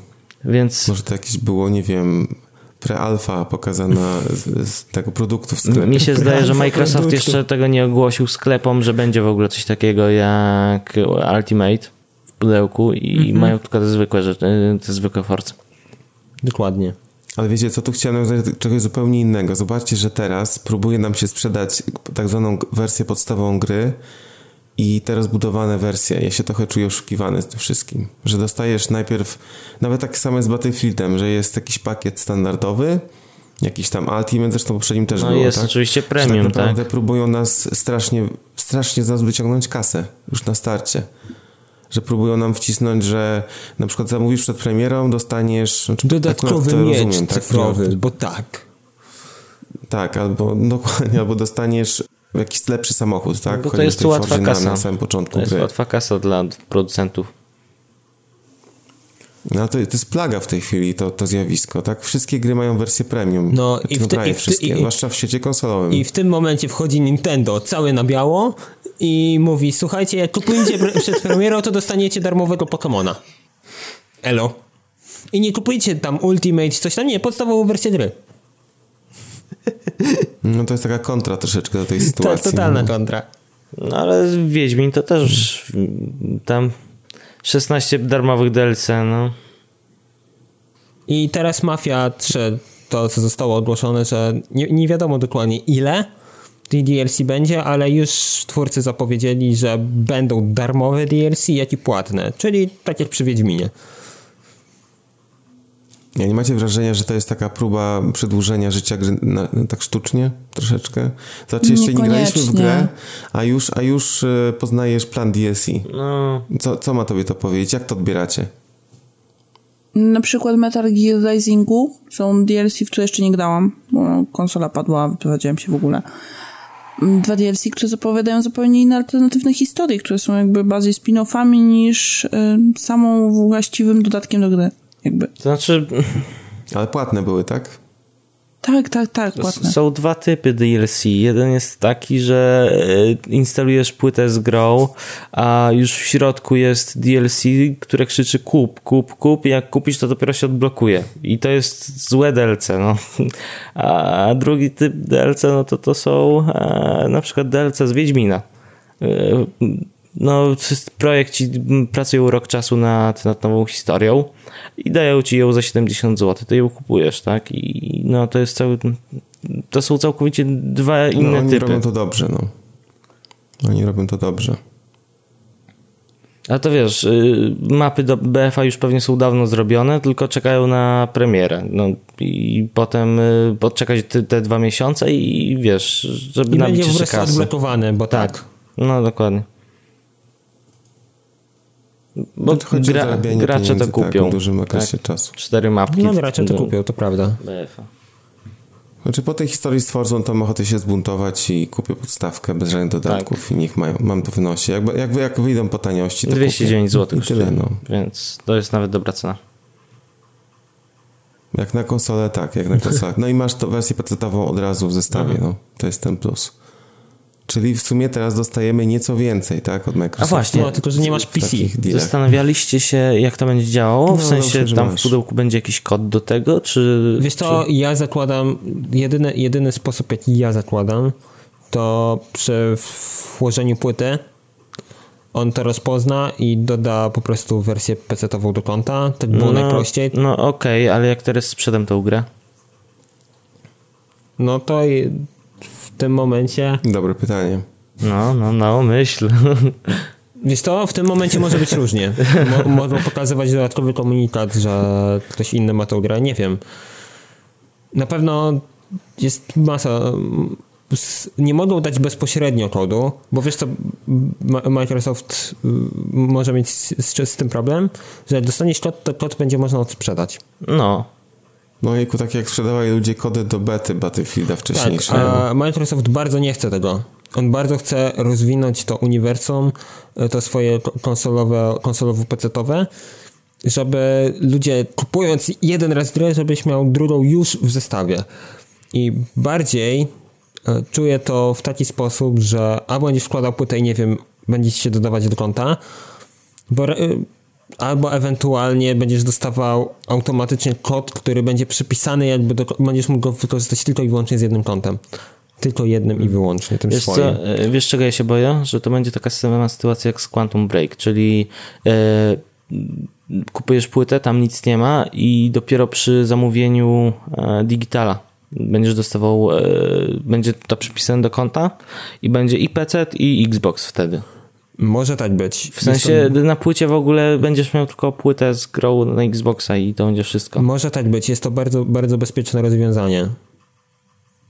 [SPEAKER 3] Więc...
[SPEAKER 4] Może to jakieś było, nie wiem, prealfa pokazana z, z, tego produktu w sklepie.
[SPEAKER 3] Mi się zdaje, że Microsoft jeszcze tego nie ogłosił sklepom, że będzie w ogóle coś takiego jak Ultimate pudełku i mm -hmm. mają tylko te zwykłe rzeczy, te zwykłe Force.
[SPEAKER 1] Dokładnie.
[SPEAKER 4] Ale wiecie, co tu chciałem nawiązać czegoś zupełnie innego. Zobaczcie, że teraz próbuje nam się sprzedać tak zwaną wersję podstawową gry i te rozbudowane wersje. Ja się trochę czuję oszukiwany z tym wszystkim. Że dostajesz najpierw, nawet tak samo z Battlefieldem, że jest jakiś pakiet standardowy, jakiś tam Ultimate, zresztą poprzednim też
[SPEAKER 3] no
[SPEAKER 4] było,
[SPEAKER 3] jest
[SPEAKER 4] tak?
[SPEAKER 3] oczywiście premium, że tak naprawdę
[SPEAKER 4] tak? próbują nas strasznie, strasznie z nas wyciągnąć kasę już na starcie że próbują nam wcisnąć, że na przykład zamówisz przed premierą, dostaniesz...
[SPEAKER 1] Znaczy, Dodatkowy miecz rozumiem, tak? cyfrowy, tak? bo tak.
[SPEAKER 4] Tak, albo dokładnie, albo dostaniesz jakiś lepszy samochód, tak?
[SPEAKER 3] No to jest łatwa kasa.
[SPEAKER 4] Na, na samym początku
[SPEAKER 3] to jest
[SPEAKER 4] gry.
[SPEAKER 3] łatwa kasa dla producentów.
[SPEAKER 4] No to, to jest plaga w tej chwili, to, to zjawisko, tak? Wszystkie gry mają wersję premium.
[SPEAKER 1] No
[SPEAKER 4] znaczy,
[SPEAKER 1] i w, te, i w
[SPEAKER 4] wszystkie, i, zwłaszcza w świecie konsolowym.
[SPEAKER 1] I w tym momencie wchodzi Nintendo cały na biało i mówi, słuchajcie, jak kupujecie przed premierą, to dostaniecie darmowego Pokemona. Elo. I nie kupujcie tam Ultimate, coś tam, nie, podstawową wersję gry.
[SPEAKER 4] No to jest taka kontra troszeczkę do tej sytuacji.
[SPEAKER 1] To totalna no. kontra.
[SPEAKER 3] No ale Wiedźmin to też tam 16 darmowych DLC, no.
[SPEAKER 1] I teraz Mafia 3, to co zostało ogłoszone, że nie, nie wiadomo dokładnie ile tej DLC będzie, ale już twórcy zapowiedzieli, że będą darmowe DLC, jak i płatne, czyli tak jak przy Wiedźminie.
[SPEAKER 4] Ja nie macie wrażenia, że to jest taka próba przedłużenia życia gry na, tak sztucznie troszeczkę? Znaczy jeszcze nie graliśmy w grę, a już, a już e, poznajesz plan DLC. No. Co, co ma tobie to powiedzieć? Jak to odbieracie?
[SPEAKER 2] Na przykład Metal Gear Risingu są DLC, w które jeszcze nie grałam, bo konsola padła, wyprowadziłem się w ogóle. Dwa DLC, które zapowiadają zupełnie inne alternatywne historie, które są jakby bardziej spin-offami niż y, samą właściwym dodatkiem do gry. Jakby.
[SPEAKER 3] To znaczy...
[SPEAKER 4] Ale płatne były, tak?
[SPEAKER 2] Tak, tak, tak, płatne.
[SPEAKER 3] Są dwa typy DLC. Jeden jest taki, że e, instalujesz płytę z grą, a już w środku jest DLC, które krzyczy kup, kup, kup i jak kupisz, to dopiero się odblokuje. I to jest złe DLC, no. A drugi typ DLC, no to to są e, na przykład DLC z Wiedźmina e, no, projekt ci pracują rok czasu nad, nad nową historią i dają ci ją za 70 zł, ty ją kupujesz, tak? I no to jest cały. To są całkowicie dwa inne no,
[SPEAKER 4] oni
[SPEAKER 3] typy.
[SPEAKER 4] Oni robią to dobrze, no. Oni robią to dobrze.
[SPEAKER 3] A to wiesz, y, mapy do BFA już pewnie są dawno zrobione, tylko czekają na premierę. No i potem y, podczekać te, te dwa miesiące i wiesz, żeby
[SPEAKER 1] I
[SPEAKER 3] nabić
[SPEAKER 1] będzie
[SPEAKER 3] jeszcze kasy.
[SPEAKER 1] odblokowane, bo tak. tak.
[SPEAKER 3] No dokładnie. Bo no gra, gracze to kupią.
[SPEAKER 4] Tak, w dużym okresie tak. czasu.
[SPEAKER 3] Cztery mapki.
[SPEAKER 1] No gracze to kupią, to prawda.
[SPEAKER 3] BFA.
[SPEAKER 4] Znaczy po tej historii z Forzą to mam ochotę się zbuntować i kupię podstawkę bez żadnych dodatków tak. i niech mają, mam to w nosie. Jak, jak, jak wyjdą po taniości, to
[SPEAKER 3] 209 zł
[SPEAKER 4] i tyle, no.
[SPEAKER 3] Więc to jest nawet dobra cena.
[SPEAKER 4] Jak na konsolę, tak, jak na konsolę. No i masz to wersję pecetową od razu w zestawie, mhm. no. To jest ten plus. Czyli w sumie teraz dostajemy nieco więcej, tak, od Microsoftu.
[SPEAKER 3] A właśnie,
[SPEAKER 1] no, tylko że nie masz PC.
[SPEAKER 3] Zastanawialiście się, jak to będzie działało? W no, sensie dobrze, tam w pudełku będzie jakiś kod do tego, czy...
[SPEAKER 1] Wiesz co, czy... ja zakładam, jedyny, jedyny sposób, jaki ja zakładam, to przy włożeniu płyty on to rozpozna i doda po prostu wersję PC-ową do konta. Tak było no, najprościej.
[SPEAKER 3] No okej, okay, ale jak teraz sprzedam tą grę?
[SPEAKER 1] No to w tym momencie...
[SPEAKER 4] Dobre pytanie.
[SPEAKER 3] No, no, no, myśl.
[SPEAKER 1] Wiesz to, w tym momencie może być różnie. Mo mogą pokazywać dodatkowy komunikat, że ktoś inny ma tą grę, nie wiem. Na pewno jest masa... Nie mogą dać bezpośrednio kodu, bo wiesz co, Microsoft y, może mieć z, z, z tym problem, że jak dostaniesz kod, to kod będzie można odsprzedać.
[SPEAKER 3] No,
[SPEAKER 4] no jejku, tak jak sprzedawali ludzie kody do bety Battlefielda wcześniejsze.
[SPEAKER 1] Tak, a Microsoft bardzo nie chce tego. On bardzo chce rozwinąć to uniwersum, e, to swoje konsolowe, konsolowo-pecetowe, żeby ludzie kupując jeden raz grę, żebyś miał drugą już w zestawie. I bardziej e, czuję to w taki sposób, że albo będziesz wkładał płytę i nie wiem, będzie ci się dodawać do konta, bo e, albo ewentualnie będziesz dostawał automatycznie kod, który będzie przypisany, jakby do, będziesz mógł go wykorzystać tylko i wyłącznie z jednym kontem. Tylko jednym i wyłącznie, tym
[SPEAKER 3] wiesz
[SPEAKER 1] swoim.
[SPEAKER 3] Co, e, wiesz czego ja się boję? Że to będzie taka sama sytuacja jak z Quantum Break, czyli e, kupujesz płytę, tam nic nie ma i dopiero przy zamówieniu e, digitala będziesz dostawał, e, będzie to przypisane do konta i będzie i PC i Xbox wtedy.
[SPEAKER 1] Może tak być.
[SPEAKER 3] W sensie to... na płycie w ogóle będziesz miał tylko płytę z grą na Xboxa i to będzie wszystko.
[SPEAKER 1] Może tak być. Jest to bardzo, bardzo bezpieczne rozwiązanie.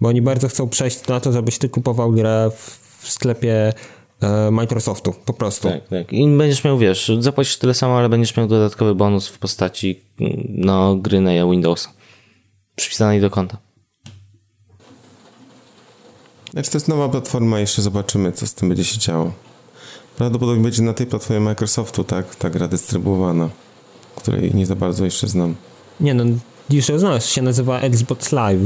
[SPEAKER 1] Bo oni bardzo chcą przejść na to, żebyś ty kupował grę w sklepie e, Microsoftu, po prostu.
[SPEAKER 3] Tak, tak. I będziesz miał, wiesz, zapłacisz tyle samo, ale będziesz miał dodatkowy bonus w postaci no, gry na Windows przypisanej do konta.
[SPEAKER 4] Znaczy to jest nowa platforma, jeszcze zobaczymy, co z tym będzie się działo. Prawdopodobnie będzie na tej platformie Microsoftu, tak, ta gra dystrybuowana, której nie za bardzo jeszcze znam.
[SPEAKER 1] Nie no, już znasz, się nazywa Xbox Live.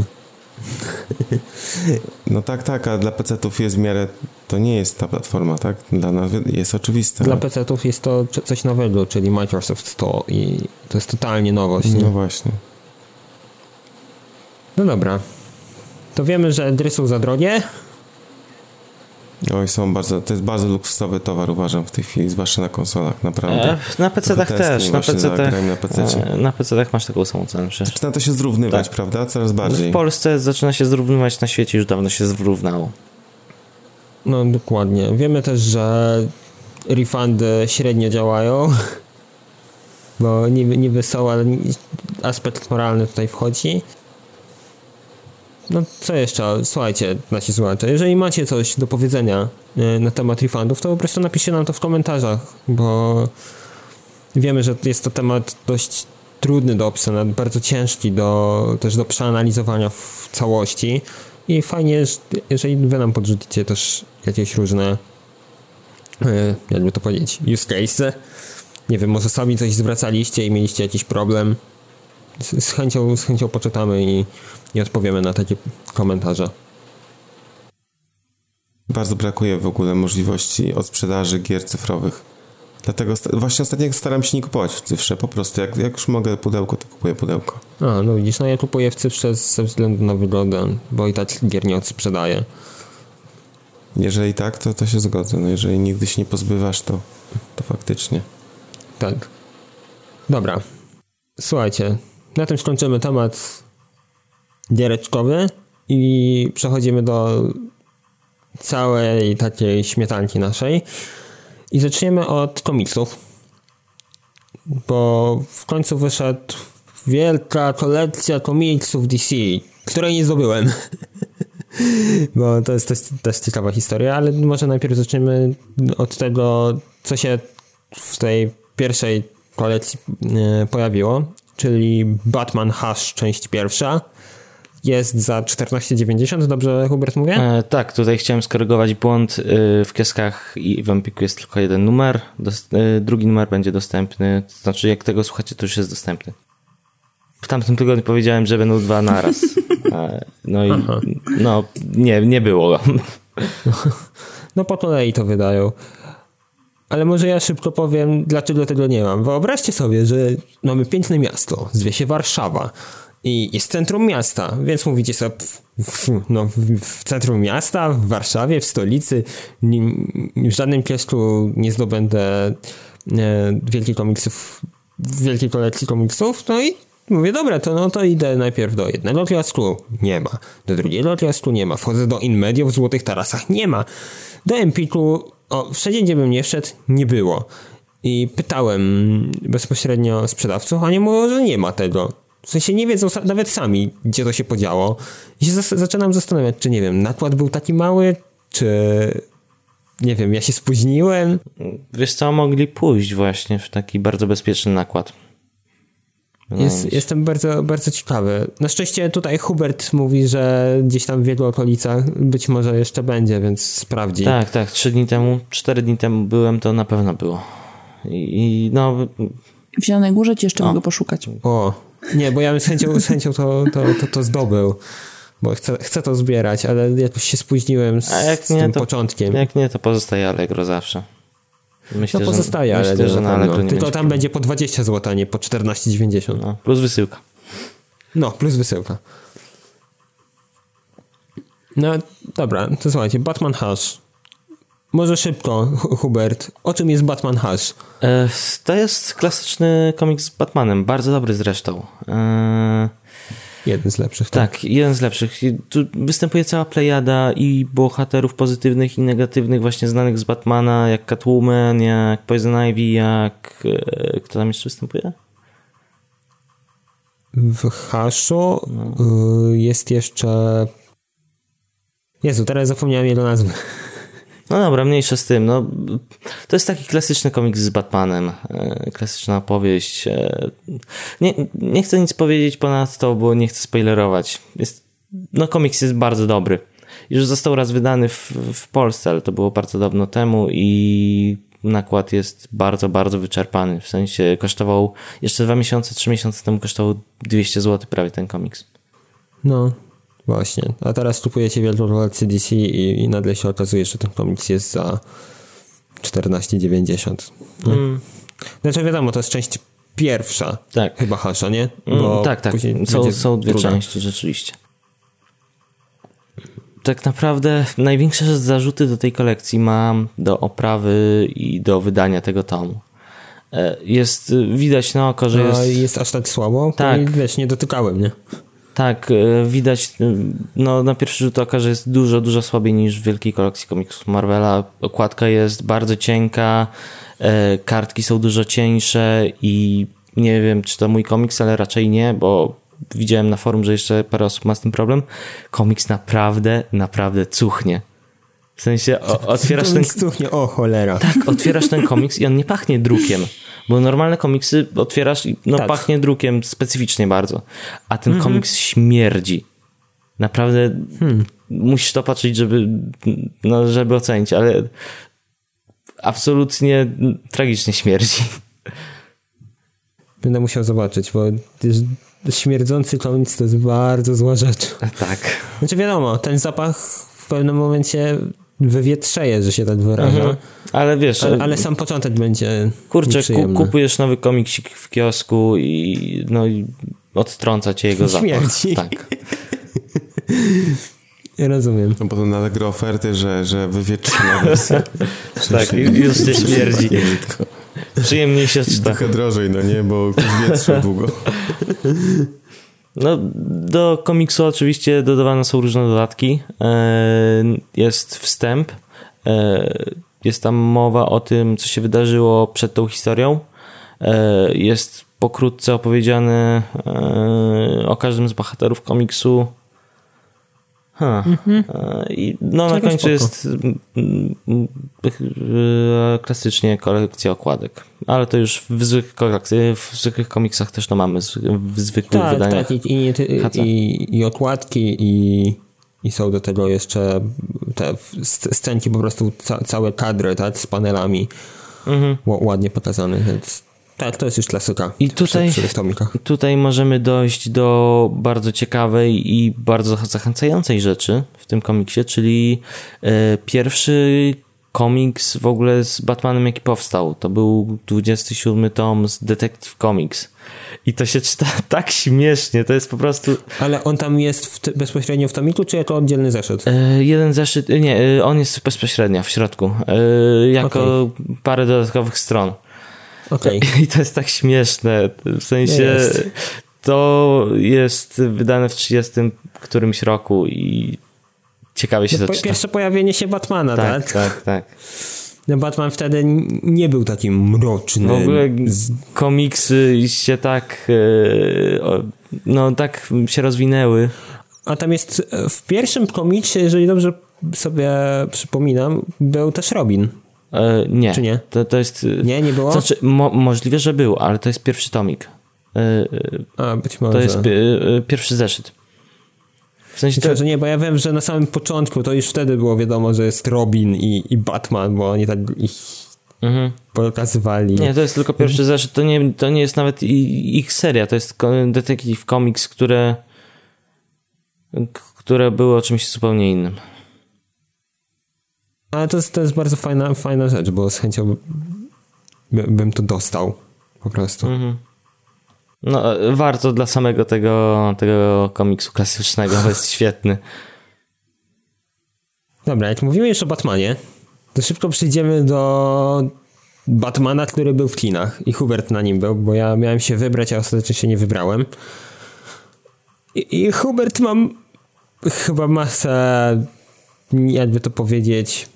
[SPEAKER 4] No tak, tak, a dla PC-ów jest w miarę, to nie jest ta platforma, tak? Dla nas jest oczywiste.
[SPEAKER 1] Dla PC-ów jest to coś nowego, czyli Microsoft Store i to jest totalnie nowość. Nie?
[SPEAKER 4] No właśnie.
[SPEAKER 1] No dobra. To wiemy, że gry są za drogie.
[SPEAKER 4] Oj, są bardzo, to jest bardzo luksusowy towar, uważam, w tej chwili, zwłaszcza na konsolach, naprawdę. E,
[SPEAKER 3] na PC-tach też, na PC-tach, na, PC e, na PC-tach masz taką samą cenę przecież.
[SPEAKER 4] Zaczyna to się zrównywać, tak. prawda? Coraz bardziej.
[SPEAKER 3] W Polsce zaczyna się zrównywać, na świecie już dawno się zrównało.
[SPEAKER 1] No, dokładnie. Wiemy też, że refundy średnio działają, bo niby, niby są, ale aspekt moralny tutaj wchodzi. No co jeszcze? Słuchajcie, nasi słuchacze, jeżeli macie coś do powiedzenia e, na temat refundów, to po prostu napiszcie nam to w komentarzach, bo wiemy, że jest to temat dość trudny do opisania, bardzo ciężki do, też do przeanalizowania w całości i fajnie, jeżeli wy nam podrzucicie też jakieś różne e, jakby to powiedzieć, use case. Nie wiem, może sami coś zwracaliście i mieliście jakiś problem. Z, z chęcią, z chęcią poczytamy i i odpowiemy na takie komentarze.
[SPEAKER 4] Bardzo brakuje w ogóle możliwości odsprzedaży gier cyfrowych. Dlatego właśnie ostatnio staram się nie kupować w cyfrze. Po prostu jak, jak już mogę pudełko, to kupuję pudełko.
[SPEAKER 1] A, no widzisz, no ja kupuję w cyfrze ze względu na wygodę, bo i tak gier nie odsprzedaję.
[SPEAKER 4] Jeżeli tak, to, to się zgodzę. No jeżeli nigdy się nie pozbywasz, to, to faktycznie.
[SPEAKER 1] Tak. Dobra. Słuchajcie, na tym skończymy temat giereczkowy i przechodzimy do całej takiej śmietanki naszej i zaczniemy od komiksów, bo w końcu wyszedł wielka kolekcja komiksów DC, której nie zdobyłem. bo to jest też, też ciekawa historia, ale może najpierw zaczniemy od tego, co się w tej pierwszej kolekcji e, pojawiło, czyli Batman Hush, część pierwsza jest za 14,90, dobrze Hubert mówię? E,
[SPEAKER 3] tak, tutaj chciałem skorygować błąd. E, w kieskach i w Empiku jest tylko jeden numer. e, drugi numer będzie dostępny, to znaczy jak tego słuchacie, to już jest dostępny. W tamtym tygodniu powiedziałem, że będą dwa naraz. E, no i Aha. no, nie, nie było.
[SPEAKER 1] No po kolei to wydają. Ale może ja szybko powiem, dlaczego tego nie mam. Wyobraźcie sobie, że mamy piękne miasto, zwie się Warszawa i jest centrum miasta, więc mówicie sobie, pf, pf, no w centrum miasta, w Warszawie, w stolicy, w żadnym kiosku nie zdobędę e, wielkich komiksów, wielkiej kolekcji komiksów, no i mówię, dobra, to no to idę najpierw do jednego kiosku, nie ma, do drugiego kiosku nie ma, wchodzę do InMedia w Złotych Tarasach, nie ma, do Empiku, o, wszędzie gdzie bym nie wszedł, nie było. I pytałem bezpośrednio sprzedawców, a nie mówią, że nie ma tego. W sensie nie wiedzą nawet sami, gdzie to się podziało. I się zaczynam zastanawiać, czy nie wiem, nakład był taki mały, czy nie wiem, ja się spóźniłem.
[SPEAKER 3] Wiesz co, mogli pójść właśnie w taki bardzo bezpieczny nakład.
[SPEAKER 1] Jest, jestem bardzo, bardzo ciekawy. Na szczęście tutaj Hubert mówi, że gdzieś tam w jego okolicach być może jeszcze będzie, więc sprawdzi.
[SPEAKER 3] Tak, tak. Trzy dni temu, cztery dni temu byłem, to na pewno było. I, i no...
[SPEAKER 2] W Zielonej Górze ci jeszcze o. mogę poszukać.
[SPEAKER 1] O, nie, bo ja bym z chęcią, z chęcią to, to, to, to zdobył. Bo chcę, chcę to zbierać, ale jakoś się spóźniłem z, jak nie, tym
[SPEAKER 3] to,
[SPEAKER 1] początkiem.
[SPEAKER 3] Jak nie, to pozostaje Allegro zawsze.
[SPEAKER 1] Myślę, no pozostaje, ale myślę, że na Allegro nie Tylko tam będzie po 20 zł, a nie po 14,90.
[SPEAKER 3] No, plus wysyłka.
[SPEAKER 1] No, plus wysyłka. No, dobra, to słuchajcie, Batman Hush. Może szybko, Hubert. O czym jest Batman Hush?
[SPEAKER 3] E, to jest klasyczny komiks z Batmanem, bardzo dobry zresztą. E,
[SPEAKER 1] jeden z lepszych.
[SPEAKER 3] Tak, tak jeden z lepszych. Tu występuje cała plejada i bohaterów pozytywnych i negatywnych, właśnie znanych z Batmana, jak Catwoman, jak Poison Ivy, jak... E, kto tam jeszcze występuje?
[SPEAKER 1] W Haszu no. jest jeszcze... Jezu, teraz zapomniałem jego nazwy.
[SPEAKER 3] No dobra, mniejsze z tym. No, to jest taki klasyczny komiks z Batmanem. E, klasyczna opowieść. E, nie, nie chcę nic powiedzieć ponad to, bo nie chcę spoilerować. Jest, no komiks jest bardzo dobry. już został raz wydany w, w Polsce, ale to było bardzo dawno temu i nakład jest bardzo, bardzo wyczerpany. W sensie kosztował jeszcze dwa miesiące, trzy miesiące temu kosztował 200 zł prawie ten komiks.
[SPEAKER 1] No, właśnie. A teraz kupujecie wielką DC i, i nagle się okazuje, że ten komiks jest za 14,90. No. Mm. Znaczy wiadomo, to jest część pierwsza. Tak. Chyba hasza, nie?
[SPEAKER 3] Mm, tak, tak. Są, są dwie druga. części, rzeczywiście. Tak naprawdę największe zarzuty do tej kolekcji mam do oprawy i do wydania tego tomu. E, jest, widać na oko, że jest...
[SPEAKER 1] jest aż tak słabo? Tak. Wiesz, nie dotykałem, nie?
[SPEAKER 3] Tak, e, widać e, no, na pierwszy rzut oka, że jest dużo, dużo słabiej niż w wielkiej kolekcji komiksów Marvela. Okładka jest bardzo cienka, e, kartki są dużo cieńsze i nie wiem, czy to mój komiks, ale raczej nie, bo widziałem na forum, że jeszcze parę osób ma z tym problem. Komiks naprawdę, naprawdę cuchnie. W sensie o, otwierasz ten...
[SPEAKER 1] Cuchnie, o cholera.
[SPEAKER 3] Tak, otwierasz ten komiks i on nie pachnie drukiem. Bo normalne komiksy otwierasz i no, tak. pachnie drukiem specyficznie bardzo. A ten mhm. komiks śmierdzi. Naprawdę hmm. musisz to patrzeć, żeby, no, żeby ocenić, ale absolutnie tragicznie śmierdzi.
[SPEAKER 1] Będę musiał zobaczyć, bo śmierdzący komiks to jest bardzo zła rzecz.
[SPEAKER 3] Tak.
[SPEAKER 1] Znaczy wiadomo, ten zapach w pewnym momencie wywietrzeje, że się tak wyraża. Mhm.
[SPEAKER 3] Ale wiesz...
[SPEAKER 1] Ale, ale, sam początek będzie
[SPEAKER 3] Kurczę, ku, kupujesz nowy komiksik w kiosku i no i odtrąca cię jego zapach.
[SPEAKER 1] Śmierci. Tak. Ja rozumiem.
[SPEAKER 4] No potem na Allegro oferty, że, że wywietrzona wersja.
[SPEAKER 3] tak, już się śmierdzi. Przyjemniej się czyta.
[SPEAKER 4] Trochę drożej, no nie, bo wietrze długo.
[SPEAKER 3] No, do komiksu oczywiście dodawane są różne dodatki. E, jest wstęp. E, jest tam mowa o tym, co się wydarzyło przed tą historią. E, jest pokrótce opowiedziane o każdym z bohaterów komiksu. Mhm. I no na końcu spoko. jest e, klasycznie kolekcja okładek. Ale to już w zwykłych, w zwykłych komiksach też to mamy, w zwykłych tak, wydaniach. Tak,
[SPEAKER 1] i, i, i, i okładki, i, i są do tego jeszcze te scenki, po prostu ca, całe kadry tak, z panelami mhm. ładnie pokazane, więc tak, to jest już klasyka. I tutaj,
[SPEAKER 3] tutaj możemy dojść do bardzo ciekawej i bardzo zachęcającej rzeczy w tym komiksie, czyli e, pierwszy komiks w ogóle z Batmanem, jaki powstał. To był 27 tom z Detective Comics. I to się czyta tak śmiesznie, to jest po prostu...
[SPEAKER 1] Ale on tam jest w bezpośrednio w tomiku, czy jako oddzielny zeszyt?
[SPEAKER 3] E, jeden zeszyt, nie, e, on jest bezpośrednio w środku, jako okay. parę dodatkowych stron.
[SPEAKER 1] Okay.
[SPEAKER 3] I to jest tak śmieszne. W sensie jest. to jest wydane w 30 którymś roku i ciekawie się no, to
[SPEAKER 1] Pierwsze pojawienie się Batmana, tak?
[SPEAKER 3] Tak, tak, tak.
[SPEAKER 1] No Batman wtedy nie był taki mroczny.
[SPEAKER 3] W ogóle komiksy się tak e, no tak się rozwinęły.
[SPEAKER 1] A tam jest w pierwszym komiksie, jeżeli dobrze sobie przypominam, był też Robin.
[SPEAKER 3] E, nie.
[SPEAKER 1] Czy nie?
[SPEAKER 3] To, to jest...
[SPEAKER 1] Nie, nie było?
[SPEAKER 3] Znaczy, mo możliwe, że był, ale to jest pierwszy tomik.
[SPEAKER 1] E, A, być może.
[SPEAKER 3] To jest e, pierwszy zeszyt.
[SPEAKER 1] W sensie to... że nie, bo ja wiem, że na samym początku to już wtedy było wiadomo, że jest Robin i, i Batman, bo oni tak ich mhm. pokazywali.
[SPEAKER 3] Nie, to jest tylko pierwszy zeszyt. To nie, to nie jest nawet ich seria, to jest Detective Comics, które które było czymś zupełnie innym.
[SPEAKER 1] Ale to jest, to jest bardzo fajna, fajna rzecz, bo z chęcią by, bym to dostał po prostu. Mhm.
[SPEAKER 3] No, warto dla samego tego, tego komiksu klasycznego, jest świetny.
[SPEAKER 1] Dobra, jak mówimy już o Batmanie, to szybko przejdziemy do Batmana, który był w kinach i Hubert na nim był, bo ja miałem się wybrać, a ostatecznie się nie wybrałem. I, i Hubert mam chyba masę, jakby to powiedzieć,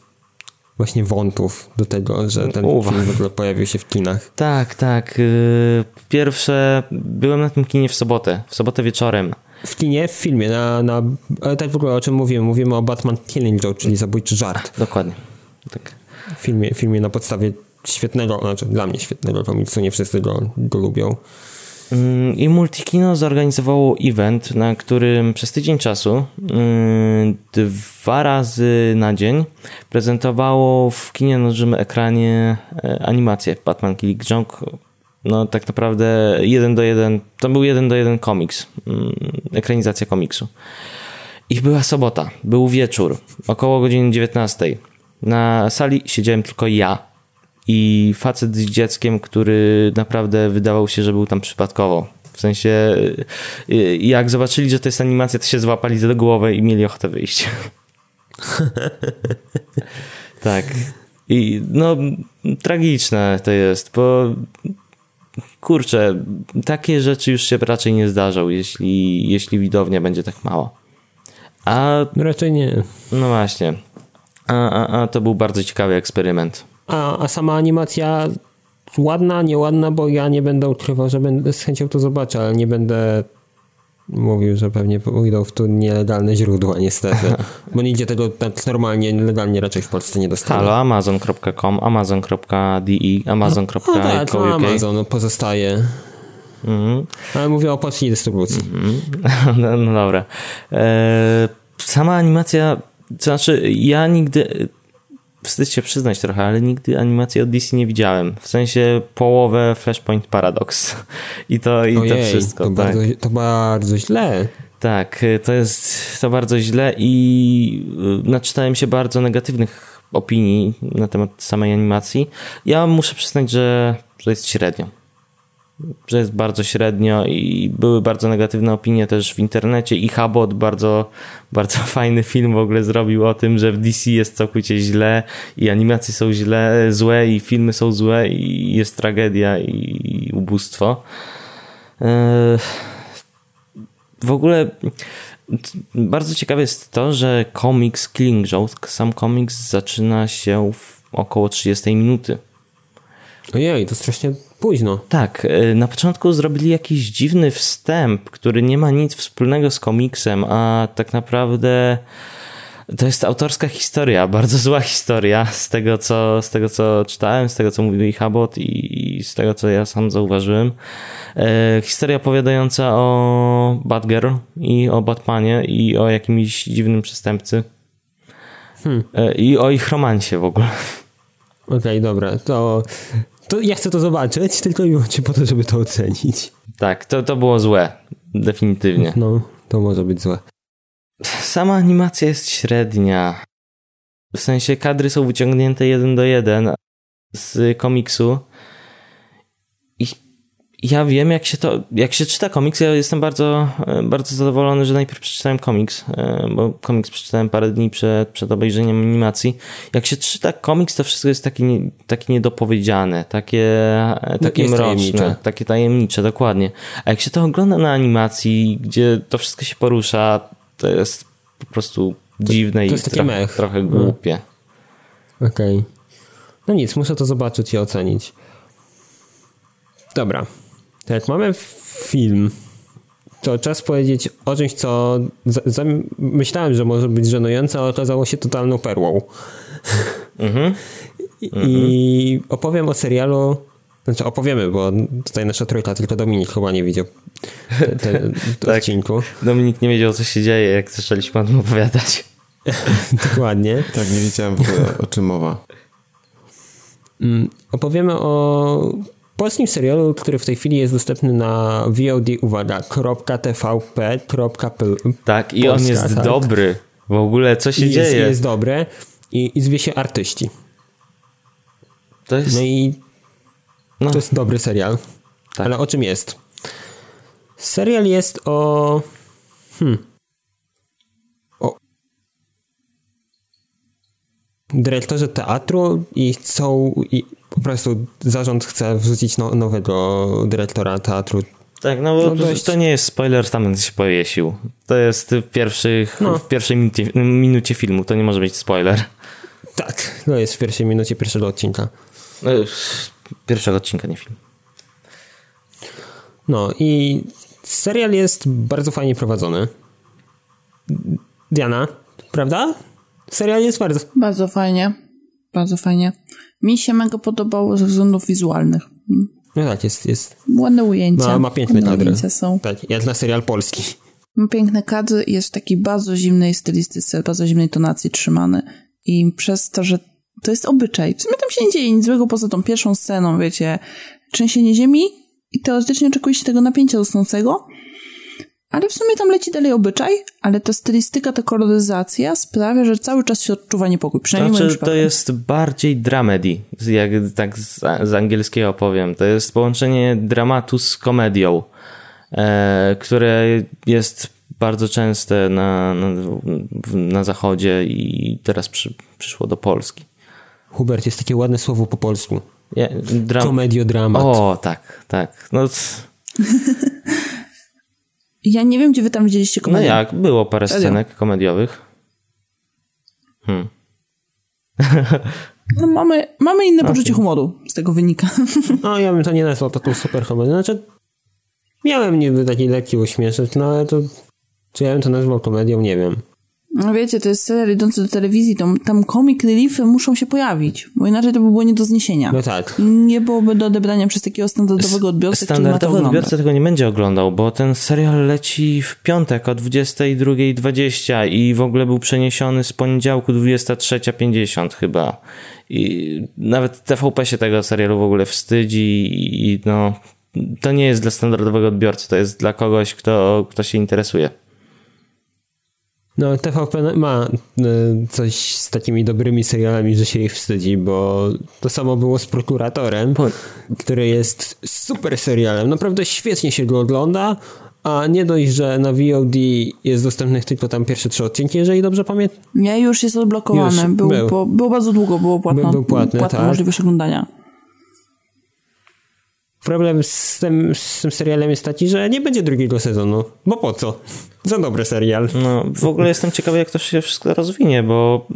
[SPEAKER 1] właśnie wątów do tego, że ten Uwa. film w ogóle pojawił się w kinach.
[SPEAKER 3] Tak, tak. Y, pierwsze, byłem na tym kinie w sobotę, w sobotę wieczorem.
[SPEAKER 1] W kinie, w filmie, na, na, ale tak w ogóle o czym mówimy? Mówimy o Batman Killing Joke, czyli zabójczy żart.
[SPEAKER 3] Dokładnie. Tak.
[SPEAKER 1] W filmie, filmie na podstawie świetnego, znaczy dla mnie świetnego komiksu, nie wszyscy go, go lubią.
[SPEAKER 3] Mm, I Multikino zorganizowało event, na którym przez tydzień czasu mm, dwa razy na dzień prezentowało w kinie na dużym ekranie e, animację Batman Killing Joke. No tak naprawdę jeden do jeden, to był jeden do jeden komiks, mm, ekranizacja komiksu. I była sobota, był wieczór, około godziny 19. Na sali siedziałem tylko ja i facet z dzieckiem, który naprawdę wydawał się, że był tam przypadkowo. W sensie, y, y, jak zobaczyli, że to jest animacja, to się złapali za głowę i mieli ochotę wyjść. tak. I no, tragiczne to jest, bo kurczę, takie rzeczy już się raczej nie zdarzą, jeśli, jeśli widownia będzie tak mała.
[SPEAKER 1] A, raczej nie.
[SPEAKER 3] No właśnie. A, a, a to był bardzo ciekawy eksperyment.
[SPEAKER 1] A, a sama animacja ładna, nieładna, bo ja nie będę ukrywał, że będę z chęcią to zobaczę, ale nie będę mówił, że pewnie pójdą w tu nielegalne źródła niestety, bo nigdzie tego tak normalnie, legalnie raczej w Polsce nie dostaną.
[SPEAKER 3] Halo, amazon.com, amazon.de, amazon.co
[SPEAKER 1] no, tak, no, Amazon pozostaje. Mhm. Ale mówię o polskiej dystrybucji. Mhm.
[SPEAKER 3] No, no, dobra. E, sama animacja, to znaczy ja nigdy wstyd się przyznać trochę, ale nigdy animacji od DC nie widziałem. W sensie połowę Flashpoint Paradox. I to, i Ojej, to wszystko.
[SPEAKER 1] To,
[SPEAKER 3] tak.
[SPEAKER 1] bardzo, to bardzo źle.
[SPEAKER 3] Tak, to jest to bardzo źle i y, naczytałem się bardzo negatywnych opinii na temat samej animacji. Ja muszę przyznać, że, że jest średnio że jest bardzo średnio i były bardzo negatywne opinie też w internecie i Habot bardzo, bardzo fajny film w ogóle zrobił o tym, że w DC jest całkowicie źle i animacje są źle, złe i filmy są złe i jest tragedia i ubóstwo. E, w ogóle bardzo ciekawe jest to, że komiks Killing Joke, sam komiks zaczyna się w około 30 minuty.
[SPEAKER 1] Ojej, to strasznie późno.
[SPEAKER 3] Tak, y, na początku zrobili jakiś dziwny wstęp, który nie ma nic wspólnego z komiksem, a tak naprawdę to jest autorska historia, bardzo zła historia z tego, co, z tego, co czytałem, z tego, co mówił Habot i, i z tego, co ja sam zauważyłem. E, historia opowiadająca o Batgirl i o Batmanie i o jakimś dziwnym przestępcy. Hmm. E, I o ich romansie w ogóle.
[SPEAKER 1] Okej, okay, dobra. To to ja chcę to zobaczyć, tylko i wyłącznie po to, żeby to ocenić.
[SPEAKER 3] Tak, to, to było złe. Definitywnie.
[SPEAKER 1] No, to może być złe.
[SPEAKER 3] Sama animacja jest średnia. W sensie kadry są wyciągnięte jeden do jeden z komiksu ja wiem, jak się to, jak się czyta komiks, ja jestem bardzo, e, bardzo zadowolony, że najpierw przeczytałem komiks, e, bo komiks przeczytałem parę dni przed, przed obejrzeniem animacji. Jak się czyta komiks, to wszystko jest takie, takie niedopowiedziane, takie, e, takie jest mroczne, tajemnicze. takie tajemnicze, dokładnie. A jak się to ogląda na animacji, gdzie to wszystko się porusza, to jest po prostu to, dziwne to i trochę, trochę no. głupie.
[SPEAKER 1] Okej. Okay. No nic, muszę to zobaczyć i ocenić. Dobra, jak mamy film, to czas powiedzieć o czymś, co myślałem, że może być żenujące, ale okazało się totalną perłą. Mhm. I opowiem o serialu, znaczy opowiemy, bo tutaj nasza trójka, tylko Dominik chyba nie widział te, te, tak. odcinku.
[SPEAKER 3] Dominik nie wiedział, co się dzieje, jak zaczęliśmy o tym opowiadać.
[SPEAKER 1] Dokładnie.
[SPEAKER 4] Tak, nie wiedziałem w ogóle, o czym mowa.
[SPEAKER 1] Mm, opowiemy o polskim serialu, który w tej chwili jest dostępny na VOD, uwaga, .tvp.pl
[SPEAKER 3] Tak, i Polska, on jest tak. dobry. W ogóle, co się
[SPEAKER 1] I
[SPEAKER 3] dzieje?
[SPEAKER 1] Jest, jest dobry i, i zwie się Artyści. To jest... No i no. to jest dobry serial. Tak. Ale o czym jest? Serial jest o... Hmm. Dyrektorze teatru i chcą... I po prostu zarząd chce wrzucić no, nowego dyrektora teatru.
[SPEAKER 3] Tak, no bo no dość... to nie jest spoiler, tam się powiesił. To jest w, pierwszych, no. w pierwszej minucie, minucie filmu, to nie może być spoiler.
[SPEAKER 1] Tak, to jest w pierwszej minucie pierwszego odcinka.
[SPEAKER 3] E, pierwszego odcinka, nie film.
[SPEAKER 1] No i serial jest bardzo fajnie prowadzony. Diana, prawda? Serial jest bardzo...
[SPEAKER 2] Bardzo fajnie. Bardzo fajnie. Mi się mega podobało ze względów wizualnych.
[SPEAKER 1] No tak, jest... jest...
[SPEAKER 2] Ładne ujęcia.
[SPEAKER 1] Ma, ma piękne
[SPEAKER 2] Ładne
[SPEAKER 1] kadry.
[SPEAKER 2] Ujęcia są.
[SPEAKER 1] Tak, jak na serial polski.
[SPEAKER 2] Ma piękne kadry i jest w takiej bardzo zimnej stylistyce, bardzo zimnej tonacji trzymany. I przez to, że to jest obyczaj. W sumie tam się nie dzieje nic złego poza tą pierwszą sceną, wiecie, trzęsienie ziemi i teoretycznie oczekuje się tego napięcia rosnącego, ale w sumie tam leci dalej obyczaj, ale ta stylistyka, ta koloryzacja sprawia, że cały czas się odczuwa niepokój. Przynajmniej
[SPEAKER 3] znaczy, to jest bardziej dramedy, jak tak z, z, angielskiego powiem. To jest połączenie dramatu z komedią, e, które jest bardzo częste na, na, na zachodzie i teraz przy, przyszło do Polski.
[SPEAKER 1] Hubert, jest takie ładne słowo po polsku.
[SPEAKER 3] Ja,
[SPEAKER 1] dram... Komediodramat.
[SPEAKER 3] O, tak, tak. No,
[SPEAKER 2] ja nie wiem, gdzie wy tam widzieliście komedię.
[SPEAKER 3] No jak, było parę scenek komediowych. Hmm.
[SPEAKER 2] No mamy, mamy inne okay. poczucie humoru, z tego wynika.
[SPEAKER 1] No ja bym to nie nazwał taką super komedią. Znaczy, miałem niby taki lekki uśmieszek, no ale to czy ja bym to nazwał komedią, nie wiem.
[SPEAKER 2] No wiecie, to jest serial idący do telewizji, tam, tam comic reliefy muszą się pojawić, bo inaczej to by było nie do zniesienia.
[SPEAKER 1] No tak.
[SPEAKER 2] Nie byłoby do odebrania przez takiego standardowego odbiorcę,
[SPEAKER 3] Standardowy odbiorca tego nie będzie oglądał, bo ten serial leci w piątek o 22.20 i w ogóle był przeniesiony z poniedziałku 23.50 chyba. I nawet TVP się tego serialu w ogóle wstydzi i no... To nie jest dla standardowego odbiorcy, to jest dla kogoś, kto, kto się interesuje.
[SPEAKER 1] No, TVP ma e, coś z takimi dobrymi serialami, że się ich wstydzi, bo to samo było z Prokuratorem, który jest super serialem. Naprawdę świetnie się go ogląda, a nie dość, że na VOD jest dostępnych tylko tam pierwsze trzy odcinki, jeżeli dobrze pamiętam.
[SPEAKER 2] Nie, już jest odblokowany. Już był, był. Po, było bardzo długo, było płatno, był, był płatny, płatna tak. możliwość oglądania.
[SPEAKER 1] Problem z tym, z tym serialem jest taki, że nie będzie drugiego sezonu. Bo po co? Za dobry serial.
[SPEAKER 3] No, w ogóle jestem ciekawy, jak to się wszystko rozwinie, bo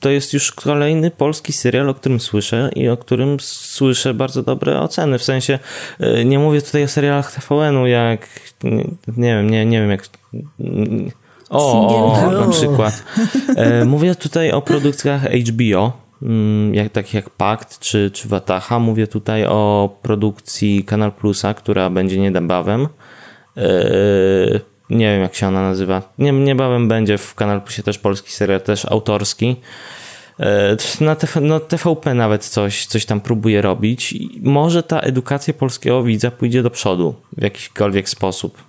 [SPEAKER 3] to jest już kolejny polski serial, o którym słyszę i o którym słyszę bardzo dobre oceny. W sensie, y, nie mówię tutaj o serialach TVN-u, jak nie wiem, nie, nie wiem jak... O, o na przykład. E, mówię tutaj o produkcjach HBO, jak, takich jak Pakt czy, czy Wataha. Mówię tutaj o produkcji Kanal Plusa, która będzie niebawem. Yy, nie wiem, jak się ona nazywa. Nie, niebawem będzie w Kanal Plusie też polski serial, też autorski. Yy, na TV, no TVP nawet coś, coś tam próbuje robić. I może ta edukacja polskiego widza pójdzie do przodu w jakikolwiek sposób.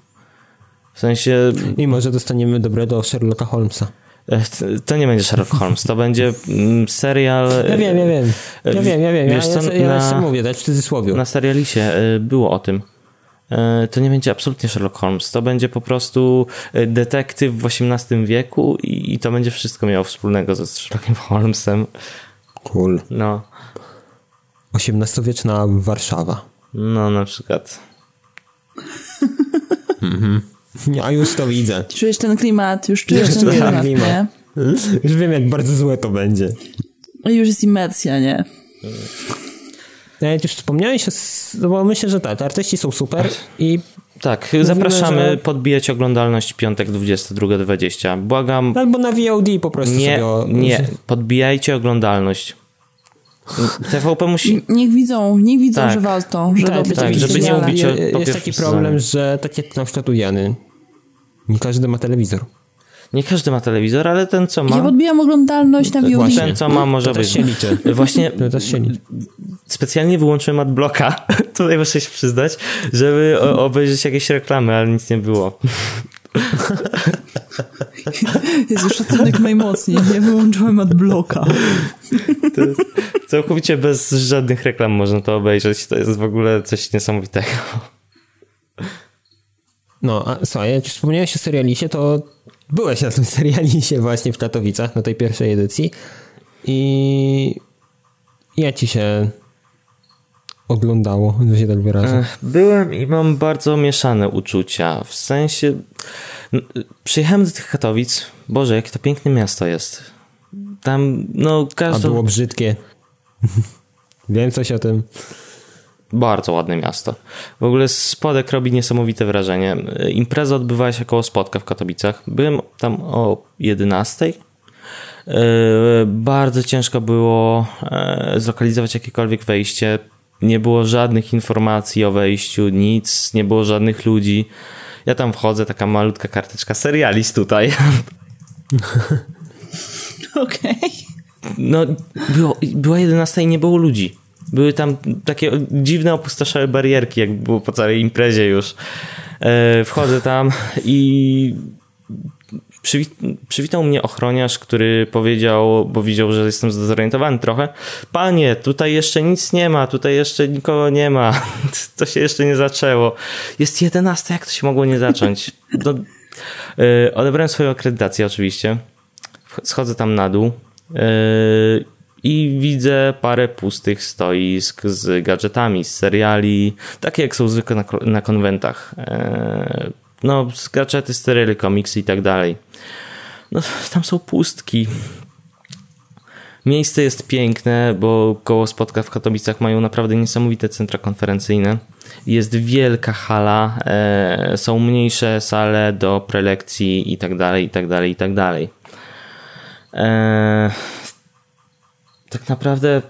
[SPEAKER 3] W sensie...
[SPEAKER 1] I może dostaniemy dobrego Sherlocka Holmesa.
[SPEAKER 3] To nie będzie Sherlock Holmes, to będzie mm, serial...
[SPEAKER 1] Ja wiem, ja wiem. Ja wiem, ja wiem. Wiesz, ja, ja, ja, ja na, mówię, dać w cudzysłowie.
[SPEAKER 3] Na serialisie e, było o tym. To nie będzie absolutnie Sherlock Holmes. To będzie po prostu detektyw w XVIII wieku i, i to będzie wszystko miało wspólnego ze Sherlockiem Holmesem.
[SPEAKER 1] Cool.
[SPEAKER 3] No.
[SPEAKER 1] XVIII-wieczna Warszawa.
[SPEAKER 3] No, na przykład.
[SPEAKER 1] mhm. A już to widzę.
[SPEAKER 2] Czujesz ten klimat, już czujesz ten klimat, klimat, nie?
[SPEAKER 1] Już wiem, jak bardzo złe to będzie.
[SPEAKER 2] Już jest imersja, nie?
[SPEAKER 1] Ja już wspomniałeś, no bo myślę, że tak, artyści są super i
[SPEAKER 3] tak, Mówimy, zapraszamy że... podbijać oglądalność piątek 22.20. Błagam.
[SPEAKER 1] Albo na VOD po prostu.
[SPEAKER 3] Nie,
[SPEAKER 1] sobie...
[SPEAKER 3] nie, podbijajcie oglądalność. TVP musi...
[SPEAKER 2] Niech widzą, niech widzą, tak. że warto. Że
[SPEAKER 3] tak, tak żeby nie ubić
[SPEAKER 1] Jest taki problem, że tak jak na przykład u Jany, nie każdy ma telewizor.
[SPEAKER 3] Nie każdy ma telewizor, ale ten, co ma...
[SPEAKER 2] Ja podbijam oglądalność na VOD.
[SPEAKER 3] Właśnie, ten, co ma, może
[SPEAKER 1] to
[SPEAKER 3] być.
[SPEAKER 1] się liczy.
[SPEAKER 3] Właśnie to też się liczy. specjalnie wyłączyłem adblocka, tutaj muszę się przyznać, żeby obejrzeć jakieś reklamy, ale nic nie było.
[SPEAKER 2] Jezu, szacunek najmocniej. Ja wyłączyłem adblocka.
[SPEAKER 3] całkowicie bez żadnych reklam można to obejrzeć. To jest w ogóle coś niesamowitego.
[SPEAKER 1] No, a słuchaj, jak już wspomniałeś o serialisie, to byłeś na tym serialisie właśnie w Katowicach, na tej pierwszej edycji i jak ci się oglądało, że się tak wyrażę?
[SPEAKER 3] Byłem i mam bardzo mieszane uczucia. W sensie przyjechałem do tych Katowic. Boże, jakie to piękne miasto jest. Tam, no, każdy...
[SPEAKER 1] A było brzydkie. Wiem coś o tym.
[SPEAKER 3] Bardzo ładne miasto. W ogóle spodek robi niesamowite wrażenie. Impreza odbywała się około Spodka w Katowicach. Byłem tam o 11. E, bardzo ciężko było e, zlokalizować jakiekolwiek wejście. nie było żadnych informacji o wejściu, nic, nie było żadnych ludzi. Ja tam wchodzę, taka malutka karteczka, serialist tutaj.
[SPEAKER 2] Okej. Okay.
[SPEAKER 3] No, było, była 11 i nie było ludzi. Były tam takie dziwne, opustoszałe barierki, jak było po całej imprezie już. E, wchodzę tam i przywitał mnie ochroniarz, który powiedział, bo widział, że jestem zdezorientowany trochę. Panie, tutaj jeszcze nic nie ma, tutaj jeszcze nikogo nie ma. To się jeszcze nie zaczęło. Jest 11, jak to się mogło nie zacząć? No, yy, odebrałem swoją akredytację oczywiście. Schodzę tam na dół. Yy, i widzę parę pustych stoisk z gadżetami, z seriali, takie jak są zwykle na, na konwentach. Yy, no, gadżety, seriale, komiksy i tak dalej. No, tam są pustki. Miejsce jest piękne, bo koło spotka w Katowicach mają naprawdę niesamowite centra konferencyjne. Jest wielka hala, e, są mniejsze sale do prelekcji i tak dalej, i tak dalej, i tak dalej. E, tak naprawdę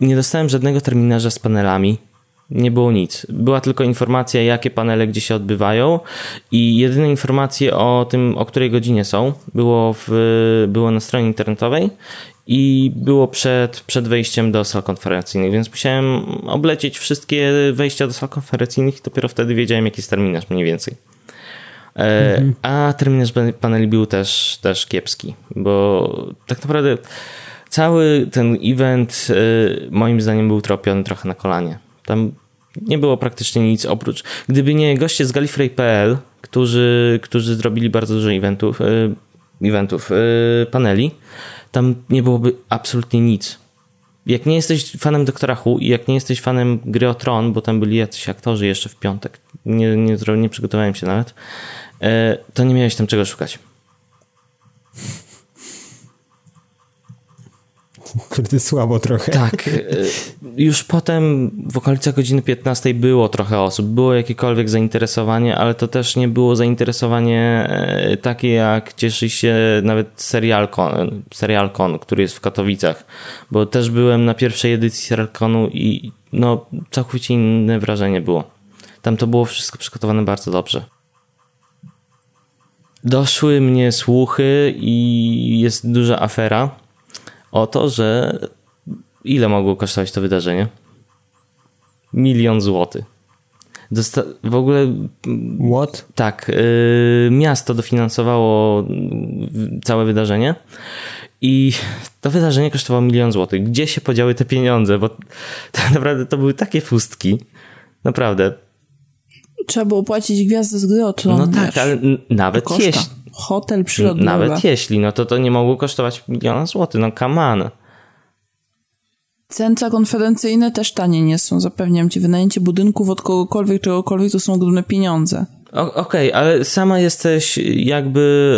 [SPEAKER 3] nie dostałem żadnego terminarza z panelami. Nie było nic. Była tylko informacja, jakie panele gdzie się odbywają i jedyne informacje o tym, o której godzinie są, było, w, było na stronie internetowej i było przed, przed wejściem do sal konferencyjnych, więc musiałem oblecieć wszystkie wejścia do sal konferencyjnych i dopiero wtedy wiedziałem, jaki jest terminarz mniej więcej. E, mhm. A terminarz paneli był też, też kiepski, bo tak naprawdę cały ten event e, moim zdaniem był tropiony trochę na kolanie. Tam nie było praktycznie nic oprócz. Gdyby nie goście z Gallifrey.pl, którzy, którzy zrobili bardzo dużo eventów, yy, eventów yy, paneli, tam nie byłoby absolutnie nic. Jak nie jesteś fanem Doktora Who i jak nie jesteś fanem gry o Tron, bo tam byli jacyś aktorzy jeszcze w piątek, nie, nie, nie przygotowałem się nawet, to nie miałeś tam czego szukać.
[SPEAKER 1] Kurde, słabo trochę.
[SPEAKER 3] Tak. E, już potem w okolicach godziny 15 było trochę osób, było jakiekolwiek zainteresowanie, ale to też nie było zainteresowanie e, takie, jak cieszy się nawet Serialcon, Serialcon, który jest w Katowicach, bo też byłem na pierwszej edycji Serialconu i no całkowicie inne wrażenie było. Tam to było wszystko przygotowane bardzo dobrze. Doszły mnie słuchy i jest duża afera o to, że ile mogło kosztować to wydarzenie? Milion złotych. Dosta w ogóle.
[SPEAKER 1] What?
[SPEAKER 3] Tak. Y miasto dofinansowało całe wydarzenie. I to wydarzenie kosztowało milion złotych. Gdzie się podziały te pieniądze? Bo tak naprawdę to były takie pustki. Naprawdę.
[SPEAKER 2] Trzeba było płacić gwiazdę z gry
[SPEAKER 3] No tak, ale nawet jeśli,
[SPEAKER 2] hotel przylotny.
[SPEAKER 3] Nawet jeśli, no to to nie mogło kosztować miliona złotych, no come on.
[SPEAKER 2] Centra konferencyjne też tanie nie są, zapewniam ci. Wynajęcie budynków od kogokolwiek, czegokolwiek to są ogromne pieniądze.
[SPEAKER 3] Okej, okay, ale sama jesteś jakby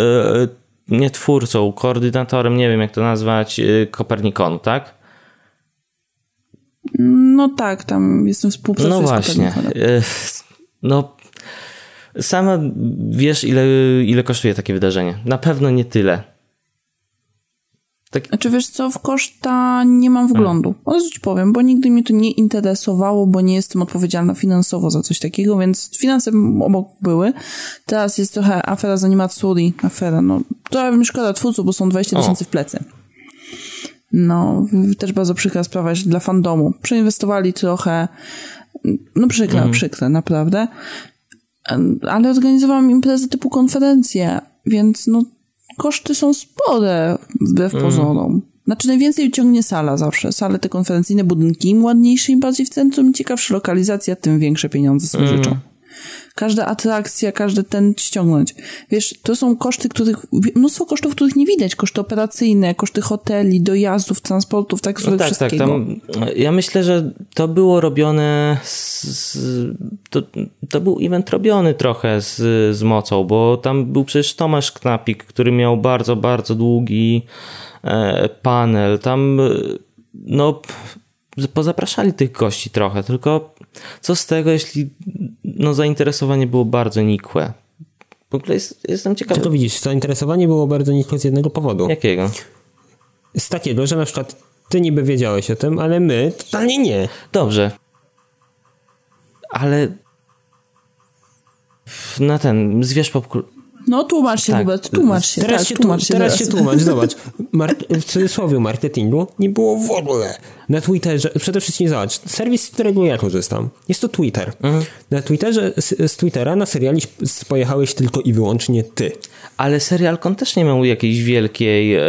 [SPEAKER 3] e, nie twórcą, koordynatorem, nie wiem jak to nazwać, e, Kopernikonu, tak?
[SPEAKER 2] No tak, tam jestem współpracuję
[SPEAKER 3] No właśnie. E, no Sama wiesz, ile, ile kosztuje takie wydarzenie. Na pewno nie tyle.
[SPEAKER 2] Tak... Znaczy wiesz co, w koszta nie mam wglądu. Od razu ci powiem, bo nigdy mnie to nie interesowało, bo nie jestem odpowiedzialna finansowo za coś takiego, więc finanse obok były. Teraz jest trochę afera z animatsuri, afera, no to mi szkoda twórców, bo są 20 tysięcy w plecy. No, też bardzo przykra sprawa dla fandomu. Przeinwestowali trochę, no przykre, mm. przykre, naprawdę ale organizowałam imprezy typu konferencje, więc no koszty są spore wbrew mm. pozorom. Znaczy najwięcej ciągnie sala zawsze. Sale te konferencyjne, budynki im ładniejsze, im bardziej w centrum, im ciekawsza lokalizacja, tym większe pieniądze sobie mm. życzą każda atrakcja, każdy ten ściągnąć. Wiesz, to są koszty, których, mnóstwo kosztów, których nie widać. Koszty operacyjne, koszty hoteli, dojazdów, transportów, tak no tak, tak wszystkiego.
[SPEAKER 3] Tak, tam, ja myślę, że to było robione z, to, to był event robiony trochę z, z mocą, bo tam był przecież Tomasz Knapik, który miał bardzo, bardzo długi e, panel. Tam no pozapraszali tych gości trochę, tylko co z tego, jeśli no, zainteresowanie było bardzo nikłe? W ogóle jest, jestem ciekawy.
[SPEAKER 1] Tylko widzisz, zainteresowanie było bardzo nikłe z jednego powodu.
[SPEAKER 3] Jakiego?
[SPEAKER 1] Z takiego, że na przykład Ty niby wiedziałeś o tym, ale my totalnie nie.
[SPEAKER 3] Dobrze. Ale na ten, zwierz popkultury
[SPEAKER 2] no tłumacz się, tak. Hubert, tłumacz się. Teraz, tak, się, tłumacz się
[SPEAKER 1] teraz, teraz się tłumacz, zobacz. Mar w cudzysłowie marketingu nie było w ogóle. Na Twitterze, przede wszystkim zobacz, serwis, z którego ja korzystam, jest to Twitter. Mhm. Na Twitterze, z, z, Twittera na seriali pojechałeś tylko i wyłącznie ty.
[SPEAKER 3] Ale serialkon też nie miał jakiejś wielkiej, e,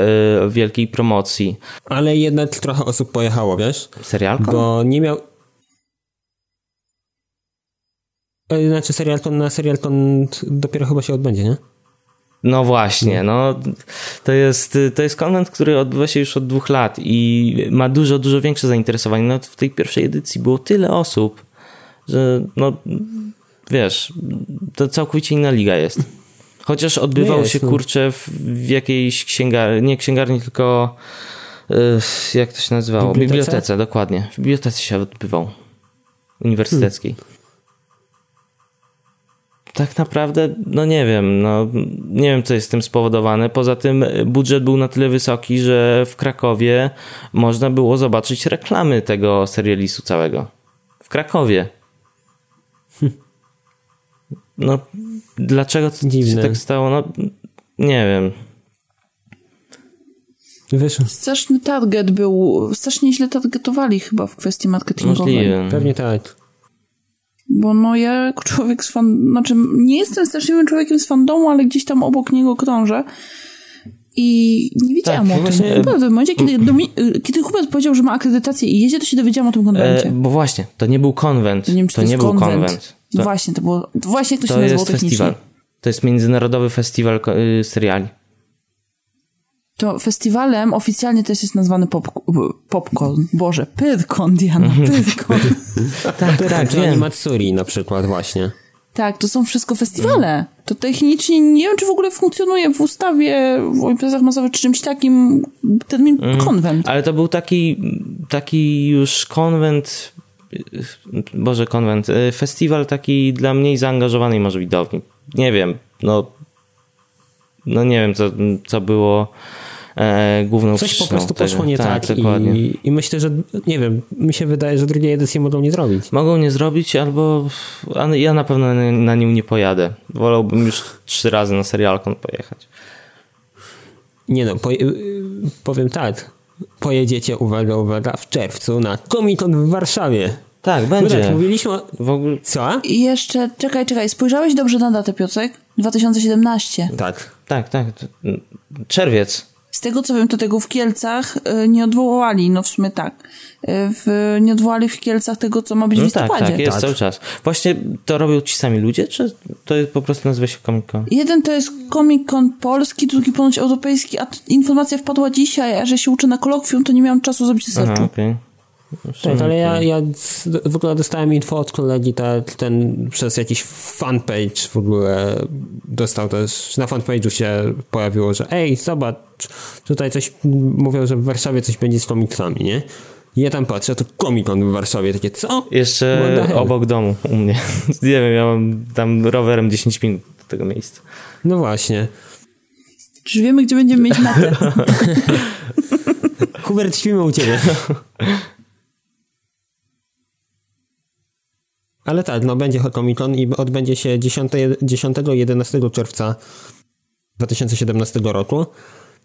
[SPEAKER 3] wielkiej promocji.
[SPEAKER 1] Ale jednak trochę osób pojechało, wiesz?
[SPEAKER 3] Serialkon?
[SPEAKER 1] Bo nie miał... znaczy serialton na serialton dopiero chyba się odbędzie, nie?
[SPEAKER 3] No właśnie, no to jest, to jest konwent, który odbywa się już od dwóch lat i ma dużo, dużo większe zainteresowanie. No w tej pierwszej edycji było tyle osób, że no wiesz, to całkowicie inna liga jest. Chociaż odbywał jest, się no. kurczę w, w jakiejś księgarni, nie księgarni, tylko jak to się nazywało?
[SPEAKER 1] Bibliotece?
[SPEAKER 3] Bibliotece, dokładnie. W bibliotece się odbywał. Uniwersyteckiej. Hmm tak naprawdę, no nie wiem, no nie wiem, co jest z tym spowodowane. Poza tym budżet był na tyle wysoki, że w Krakowie można było zobaczyć reklamy tego serialisu całego. W Krakowie. No, dlaczego to się tak stało? No, nie wiem.
[SPEAKER 2] Wiesz. Straszny target był, strasznie źle targetowali chyba w kwestii marketingowej.
[SPEAKER 3] Możliwe.
[SPEAKER 1] Pewnie tak.
[SPEAKER 2] Bo no ja jako człowiek z fan... Znaczy nie jestem straszliwym człowiekiem z fandomu, ale gdzieś tam obok niego krążę. I nie wiedziałam tak, o właśnie, tym. Naprawdę, w momencie, kiedy, Domi... kiedy Hubert powiedział, że ma akredytację i jedzie, to się dowiedziałam o tym konwencie. E,
[SPEAKER 3] bo właśnie, to nie był konwent. Nie wiem, to, to nie był konwent. konwent.
[SPEAKER 2] To, właśnie, to było... Właśnie to się to jest
[SPEAKER 3] festiwal. To jest międzynarodowy festiwal y, seriali
[SPEAKER 2] to festiwalem oficjalnie też jest nazwany pop, Popcorn. Boże, Pyrkon, Diana, mhm. Pyrkon.
[SPEAKER 1] tak, tak, czy Animatsuri na przykład właśnie.
[SPEAKER 2] Tak, to są wszystko festiwale. To technicznie nie wiem, czy w ogóle funkcjonuje w ustawie o imprezach masowych czy czymś takim termin mm. konwent.
[SPEAKER 3] Ale to był taki, taki już konwent, Boże, konwent, e, festiwal taki dla mniej zaangażowanej może widowni. Nie wiem, no no nie wiem, co, co było e, główną
[SPEAKER 1] Coś po prostu tego. poszło nie tak, tak dokładnie. I, I, myślę, że nie wiem, mi się wydaje, że drugiej edycji mogą nie zrobić.
[SPEAKER 3] Mogą nie zrobić, albo ja na pewno na, na nią nie pojadę. Wolałbym już trzy razy na serialkon pojechać.
[SPEAKER 1] Nie no, po, powiem tak. Pojedziecie, uwaga, uwaga, w czerwcu na Comic-Con w Warszawie.
[SPEAKER 3] Tak, będzie. Tak,
[SPEAKER 1] mówiliśmy o... W ogóle... Co?
[SPEAKER 2] I jeszcze, czekaj, czekaj, spojrzałeś dobrze na datę, Piotrek? 2017.
[SPEAKER 1] Tak.
[SPEAKER 3] Tak, tak. Czerwiec.
[SPEAKER 2] Z tego co wiem, to tego w Kielcach y, nie odwołali, no w sumie tak. Y, w, nie odwołali w Kielcach tego, co ma być no w listopadzie.
[SPEAKER 3] Tak, tak, jest tak. cały czas. Właśnie to robią ci sami ludzie, czy to po prostu nazywa się Comic Con?
[SPEAKER 2] Jeden to jest Comic Con polski, drugi ponoć europejski, a informacja wpadła dzisiaj, a że się uczę na kolokwium, to nie miałam czasu zrobić searchu.
[SPEAKER 3] Okay.
[SPEAKER 1] Tak, ale ja, ja w ogóle dostałem info od kolegi, ta, ten przez jakiś fanpage w ogóle dostał też, na fanpage'u się pojawiło, że ej, zobacz, tutaj coś, mówią, że w Warszawie coś będzie z komiksami, nie? I ja tam patrzę, to komikon w Warszawie, takie co?
[SPEAKER 3] Jeszcze obok domu u mnie. Nie wiem, ja mam tam rowerem 10 minut do tego miejsca.
[SPEAKER 1] No właśnie.
[SPEAKER 2] Czy wiemy, gdzie będziemy mieć metę?
[SPEAKER 1] Hubert, śpimy u ciebie. Ale tak, no będzie Comic Con i odbędzie się 10-11 czerwca 2017 roku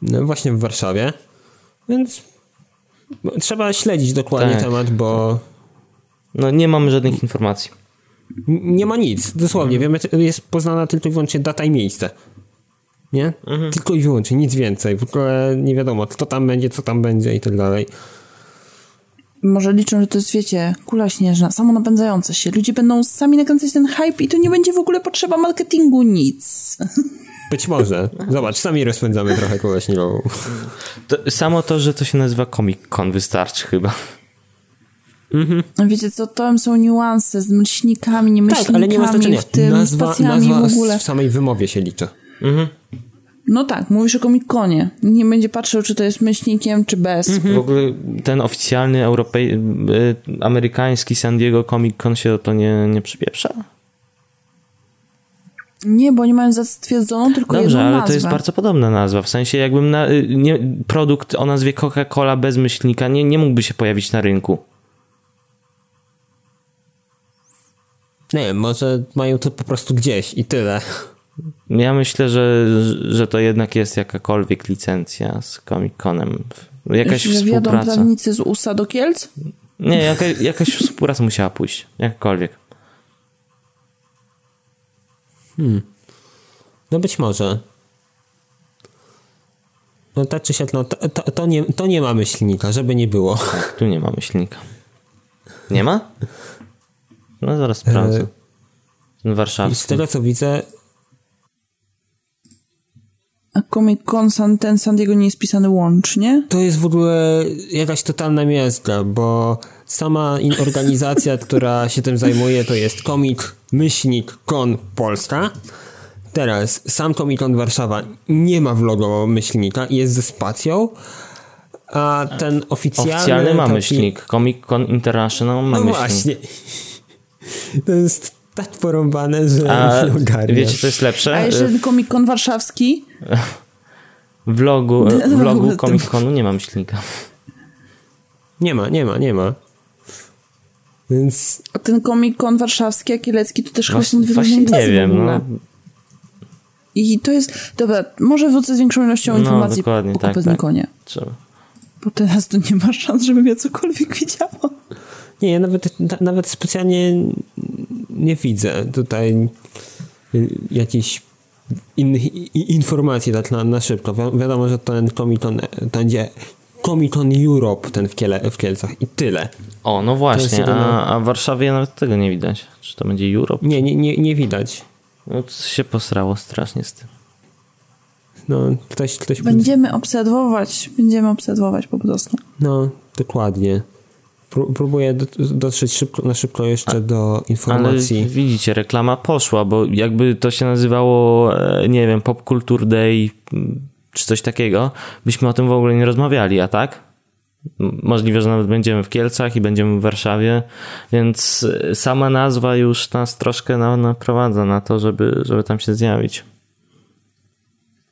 [SPEAKER 1] no właśnie w Warszawie. Więc trzeba śledzić dokładnie tak. temat, bo...
[SPEAKER 3] No nie mamy żadnych informacji.
[SPEAKER 1] Nie ma nic, dosłownie. Wiemy, jest poznana tylko i wyłącznie data i miejsce. Nie? Mhm. Tylko i wyłącznie, nic więcej. W ogóle nie wiadomo, kto tam będzie, co tam będzie i tak dalej
[SPEAKER 2] może liczą, że to jest, wiecie, kula śnieżna, samo napędzająca się. Ludzie będą sami nakręcać ten hype i to nie będzie w ogóle potrzeba marketingu, nic.
[SPEAKER 1] Być może. Zobacz, sami rozpędzamy trochę kulę śniegową.
[SPEAKER 3] To, samo to, że to się nazywa Comic Con wystarczy chyba.
[SPEAKER 2] Mhm. Wiecie co, to są niuanse z myślnikami, nie myślnikami tak, ale nie ma znaczenia. w tym, nazwa, nazwa w ogóle.
[SPEAKER 1] w samej wymowie się liczy. Mhm.
[SPEAKER 2] No tak, mówisz o Comic-Conie. Nie będzie patrzył, czy to jest myślnikiem, czy bez.
[SPEAKER 3] Mhm. W ogóle ten oficjalny europej... Y, amerykański San Diego Comic-Con się to nie, nie przypieprza?
[SPEAKER 2] Nie, bo oni mają zatwierdzoną tylko
[SPEAKER 3] Dobrze,
[SPEAKER 2] jedną
[SPEAKER 3] ale
[SPEAKER 2] nazwę.
[SPEAKER 3] to jest bardzo podobna nazwa. W sensie jakbym na, y, nie, produkt o nazwie Coca-Cola bez myślnika nie, nie mógłby się pojawić na rynku.
[SPEAKER 1] Nie może mają to po prostu gdzieś i tyle.
[SPEAKER 3] Ja myślę, że, że to jednak jest jakakolwiek licencja z Comic-Conem. Jakaś
[SPEAKER 2] Że wiadą
[SPEAKER 3] współpraca.
[SPEAKER 2] prawnicy z USA do Kielc?
[SPEAKER 3] Nie, jaka, jakaś współpraca musiała pójść. Jakakolwiek.
[SPEAKER 1] No być może. No tak czy siak, no, to, to, to, nie, to nie ma myślnika, żeby nie było.
[SPEAKER 3] Tak, tu nie ma myślnika. Nie ma? No zaraz sprawdzę.
[SPEAKER 1] E,
[SPEAKER 3] Ten
[SPEAKER 1] I z
[SPEAKER 3] warszawski.
[SPEAKER 1] tego co widzę,
[SPEAKER 2] A Comic Con San, ten San Diego nie jest pisany łącznie?
[SPEAKER 1] to jest w ogóle jakaś totalna miazga, bo sama organizacja, która się tym zajmuje, to jest Comic Myślnik Con Polska. Teraz sam Comic Con Warszawa nie ma w logo myślnika i jest ze spacją, a ten oficjalny...
[SPEAKER 3] Oficjalny ma
[SPEAKER 1] taki-
[SPEAKER 3] myślnik. Comic Con International ma
[SPEAKER 1] No
[SPEAKER 3] myślnik.
[SPEAKER 1] właśnie. To jest tak porąbane, że
[SPEAKER 3] A
[SPEAKER 1] ogarniasz.
[SPEAKER 3] wiecie, co jest lepsze?
[SPEAKER 2] A jeszcze Comic Con warszawski?
[SPEAKER 3] W logu, w
[SPEAKER 2] w
[SPEAKER 3] logu
[SPEAKER 2] ogóle to-
[SPEAKER 3] Comic Conu nie ma myślnika.
[SPEAKER 1] Nie ma, nie ma, nie ma. Więc
[SPEAKER 2] A ten Comic Con warszawski, a kielecki to też chyba są
[SPEAKER 3] Właśnie,
[SPEAKER 2] dwie
[SPEAKER 3] właśnie nie wiem. No,
[SPEAKER 2] I to jest... Dobra, może wrócę z większą ilością
[SPEAKER 3] No,
[SPEAKER 2] informacji
[SPEAKER 3] dokładnie,
[SPEAKER 2] po
[SPEAKER 3] tak,
[SPEAKER 2] Kopernikonie.
[SPEAKER 3] trzeba.
[SPEAKER 2] Bo teraz to nie ma szans, żebym ja cokolwiek widziała.
[SPEAKER 1] Nie, ja nawet, na, nawet specjalnie nie widzę tutaj jakichś innych i- informacji tak na, na szybko. Wi wiadomo, że ten to będzie Comic Con Europe ten w, Kiele, w Kielcach i tyle.
[SPEAKER 3] O, no właśnie,
[SPEAKER 1] jedyne-
[SPEAKER 3] a, a w Warszawie nawet tego nie widać. Czy to będzie Europe?
[SPEAKER 1] Nie, nie, nie, nie widać.
[SPEAKER 3] No to się posrało strasznie z tym.
[SPEAKER 1] No, ktoś, ktoś
[SPEAKER 2] Będziemy obserwować, będziemy obserwować po prostu.
[SPEAKER 1] No, dokładnie. Pró- próbuję do, dotrzeć szybko, na szybko jeszcze do informacji.
[SPEAKER 3] Ale widzicie, reklama poszła, bo jakby to się nazywało, e, nie wiem, Pop Culture Day czy coś takiego, byśmy o tym w ogóle nie rozmawiali, a tak? Możliwe, że nawet będziemy w Kielcach i będziemy w Warszawie, więc e, sama nazwa już nas troszkę na- naprowadza na to, żeby, żeby tam się zjawić.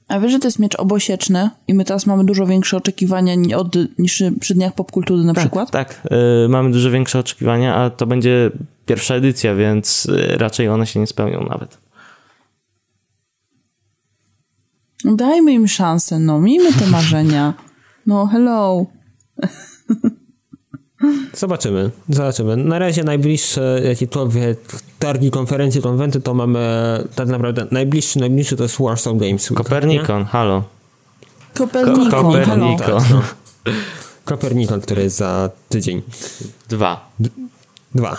[SPEAKER 2] A wiesz, że to jest miecz obosieczny i my teraz mamy dużo większe oczekiwania ni- od, niż przy dniach popkultury na przykład?
[SPEAKER 3] Tak, e, mamy dużo większe oczekiwania, a to będzie pierwsza edycja, więc e, raczej one się nie spełnią nawet.
[SPEAKER 2] Dajmy im szansę, no, miejmy te marzenia. No, hello.
[SPEAKER 1] Zobaczymy, zobaczymy. Na razie najbliższe jakiekolwiek targi, konferencje, konwenty to mamy tak naprawdę najbliższy, najbliższy to jest Warsaw Games. Nie?
[SPEAKER 3] Kopernikon, halo.
[SPEAKER 2] Kopernikon.
[SPEAKER 3] Kopernikon.
[SPEAKER 1] Tak, no. Kopernikon, który jest za tydzień.
[SPEAKER 3] Dwa.
[SPEAKER 1] Dwa.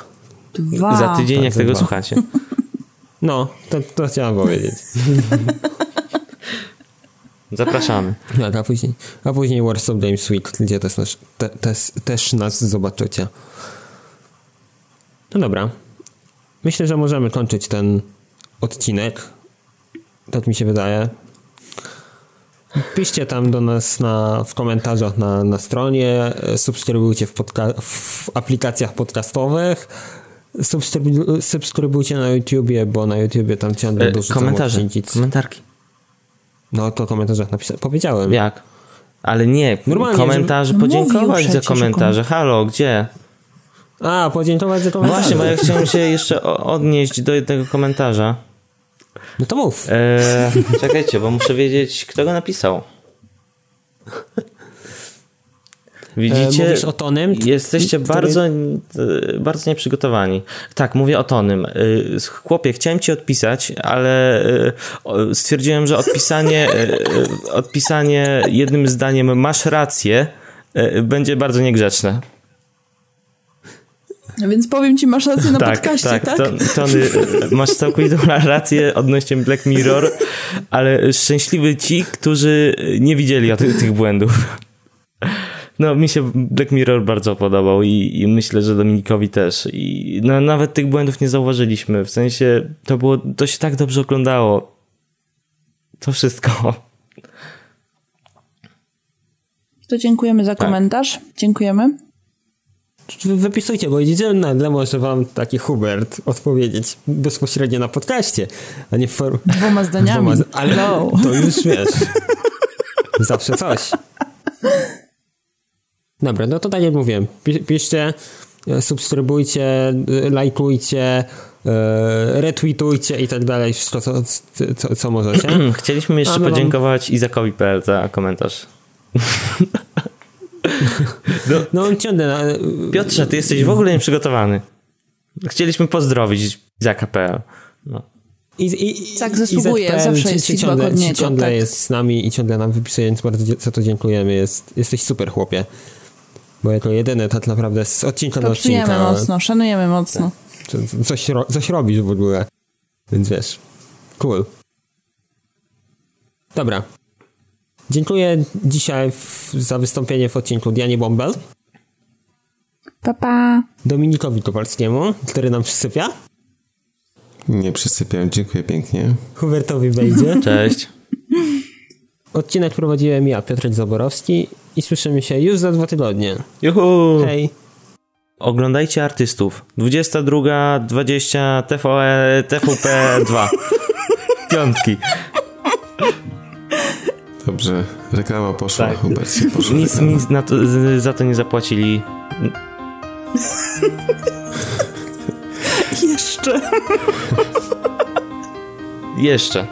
[SPEAKER 2] Dwa.
[SPEAKER 3] Za tydzień,
[SPEAKER 1] Tak,
[SPEAKER 3] jak
[SPEAKER 1] za
[SPEAKER 3] tego
[SPEAKER 1] dwa.
[SPEAKER 3] słuchacie.
[SPEAKER 1] No, to, to chciałem powiedzieć.
[SPEAKER 3] Zapraszamy.
[SPEAKER 1] Tak, a później, a później Warsaw Games Week, gdzie też, nas, te, też, też nas zobaczycie. No dobra. Myślę, że możemy kończyć ten odcinek. Tak mi się wydaje. Piszcie tam do nas na, w komentarzach na, na stronie, subskrybujcie w, podca- w aplikacjach podcastowych, subskrybu- subskrybujcie na YouTubie, bo na YouTubie tam ciągle
[SPEAKER 3] E,
[SPEAKER 1] dorzucam
[SPEAKER 3] komentarze,
[SPEAKER 1] odcinki.
[SPEAKER 3] komentarki.
[SPEAKER 1] No to w komentarzach napisałem. Powiedziałem.
[SPEAKER 3] Jak? Ale nie,
[SPEAKER 1] Normalnie,
[SPEAKER 3] komentarze,
[SPEAKER 2] żeby- No
[SPEAKER 3] podziękować za komentarze. Halo, gdzie?
[SPEAKER 1] A, podziękować za komentarze.
[SPEAKER 3] właśnie, bo ja chciałem się jeszcze odnieść do jednego komentarza.
[SPEAKER 1] No to mów.
[SPEAKER 3] E, czekajcie, bo muszę wiedzieć, kto go napisał. Widzicie?
[SPEAKER 1] E, mówisz o Tonym?
[SPEAKER 3] Jesteście
[SPEAKER 1] który-
[SPEAKER 3] bardzo, e, bardzo nieprzygotowani. Tak, mówię o Tonym. E, Chłopie, chciałem ci odpisać, ale stwierdziłem, że odpisanie, odpisanie jednym zdaniem masz rację będzie bardzo niegrzeczne.
[SPEAKER 2] Więc powiem ci, masz rację na podcaście, tak?
[SPEAKER 3] To, Tony, masz całkowitą rację odnośnie Black Mirror, ale szczęśliwy ci, którzy nie widzieli o ty, tych błędów. No, mi się Black Mirror bardzo podobał i, i myślę, że Dominikowi też. I no, nawet tych błędów nie zauważyliśmy. W sensie, to było, to się tak dobrze oglądało. To wszystko.
[SPEAKER 2] To dziękujemy za
[SPEAKER 3] Tak.
[SPEAKER 2] komentarz. Dziękujemy.
[SPEAKER 1] wypisujcie, bo idziemy może wam taki Hubert odpowiedzieć bezpośrednio na podcaście, a nie w formie...
[SPEAKER 2] Dwoma zdaniami. Dwoma,
[SPEAKER 1] ale no. to już wiesz. Zawsze coś. Dobra, no to tak jak mówiłem, piszcie, e, subskrybujcie, e, lajkujcie, e, retweetujcie i tak dalej, wszystko co, co, co możecie.
[SPEAKER 3] Chcieliśmy jeszcze podziękować wam... Izakowi.pl za komentarz.
[SPEAKER 1] No, no on ciągle... Na...
[SPEAKER 3] Piotrze, ty jesteś w ogóle nieprzygotowany. Chcieliśmy pozdrowić Izaka.pl. No.
[SPEAKER 2] I, i, tak zasługuje, zawsze jest ciągle,
[SPEAKER 1] ciągle
[SPEAKER 2] tak.
[SPEAKER 1] jest z nami i ciągle nam wypisuje, więc bardzo za to dziękujemy. Jest, jesteś super chłopie. Bo jako jedyny tak naprawdę z odcinka do odcinka...
[SPEAKER 2] mocno, szanujemy mocno.
[SPEAKER 1] Coś, coś robisz w ogóle. Więc wiesz, cool. Dobra. Dziękuję dzisiaj w, za wystąpienie w odcinku Dianie Bombel.
[SPEAKER 2] Papa.
[SPEAKER 1] Dominikowi Kowalskiemu, który nam przysypia.
[SPEAKER 4] Nie przysypiam, dziękuję pięknie.
[SPEAKER 1] Hubertowi wejdzie.
[SPEAKER 3] Cześć.
[SPEAKER 1] Odcinek prowadziłem ja, Piotrek Zaborowski i słyszymy się już za dwa tygodnie.
[SPEAKER 3] Juhu!
[SPEAKER 1] Hej!
[SPEAKER 3] Oglądajcie artystów. 22, 20, TVE, TVP 2. Piątki.
[SPEAKER 4] Dobrze, reklama poszła, tak. Hubercie, poszła
[SPEAKER 3] Nic, nic to, za to nie zapłacili.
[SPEAKER 2] Jeszcze.
[SPEAKER 3] Jeszcze.